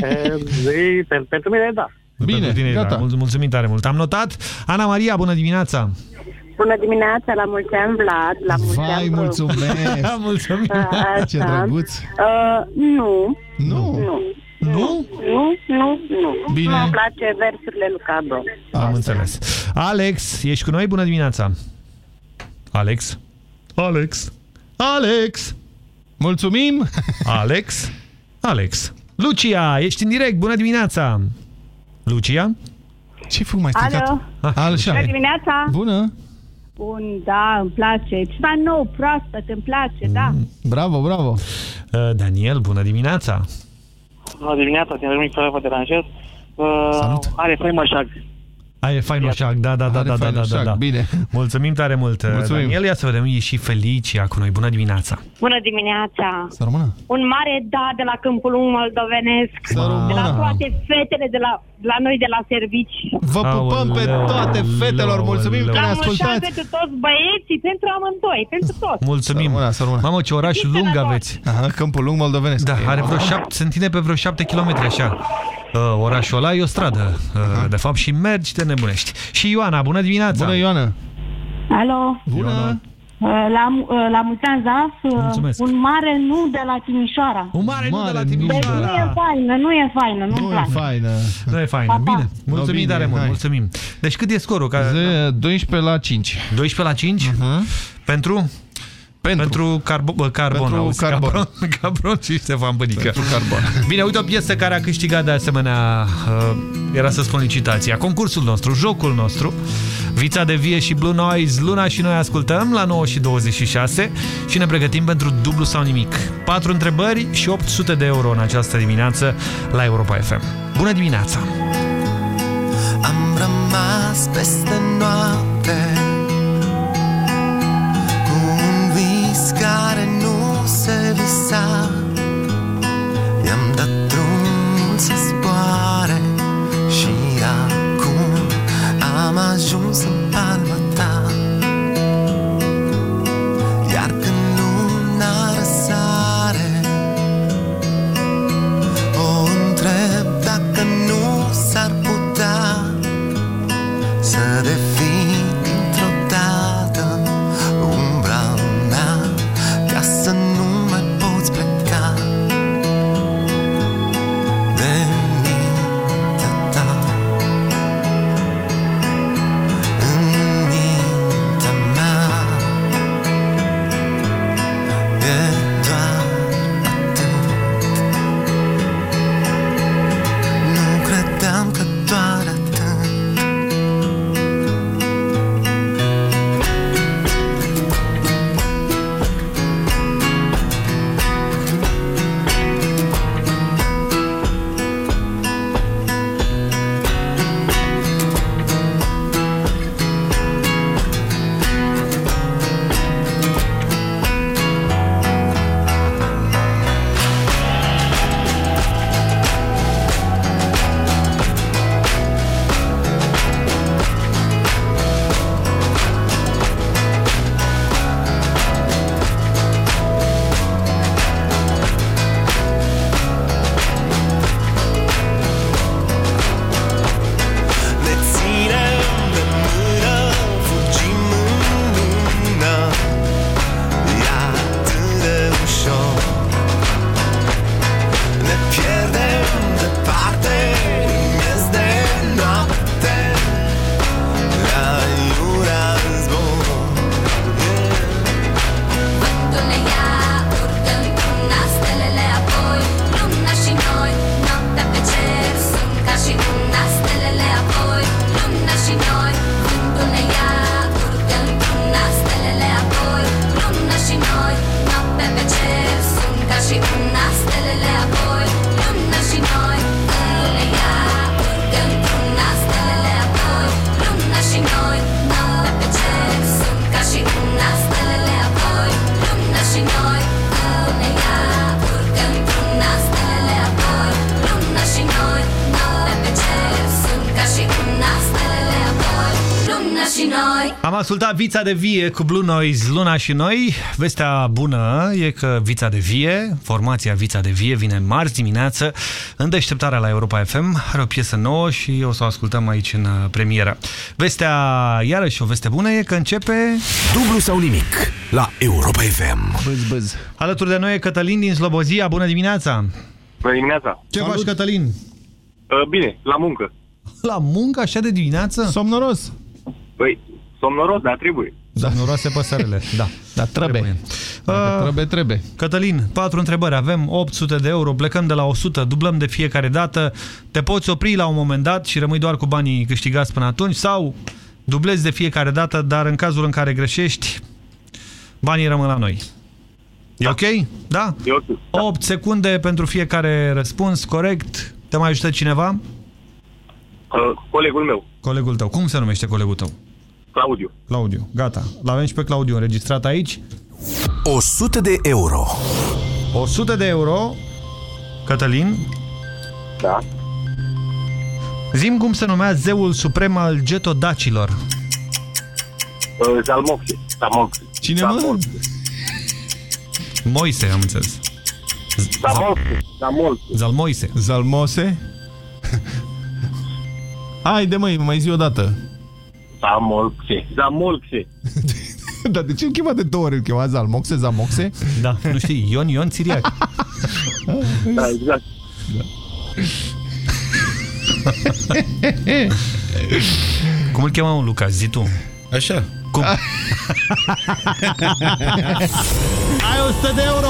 E, zi, pen, pentru mine, da. Bine, Pentru tine, gata. Da. Mul- Mulțumim tare mult. Am notat. Ana Maria, bună dimineața. Bună dimineața, la mulți ani, Vlad, la mulți Vai, ani. mulțumesc! Mulțumim! Așa. Ce drăguț! Uh, nu. Nu? Nu. Nu? Nu, nu, nu. Bine. Nu-mi place versurile lui Cabro. Am înțeles. Alex, ești cu noi? Bună dimineața. Alex? Alex? Alex? Mulțumim! Alex? Alex. Lucia, ești în direct. Bună dimineața. Lucia? Ce fug mai Alo. Așa. Bună dimineața! Bună! Bun, da, îmi place. Ceva nou, proaspăt, îmi place, da. Bravo, bravo! Uh, Daniel, bună dimineața. Bună dimineața, din Râmnic, fără vă deranjez. Uh, Salut. Are făimășag. Ai e fain oșac, da, da, da, Are da, da, fain da, da, oșac, da. bine. Mulțumim tare mult, Mulțumim. Daniel. Ia să vedem, e și Felicia cu noi. Bună dimineața. Bună dimineața! Să rămână! Un mare da de la Câmpul Lung moldovenesc, Să de la rămână! toate fetele de la, de la noi de la servici. Vă pupăm pe toate fetelor, mulțumim că ne La mulți ani ascultați! pentru toți băieții, pentru amândoi, pentru toți. Mulțumim. Să rămână, să rămână. Mamă, ce oraș lung aveți. Aha, Câmpul Lung moldovenesc. Da, are vreo șapte, se întinde pe vreo șapte kilometri așa. Uh, orașul ăla e o stradă, uh, de fapt, și mergi, te nebunești. Și Ioana, bună dimineața! Bună, Ioana! Alo, Bună! uh, la, uh, la mulți ani, Zaf, uh, Mulțumesc. un mare nu de la Timișoara. Un mare, nu de la Deci nu e Timișoara. faină, nu e faină, nu-mi Nu e place. faină. Nu e faină. Pa, pa. Bine, mulțumim bine, tare mult, hai. mulțumim. Deci cât e scorul? Ca... Ze- 12 la 5. 12 la 5? Pentru? Pentru. Pentru carbo bă, carbon. Pentru auzi, carbon. Cabron, cabron și Ștefan Bănică. Pentru carbon. Bine, uite o piesă care a câștigat de asemenea, uh, era să spun licitația, concursul nostru, jocul nostru, Vița de Vie și Blue Noise, Luna și noi ascultăm la 9 și 26 și ne pregătim pentru dublu sau nimic. Patru întrebări și 800 de euro în această dimineață la Europa FM. Bună dimineața! Am rămas peste noapte vis care nu se visa. I-am dat drum să zboare Și acum am ajuns în palma ascultat Vița de Vie cu Blue Noise, Luna și noi. Vestea bună e că Vița de Vie, formația Vița de Vie, vine marți dimineață în deșteptarea la Europa FM. Are o piesă nouă și o să o ascultăm aici în uh, premieră. Vestea, iarăși o veste bună, e că începe... Dublu sau nimic la Europa FM. Băz, băz. Alături de noi e Cătălin din Slobozia. Bună dimineața! Bună dimineața! Ce faci, Cătălin? Uh, bine, la muncă. La muncă așa de dimineață? Somnoros. Păi, somnoros, dar trebuie. Da. Somnoroase păsărele, da. Da, trebuie. Dacă Uh, trebuie, trebuie. Cătălin, patru întrebări. Avem 800 de euro, plecăm de la 100, dublăm de fiecare dată. Te poți opri la un moment dat și rămâi doar cu banii câștigați până atunci sau dublezi de fiecare dată, dar în cazul în care greșești, banii rămân la noi. E ok? Da? E ok. 8 secunde pentru fiecare răspuns, corect. Te mai ajută cineva? Uh, colegul meu, Colegul tău. Cum se numește colegul tău? Claudiu. Claudiu. Gata. L-avem și pe Claudiu înregistrat aici. 100 de euro. 100 de euro. Cătălin? Da. Zim cum se numea zeul suprem al getodacilor. Uh, Zalmoxe. Zalmoxe. Cine mă? Moise, am înțeles. Zalmoxe. Zalmoxe. Zalmoise. Zalmose? Haide măi, mai zi o dată. Zalmoxe. Zalmoxe. Dar de ce îl chema de două ori? Îl chema Zalmoxe, Zamoxe? Da, nu știi, Ion Ion Țiriac. Da, exact. Cum îl chema un Lucas? Zi tu. Așa. Cum? Ai 100 de euro!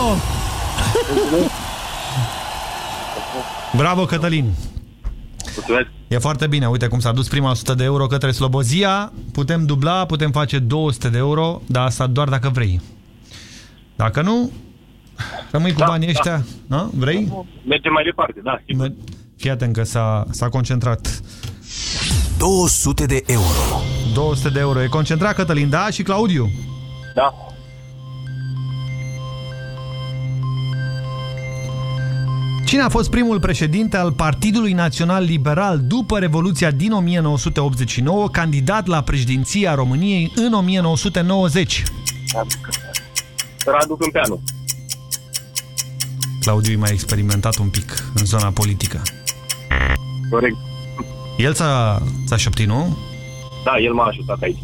Bravo, Cătălin! Mulțumesc. E foarte bine. Uite cum s-a dus prima 100 de euro către Slobozia. Putem dubla, putem face 200 de euro, dar asta doar dacă vrei. Dacă nu, rămâi cu Da, banii da. ăștia. Da? Vrei? Mergem mai departe, da. sigur. Fii atent că s-a concentrat. 200 de euro. 200 de euro. E concentrat, Cătălin, da? Și Claudiu? Da. Cine a fost primul președinte al Partidului Național Liberal după Revoluția din 1989, candidat la președinția României în 1990? Radu Câmpeanu. Claudiu e mai experimentat un pic în zona politică. Corect. El ți-a ți șoptit, nu? Da, el m-a ajutat aici.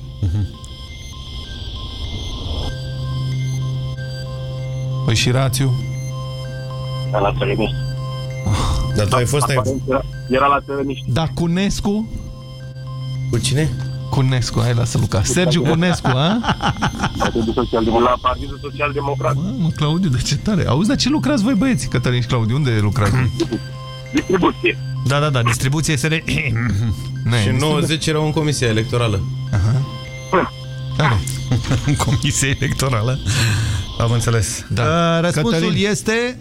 Păi și rațiu? Era la țărăniști. Dar tu ai fost... Ai... Aparent Era, era la țărăniști. Da, Cunescu? Cu cine? Cunescu, hai lasă Luca. Sergiu Cunescu, a? Partidul Social la Partidul Social Democrat. Mă, Claudiu, de ce tare. Auzi, dar ce lucrați voi băieți, Cătălin și Claudiu? Unde lucrați? Distribuție. Da, da, da, distribuție SR... Și 90 erau în comisia electorală. Tare. în comisie electorală. Am înțeles. Da. Uh, răspunsul Cătălin. este...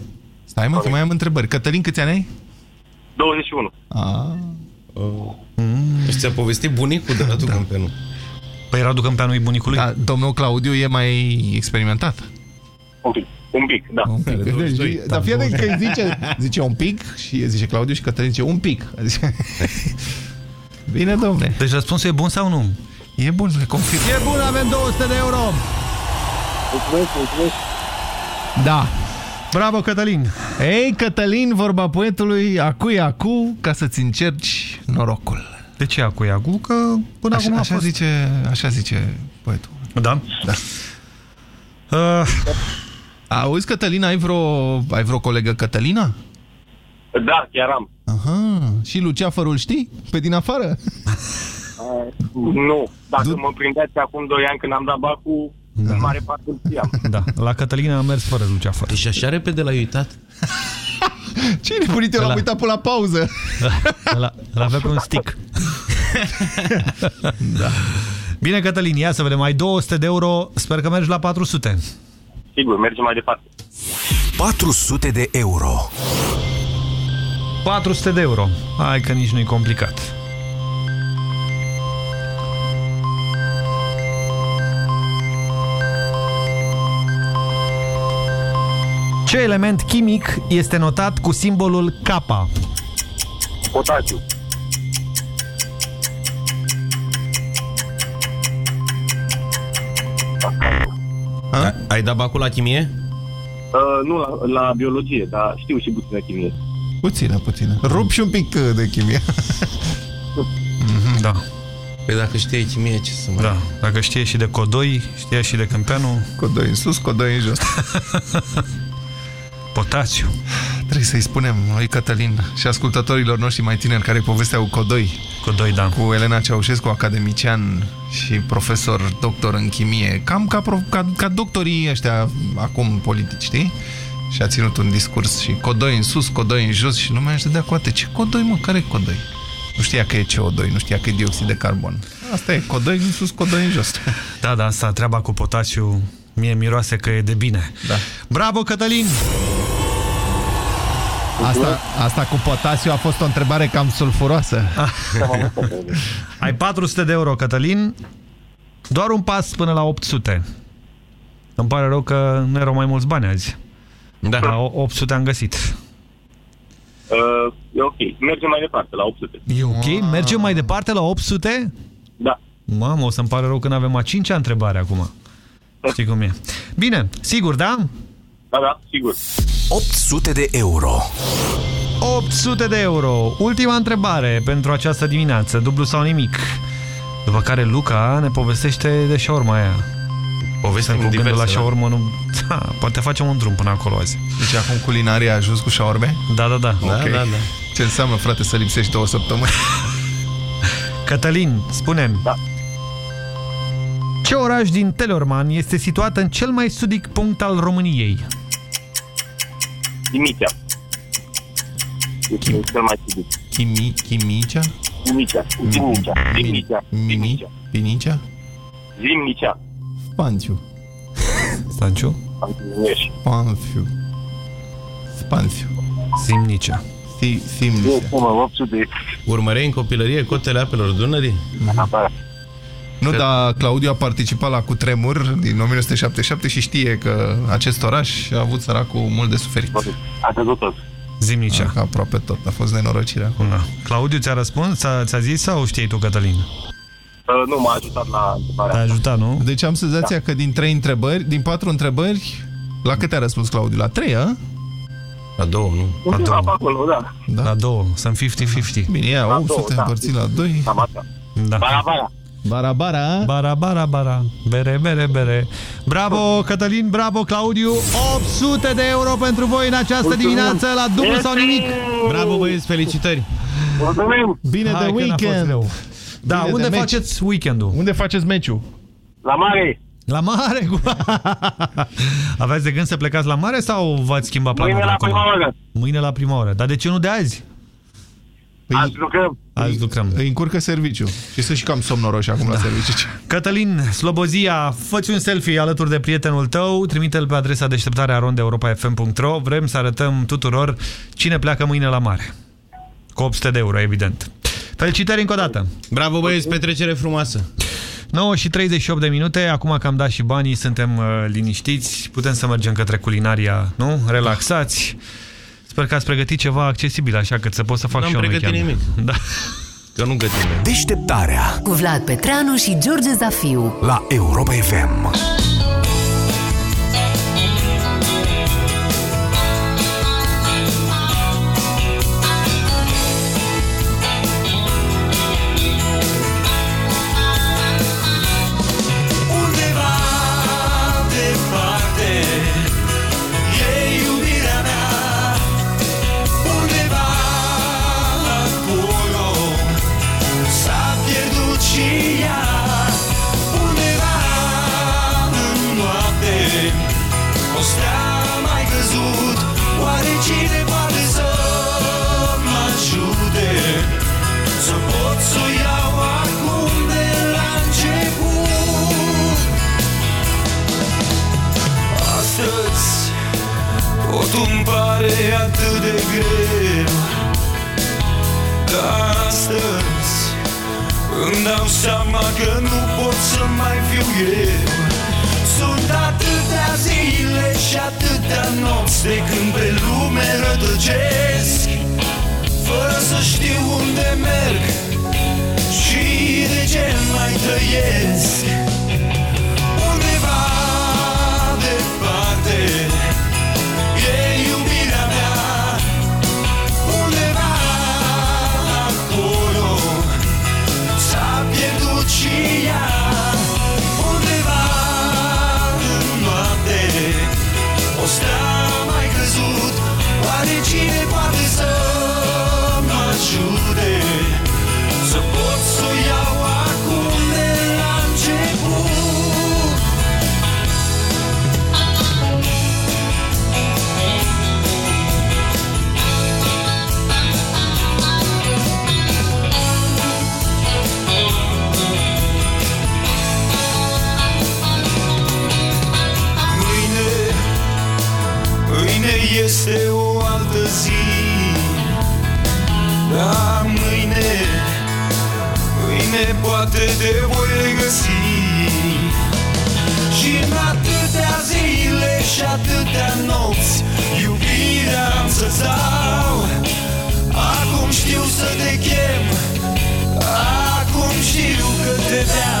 Stai mă, că mai am întrebări. Cătălin, câți ani ai? 21. A. Mm. Și ți-a povestit bunicul de Radu da. Câmpeanu. Păi Radu Câmpeanu e bunicului? Da, domnul Claudiu e mai experimentat. Un pic. Un pic, da. Un pic. Deci, dar fie de că îi zice, zice un pic și zice Claudiu și Cătălin zice un pic. Adică- Bine, domne. Deci răspunsul e bun sau nu? E bun, le confirm. E bun, avem 200 de euro. Mulțumesc, mulțumesc. Da. Bravo, Cătălin. Ei, Cătălin, vorba poetului, acu e acu, ca să-ți încerci norocul. De ce acu e acu? Că până așa, acum a așa fost... zice, așa zice poetul. Da? Da. Uh, Auzi, Cătălina, ai vreo, ai vreo colegă Cătălina? Da, chiar am. Aha, și Luceafărul știi? Pe din afară? Nu. Dacă mă prindeați acum 2 ani când am dat bacul, în mare parte îl știam. da, la Cătălina am mers fără Luceafăr. Deci așa repede l-ai uitat? Ce nebunit, eu l-am Ăla. uitat până la pauză. L-avea pe un stick. da. Bine, Cătălin, ia să vedem. Ai 200 de euro, sper că mergi la 400. Sigur, mergem mai departe. 400 de euro. 400 de euro. Hai că nici nu-i complicat. Ce element chimic este notat cu simbolul K? Potaciu. A? Ai dat bacul la chimie? Uh, nu, la, la biologie, dar știu și puțină chimie. Puțină, puțină. Rup și un pic de chimie. Mhm, da. Păi dacă știe chimie, ce să mai... Da, dacă știe și de codoi, știe și de câmpeanu... Codoi în sus, codoi în jos. Potasiu. Trebuie să-i spunem lui Cătălin și ascultătorilor noștri mai tineri care povesteau Codoi. Codoi, da. Cu Elena Ceaușescu, academician și profesor doctor în chimie. Cam ca, pro- ca, ca doctorii ăștia acum politici, știi? Și a ținut un discurs și Codoi în sus, Codoi în jos și lumea își dădea cu alte. Ce Codoi, mă? Care e Codoi? Nu știa că e CO2, nu știa că e dioxid de carbon. Asta e, Codoi în sus, Codoi în jos. Da, da, asta, treaba cu potasiu, mie miroase că e de bine. Da. Bravo, Cătălin! Asta, asta cu potasiu a fost o întrebare cam sulfuroasă. Ai 400 de euro, Cătălin. Doar un pas până la 800. Îmi pare rău că nu erau mai mulți bani azi. Da. La 800 am găsit. Uh, e ok. Mergem mai departe, la 800. E ok? Mergem mai departe la 800? Da. Mamă, o să-mi pare rău când avem a cincea întrebare acum. Știi cum e. Bine, sigur, da? Da, da, sigur. 800 de euro. 800 de euro. Ultima întrebare pentru această dimineață, dublu sau nimic. După care Luca ne povestește de șaurma aia. Povestim Cu gândul diverse, la da? șaurmă, nu... Da, poate facem un drum până acolo azi. Deci acum culinaria a ajuns cu șaorme? Da, da, da. Ok. da, da. Ce înseamnă, frate, să lipsești două săptămâni? Cătălin, spune Da. Ce oraș din Teleorman este situat în cel mai sudic punct al României? Dimitra. Este cel mai sigur. Chimi, chimicea? Dimitra. Dimitra. Dimitra. Mimi? Pinicea? Zimnicea. Spanciu. Stanciu? Antinești. Spanciu. Spanciu. Simnicea. Si, simnicea. Cum, 800. Urmărei în copilărie cotele apelor Dunării? Nu, dar Claudiu a participat la Cutremur din 1977 și știe că acest oraș a avut săracul mult de suferit. A căzut tot. Zimnicea. A, aproape tot. A fost nenorocire acolo. Da. Claudiu ți-a răspuns? Ți-a ți zis sau știi tu, Cătălin? Uh, nu, m-a ajutat la întrebarea Te-a asta. ajutat, nu? Deci am senzația că din trei întrebări, din patru întrebări, la câte a răspuns Claudiu? La trei, a? La două, nu? Undeva două. pe acolo, da. Da. La două. Sunt 50-50. Bine, ia, La 800 două, da. împărțit la 2. Cam asta. Da. Bara, bara. Bara, bara. Bara, bara, bara. Bere, bere, bere. Bravo, Cătălin, bravo, Claudiu. 800 de euro pentru voi în această Mulțumim. dimineață la dublu sau nimic. Bravo, băieți, felicitări! Mulțumim. Bine Hai de că n-a fost weekend. rău. Da, Bine de unde meci. faceți weekendul? Unde faceți meciul? La mare. La mare? Cu... Aveți de gând să plecați la mare sau v-ați schimbat planul Mâine la acum? prima oră. Mâine la prima oră. Dar de ce nu de azi? Păi, Azi lucrăm. Azi lucrăm. îi încurcă serviciu. Și sunt și cam somnoroși acum la serviciu. Cătălin Slobozia, fă un selfie alături de prietenul tău, trimite-l pe adresa deșteptarea rondeeuropa.fm.ro Vrem să arătăm tuturor cine pleacă mâine la mare. Cu 800 de euro, evident. Felicitări încă o dată! Bravo, băieți, petrecere frumoasă! 9 și 38 de minute, acum că am dat și banii, suntem uh, liniștiți, putem să mergem către culinaria, nu? Relaxați. Sper că ați pregătit ceva accesibil, așa că să pot să fac N-am și eu un pregătit weekend. nimic. Da. Că nu gătim. Deșteptarea Cu Vlad Petreanu și George Zafiu. la Europa FM. Îmi pare atât de greu Dar astăzi îmi dau seama că nu pot să mai fiu eu. Sunt atâtea zile și atâtea nopți de când pe lume rătăcesc. Fără să știu unde merg și de ce mai trăiesc poate te voi regăsi. Și în atâtea zile și atâtea nopți Iubirea am să-ți dau. Acum știu să te chem Acum știu că te vreau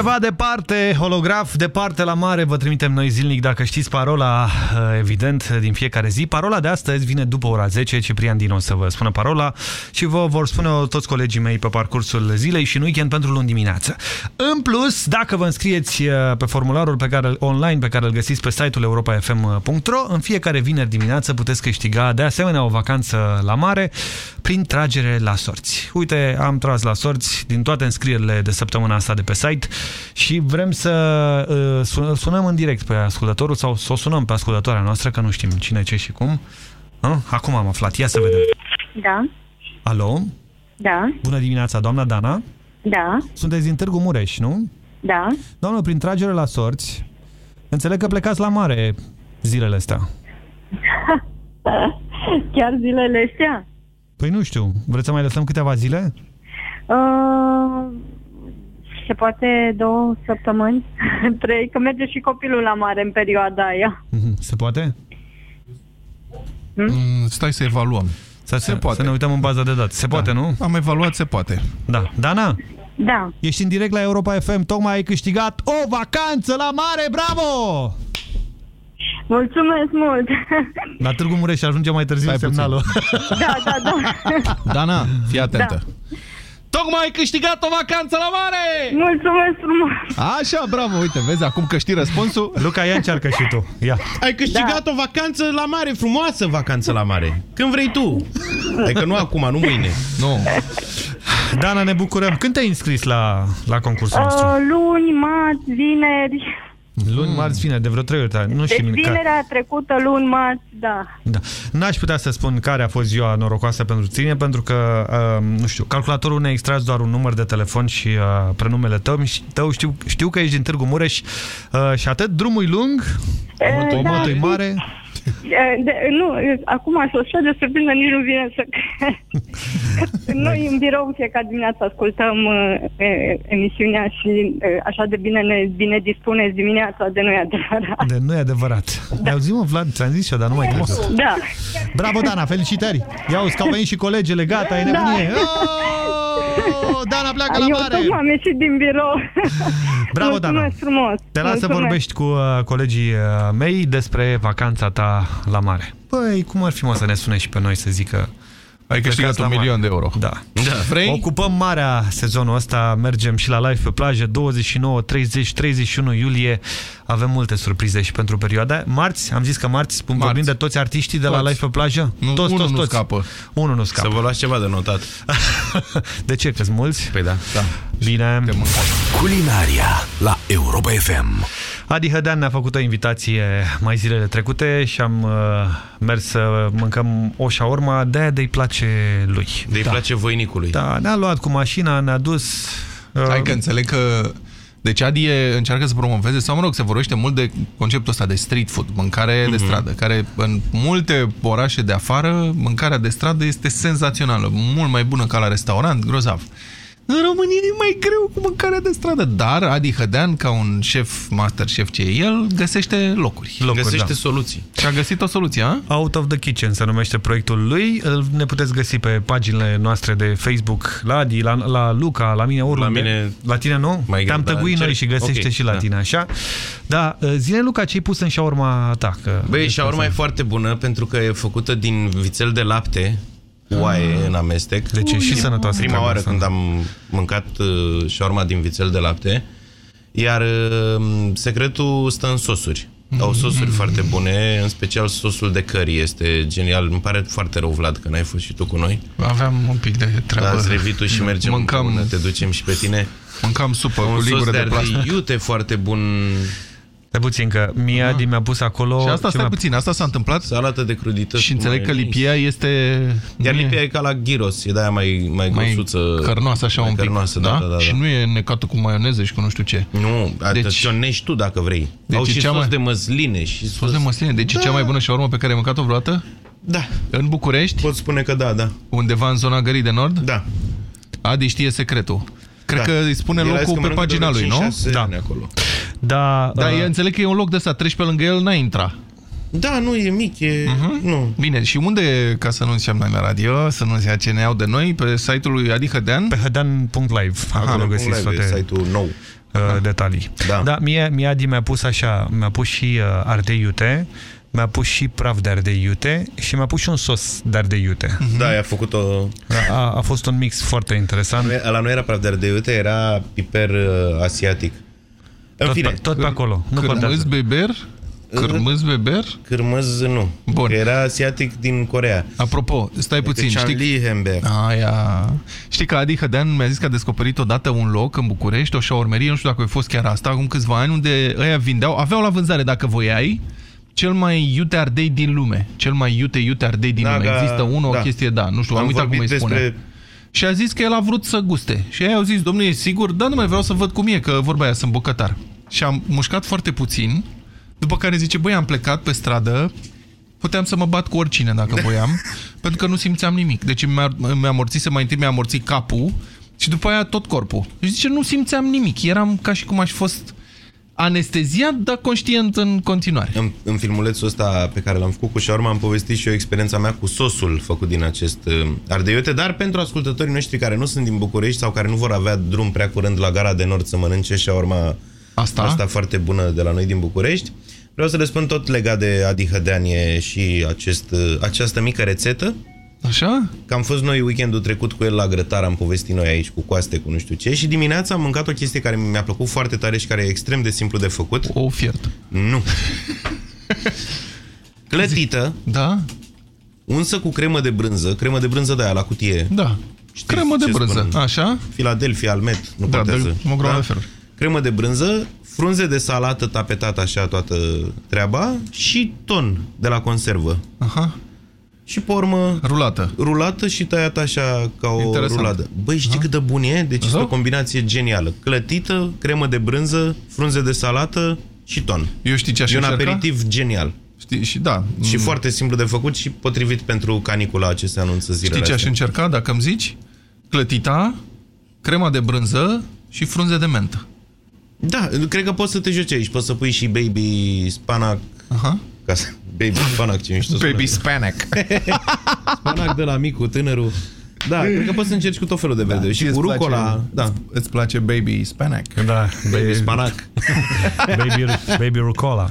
Undeva departe, holograf, departe la mare, vă trimitem noi zilnic dacă știți parola, eh, evident, din fiecare zi. Parola de astăzi vine după ora 10, Ciprian Din o să vă spună parola și vă vor spune toți colegii mei pe parcursul zilei și în weekend pentru luni dimineață. În plus, dacă vă înscrieți eh, pe formularul pe care, online pe care îl găsiți pe site-ul europafm.ro, în fiecare vineri dimineață puteți câștiga de asemenea o vacanță la mare prin tragere la sorți. Uite, am tras la sorți din toate înscrierile de săptămâna asta de pe site și vrem să uh, sun- sunăm în direct pe ascultătorul sau să o sunăm pe ascultătoarea noastră, că nu știm cine, ce și cum. Ah, Acum am aflat. Ia să vedem. Da, Alo? da, Bună dimineața, doamna Dana. da, Sunteți din Târgu Mureș, nu? da. Doamnă, prin tragere la sorți, înțeleg că plecați la mare zilele astea. Chiar zilele astea? Păi nu știu, vreți să mai lăsăm câteva zile? Uh, se poate două săptămâni, trei, că merge și copilul la mare în perioada aia. Mhm, Se poate? Mm, Stai să evaluăm. Să, se poate. Să ne uităm în baza de date. Se poate, nu? Am evaluat, se poate. Da. Dana? Da. Ești în direct la Europa FM, tocmai ai câștigat o vacanță la mare, bravo! Mulțumesc mult! La Târgu Mureș ajunge mai târziu semnalul. Da, da, da. Dana, fii atentă. Da. Tocmai ai câștigat o vacanță la mare! Mulțumesc frumos! Așa, bravo, uite, vezi acum că știi răspunsul. Luca, ia încearcă și tu. Ia. Ai câștigat Da. o vacanță la mare, frumoasă vacanță la mare. Când vrei tu. Adică nu acum, nu mâine. Nu. Dana, ne bucurăm. Când te-ai înscris la, la concursul nostru? Uh, luni, marți, vineri. Luni, marți, vineri, de vreo trei ori. dar Nu Deci știm care. vinerea trecută, luni, marți, da. Da. N-aș putea să spun care a fost ziua norocoasă pentru tine, pentru că, uh, nu știu, calculatorul ne-a extras doar un număr de telefon și uh, prenumele tău. tău știu, știu că ești din Târgu Mureș uh, și atât, drumul e lung, da, omotul e și- mare. E, De, nu, e, acum aș așa de surprindă, nici nu vine să cred. Noi în birou în fiecare dimineață ascultăm e, emisiunea și e, așa de bine ne bine dispuneți dimineața de noi adevărat. De nu e adevărat. Da. Auzi, mă, Vlad, ți-am zis eu, dar nu mai crezut. Da. Bravo, Dana, felicitări! Ia uzi că au venit și colegele, gata, e nebunie. Da. Oh, Dana pleacă la Eu mare! tocmai am ieșit din birou. Bravo, Dana! Mulțumesc frumos. Te las să Mulțumesc. vorbești cu uh, colegii uh, mei despre vacanța ta la mare. Păi, cum ar fi mă să ne sune și pe noi să zică Ai câștigat plecați la un mare. milion de euro. Da. Da, vrei? Ocupăm marea sezonul ăsta, mergem și la live pe plajă 29, 30, 31 iulie. Avem multe surprize și pentru perioada. Marți, am zis că marți, marți. vorbim de toți artiștii de la Toți. live pe plajă? Nu, toți, unul toți, nu toți. scapă. Unul nu scapă. Să vă luați ceva de notat. de ce? Că mulți? Păi da. da. Bine. Culinaria la Europa FM. Adi Hădean ne-a făcut o invitație mai zilele trecute și am uh, mers să mâncăm o șaorma, de-aia de-i place lui. De-i da. place voinicului. Da, ne-a luat cu mașina, ne-a dus... Uh, Hai că înțeleg că deci Adi e, încearcă să promoveze, sau mă rog, se vorbește mult de conceptul ăsta de street food, mâncare Mhm. de stradă, care în multe orașe de afară, mâncarea de stradă este senzațională, mult mai bună ca la restaurant, grozav. În România e mai greu cu mâncarea de stradă, dar Adi Hădean, ca un șef, master șef ce e el, găsește locuri. Locuri, Găsește da. soluții. Și a găsit o soluție, a? Out of the Kitchen se numește proiectul lui. Îl- Ne puteți găsi pe paginile noastre de Facebook, la Adi, la, la Luca, la mine oriunde. La mine- La tine nu? Mai Te-am greu, da, tăguit noi încerc. și găsește Ok, și la da. tine, așa? Da, zine Luca ce ai pus în șaurma ta. Că Băi, șaurma e foarte bună pentru că e făcută din vițel de lapte cu oaie în amestec. Deci e și sănătoasă Prima treaba oară asta. când am mâncat uh, șaurma din vițel de lapte. Iar uh, secretul stă în sosuri. Au sosuri foarte bune, în special sosul de curry este genial. Îmi pare foarte rău, Vlad, că n-ai fost și tu cu noi. Aveam un pic de treabă. Da, ați revit tu și mergem Mâncam- împreună, te ducem și pe tine. Mâncam supă Un cu sos ligură de de plastic. ardei iute foarte bun. Stai puțin, că Mia Adi mi-a pus acolo... Și asta, ce stai mi-a- puțin, asta s-a întâmplat? Salată de crudități Și cu înțeleg că maioneză. lipia este... Iar nu e- lipia e ca la gyros, e de-aia mai, mai, mai grosuță. cărnoasă așa mai un pic. Cărnoasă, da, da, da, da. Și nu e necată cu maioneză și cu nu știu ce. Nu, Deci- deci, tu dacă vrei. Deci Au e și cea sos mai- de măsline. Și Sos de măsline. Deci e cea mai bună șaurmă pe care ai mâncat-o vreodată? Da. În București? Pot spune că da, da. Undeva în zona Gării de Nord? Da. Adi știe secretul. Cred Da. că îi spune El a zis locul că pe mănâncă pagina de lui, vreo nu? 5-6 Da. ani acolo. Da, Da, uh, eu înțeleg că e un loc de ăsta, treci pe lângă el, n-ai intra. Da, nu, e mic, e... Mhm. Nu. Bine, și unde, ca să nu zicem noi la radio, să nu zicea ce ne iau de noi, pe site-ul lui Adi Hădean? Pe hădean.live, acolo Hădean.live găsiți e toate site-ul nou. uh, detalii. Da. da mie, mie Adi mi-a pus așa, mi-a pus și uh, ardei iute, mi-a pus și praf de ardei iute și mi-a pus și un sos de ardei iute. Da, i-a făcut-o... A, a fost un mix foarte interesant. La noi era praf de ardei iute, era piper uh, asiatic. În Tot, fine, pe, tot pe acolo. Nu Cârmâz contează. beber? Cârmâz beber? cârmâz nu. Bun. Că Era asiatic din Corea. Apropo, stai puțin, știi? Chanli Hember. Aia. Știi că Adi Hădean mi-a zis că a descoperit odată un loc în București, o șaurmerie, nu știu dacă a fost chiar asta, acum câțiva ani, unde ăia vindeau, aveau la vânzare, dacă voiai, cel mai iute ardei din lume. Cel mai iute, iute ardei din Da, lume. ga- Există unul, da. o chestie, da, nu știu, am, Am uitat cum îi vorbit spune. despre- Și a zis că el a vrut să guste. Și ei au zis, domnule, e sigur? Da, nu mai vreau să văd cum e, că vorba aia, sunt bucătar. Și am mușcat foarte puțin, după care zice, băi, am plecat pe stradă, puteam să mă bat cu oricine dacă voiam, pentru că nu simțeam nimic. Deci mi-a, mi amorțise, mai întâi mi-a amorțit capul și după aia tot corpul. Și zice, nu simțeam nimic. Eram ca și cum aș fi fost anesteziat, dar conștient în continuare. În, în filmulețul ăsta pe care l-am făcut cu șaurma am povestit și eu experiența mea cu sosul făcut din acest uh, ardei iute, dar pentru ascultătorii noștri care nu sunt din București sau care nu vor avea drum prea curând la gara de nord să mănânce șaurma asta, asta foarte bună de la noi din București, vreau să le spun tot legat de Adi Hădeanie și acest, uh, această mică rețetă. Așa? Că am fost noi weekendul trecut cu el la grătar, am povestit noi aici cu coaste, cu nu știu ce, și dimineața am mâncat o chestie care mi-a plăcut foarte tare și care e extrem de simplu de făcut. O fiert. Nu. Clătită. Da. Unsă cu cremă de brânză, cremă de brânză de aia la cutie. Da. Știți Cremă de ce brânză, spun? așa? Philadelphia, Almet, nu Da, contează. de o grămadă de feluri. Cremă de brânză, frunze de salată tapetată așa toată treaba și ton de la conservă. Aha. Și pe urmă... Rulată. Rulată și tăiată așa ca o Interesant. ruladă. Băi, știi cât de bun e? Deci este Aha. o combinație genială. Clătită, cremă de brânză, frunze de salată și ton. Eu știi ce aș E un încerca? aperitiv genial. Știi, și da. Și Mm. foarte simplu de făcut și potrivit pentru canicula acestea anunță zilele Știi ce aș astea. încerca, dacă îmi zici? Clătita, crema de brânză și frunze de mentă. Da, cred că poți să te joci aici. Poți să pui și baby spanac. Aha. Ca să... Baby spanac, ce mișto Baby sună. spanac. spanac de la micul, tânărul. Da, cred că poți să încerci cu tot felul de verde. Da, și Ție cu îți rucola. place- Da. Îți place baby spanac? Da, Baby spanac. baby, baby rucola.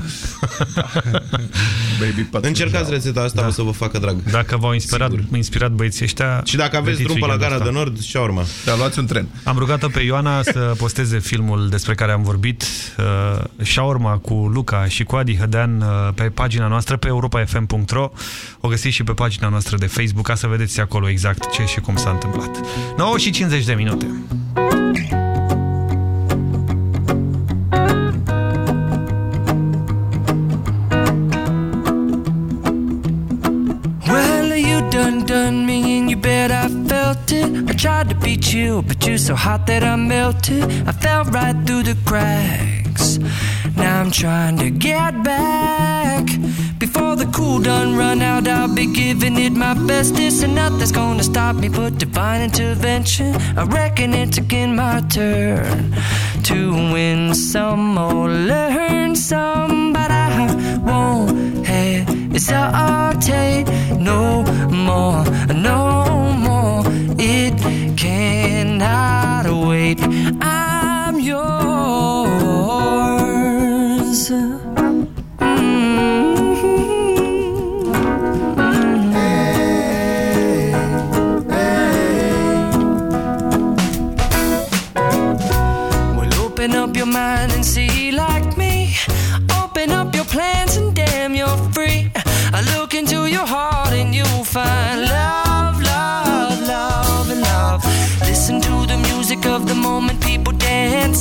baby pătrunjel. Încercați rețeta asta, da. o să vă facă drag. Dacă v-au inspirat, inspirat băieții ăștia... Și dacă aveți gătiți drum pe la weekendul gara ăsta. de nord, și urma. Da, luați un tren. Am rugat-o pe Ioana să posteze filmul despre care am vorbit, uh, Shaorma cu Luca și cu Adi Hădean uh, pe pagina noastră, pe europafm.ro. O găsiți și pe pagina noastră de Facebook, ca să vedeți acolo exact ce și cum s-a întâmplat. 9 și 50 de minute. Well, you done done me and you bet I felt it. I tried to beat you, but you're so hot that I melted. I fell right through the cracks. Now I'm trying to get back cool done run out, I'll be giving it my best. This and nothing's gonna stop me but divine intervention. I reckon it's again my turn to win some or learn some, but I won't hesitate no more, no more. It cannot wait. I'm yours.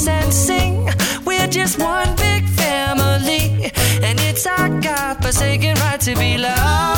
And sing. We're just one big family, and it's our God forsaken right to be loved,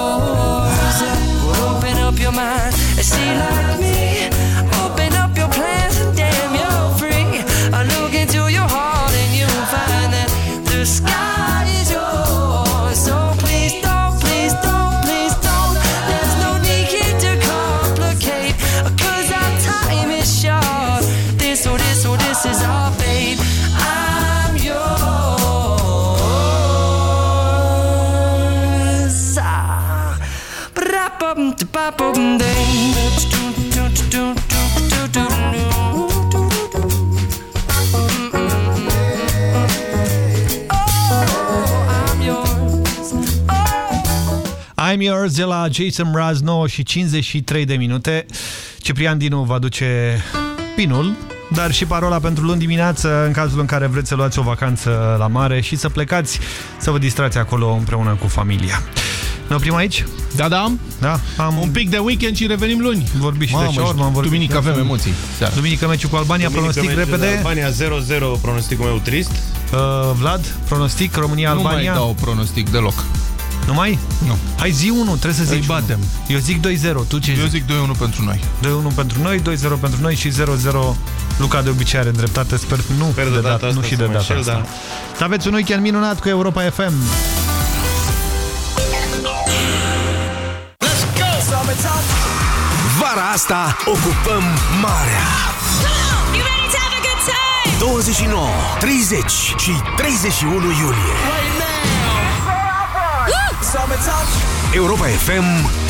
I'm Yours de la Jason Mraz, 9 și 53 de minute. Ciprian Dinu va duce pinul, dar și parola pentru luni dimineață în cazul în care vreți să luați o vacanță la mare și să plecați să vă distrați acolo împreună cu familia. Ne oprim aici? Da, da. da am... Un pic de weekend și revenim luni. Vorbim și Mamă, de șaurma, am vorbit Duminică de avem emoții. Seara. Duminică meciul cu Albania, Duminică pronostic meciul de repede. Albania 0-0, pronosticul meu trist. Uh, Vlad, pronostic, România-Albania. Nu mai dau pronostic deloc. Nu mai? Nu. Hai zi 1, trebuie să Îi zici batem. Eu zic 2-0, tu ce Eu zici? zic 2-1 pentru noi. 2-1 pentru noi, 2-0 pentru noi și 0-0 Luca de obicei are dreptate, sper nu Sper de de data, data asta nu și să de mă data înșel, asta. da. Să aveți un weekend minunat cu Europa FM. Vara asta ocupăm marea. 29, 30 și 31 iulie. Europa FM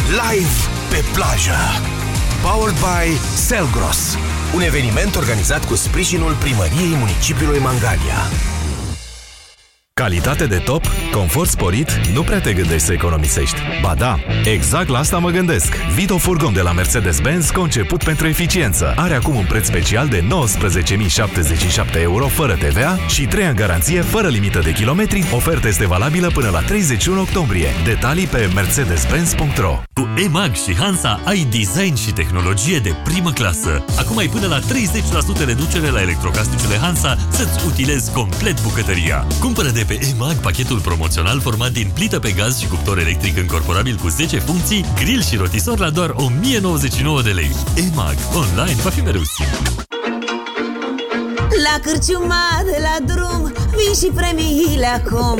live pe plajă. Powered by Selgros. Un eveniment organizat cu sprijinul primăriei municipiului Mangalia. Calitate de top, confort sporit, nu prea te gândești să economisești. Ba da, exact la asta mă gândesc. Vito Furgon de la Mercedes-Benz, conceput pentru eficiență. Are acum un preț special de 19.077 euro fără TVA și 3 ani garanție fără limită de kilometri. Oferta este valabilă până la 31 octombrie. Detalii pe mercedes-benz.ro Cu EMAG și Hansa ai design și tehnologie de primă clasă. Acum ai până la 30% reducere la electrocasnicele Hansa să-ți utilezi complet bucătăria. Cumpără de pe EMAG pachetul promoțional format din plită pe gaz și cuptor electric încorporabil cu 10 funcții, grill și rotisor la doar 1099 de lei. EMAG. Online va fi mereu simplu. La cârciuma de la drum Vin și premiile acum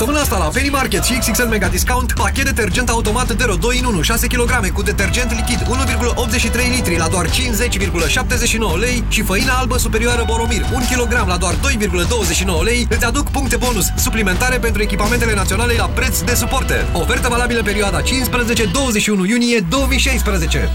Săptămâna asta la Penny Market și XXL Mega Discount, pachet detergent automat Dero 2 în 1, 6 kg cu detergent lichid 1,83 litri la doar 50,79 lei și făina albă superioară Boromir 1 kg la doar 2,29 lei îți aduc puncte bonus suplimentare pentru echipamentele naționale la preț de suporte. Ofertă valabilă perioada 15-21 iunie 2016.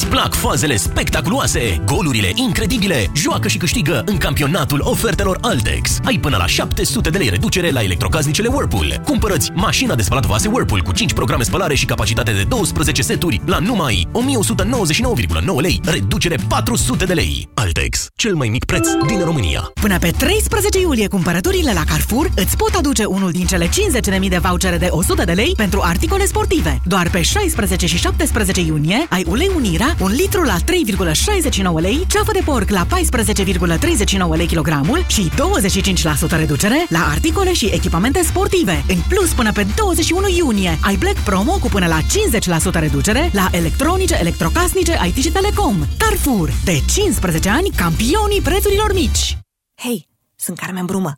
Îți plac fazele spectaculoase, golurile incredibile? Joacă și câștigă în campionatul ofertelor Altex. Ai până la 700 de lei reducere la electrocasnicele Whirlpool. Cumpărăți mașina de spălat vase Whirlpool cu 5 programe spălare și capacitate de 12 seturi la numai 1199,9 lei, reducere 400 de lei. Altex, cel mai mic preț din România. Până pe 13 iulie, cumpărăturile la Carrefour îți pot aduce unul din cele 50.000 de vouchere de 100 de lei pentru articole sportive. Doar pe 16 și 17 iunie ai ulei Unira, un litru la 3,69 lei, ceafă de porc la 14,39 lei kilogramul și 25% reducere la articole și echipamente sportive. În plus, până pe 21 iunie, ai Black Promo cu până la 50% reducere la electronice, electrocasnice, IT și telecom. Carrefour, de 15 ani, campionii prețurilor mici. Hei, sunt Carmen Brumă.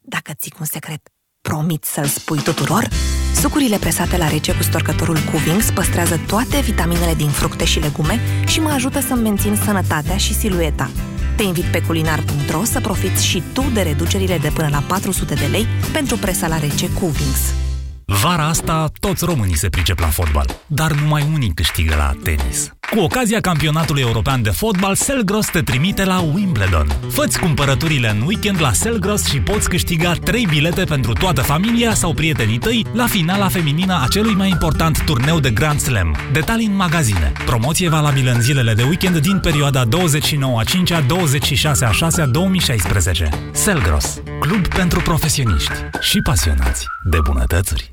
Dacă ții un secret, promit să-l spui tuturor? Sucurile presate la rece cu storcătorul Cuvings păstrează toate vitaminele din fructe și legume și mă ajută să-mi mențin sănătatea și silueta. Te invit pe culinar.ro să profiți și tu de reducerile de până la 400 de lei pentru presa la rece Cuvings. Vara asta toți românii se pricep la fotbal, dar numai unii câștigă la tenis. Cu ocazia campionatului european de fotbal, Selgros te trimite la Wimbledon. Făți cumpărăturile în weekend la Selgros și poți câștiga 3 bilete pentru toată familia sau prietenii tăi la finala feminină a celui mai important turneu de Grand Slam. Detalii în magazine. Promoție valabilă în zilele de weekend din perioada 29 a 5 a 26 a 6 a 2016. Selgros, club pentru profesioniști și pasionați de bunătățuri.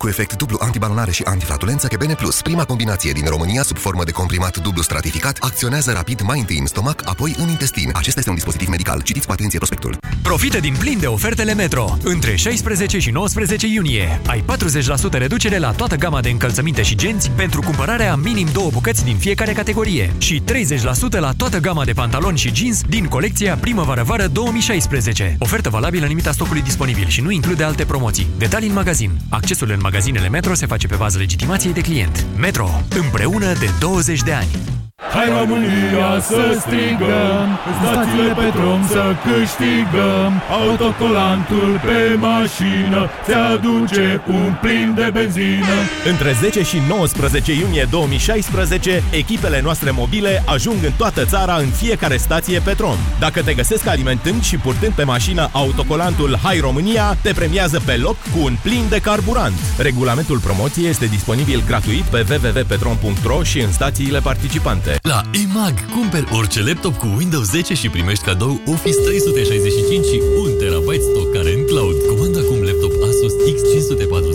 Cu efect dublu antibalonare și antiflatulență, Kebene Plus, prima combinație din România sub formă de comprimat dublu stratificat, acționează rapid mai întâi în stomac, apoi în intestin. Acesta este un dispozitiv medical. Citiți cu atenție prospectul. Profită din plin de ofertele Metro. Între 16 și 19 iunie ai 40% reducere la toată gama de încălțăminte și genți pentru cumpărarea minim două bucăți din fiecare categorie și 30% la toată gama de pantaloni și jeans din colecția Primăvară-Vară 2016. Ofertă valabilă în limita stocului disponibil și nu include alte promoții. Detalii în magazin. Accesul în magazinele Metro se face pe bază legitimației de client. Metro. Împreună de 20 de ani. Hai România să strigăm Stațiile pe drum să câștigăm Autocolantul pe mașină Ți aduce un plin de benzină Între 10 și 19 iunie 2016, echipele noastre mobile ajung în toată țara în fiecare stație Petrom. Dacă te găsesc alimentând și purtând pe mașină autocolantul Hai România, te premiază pe loc cu un plin de carburant. Regulamentul promoției este disponibil gratuit pe www.petrom.ro și în stațiile participante. La EMAG, cumperi orice laptop cu Windows 10 și primești cadou Office 365 și 1 TB stoc current cloud. Comanda acum laptop Asus X540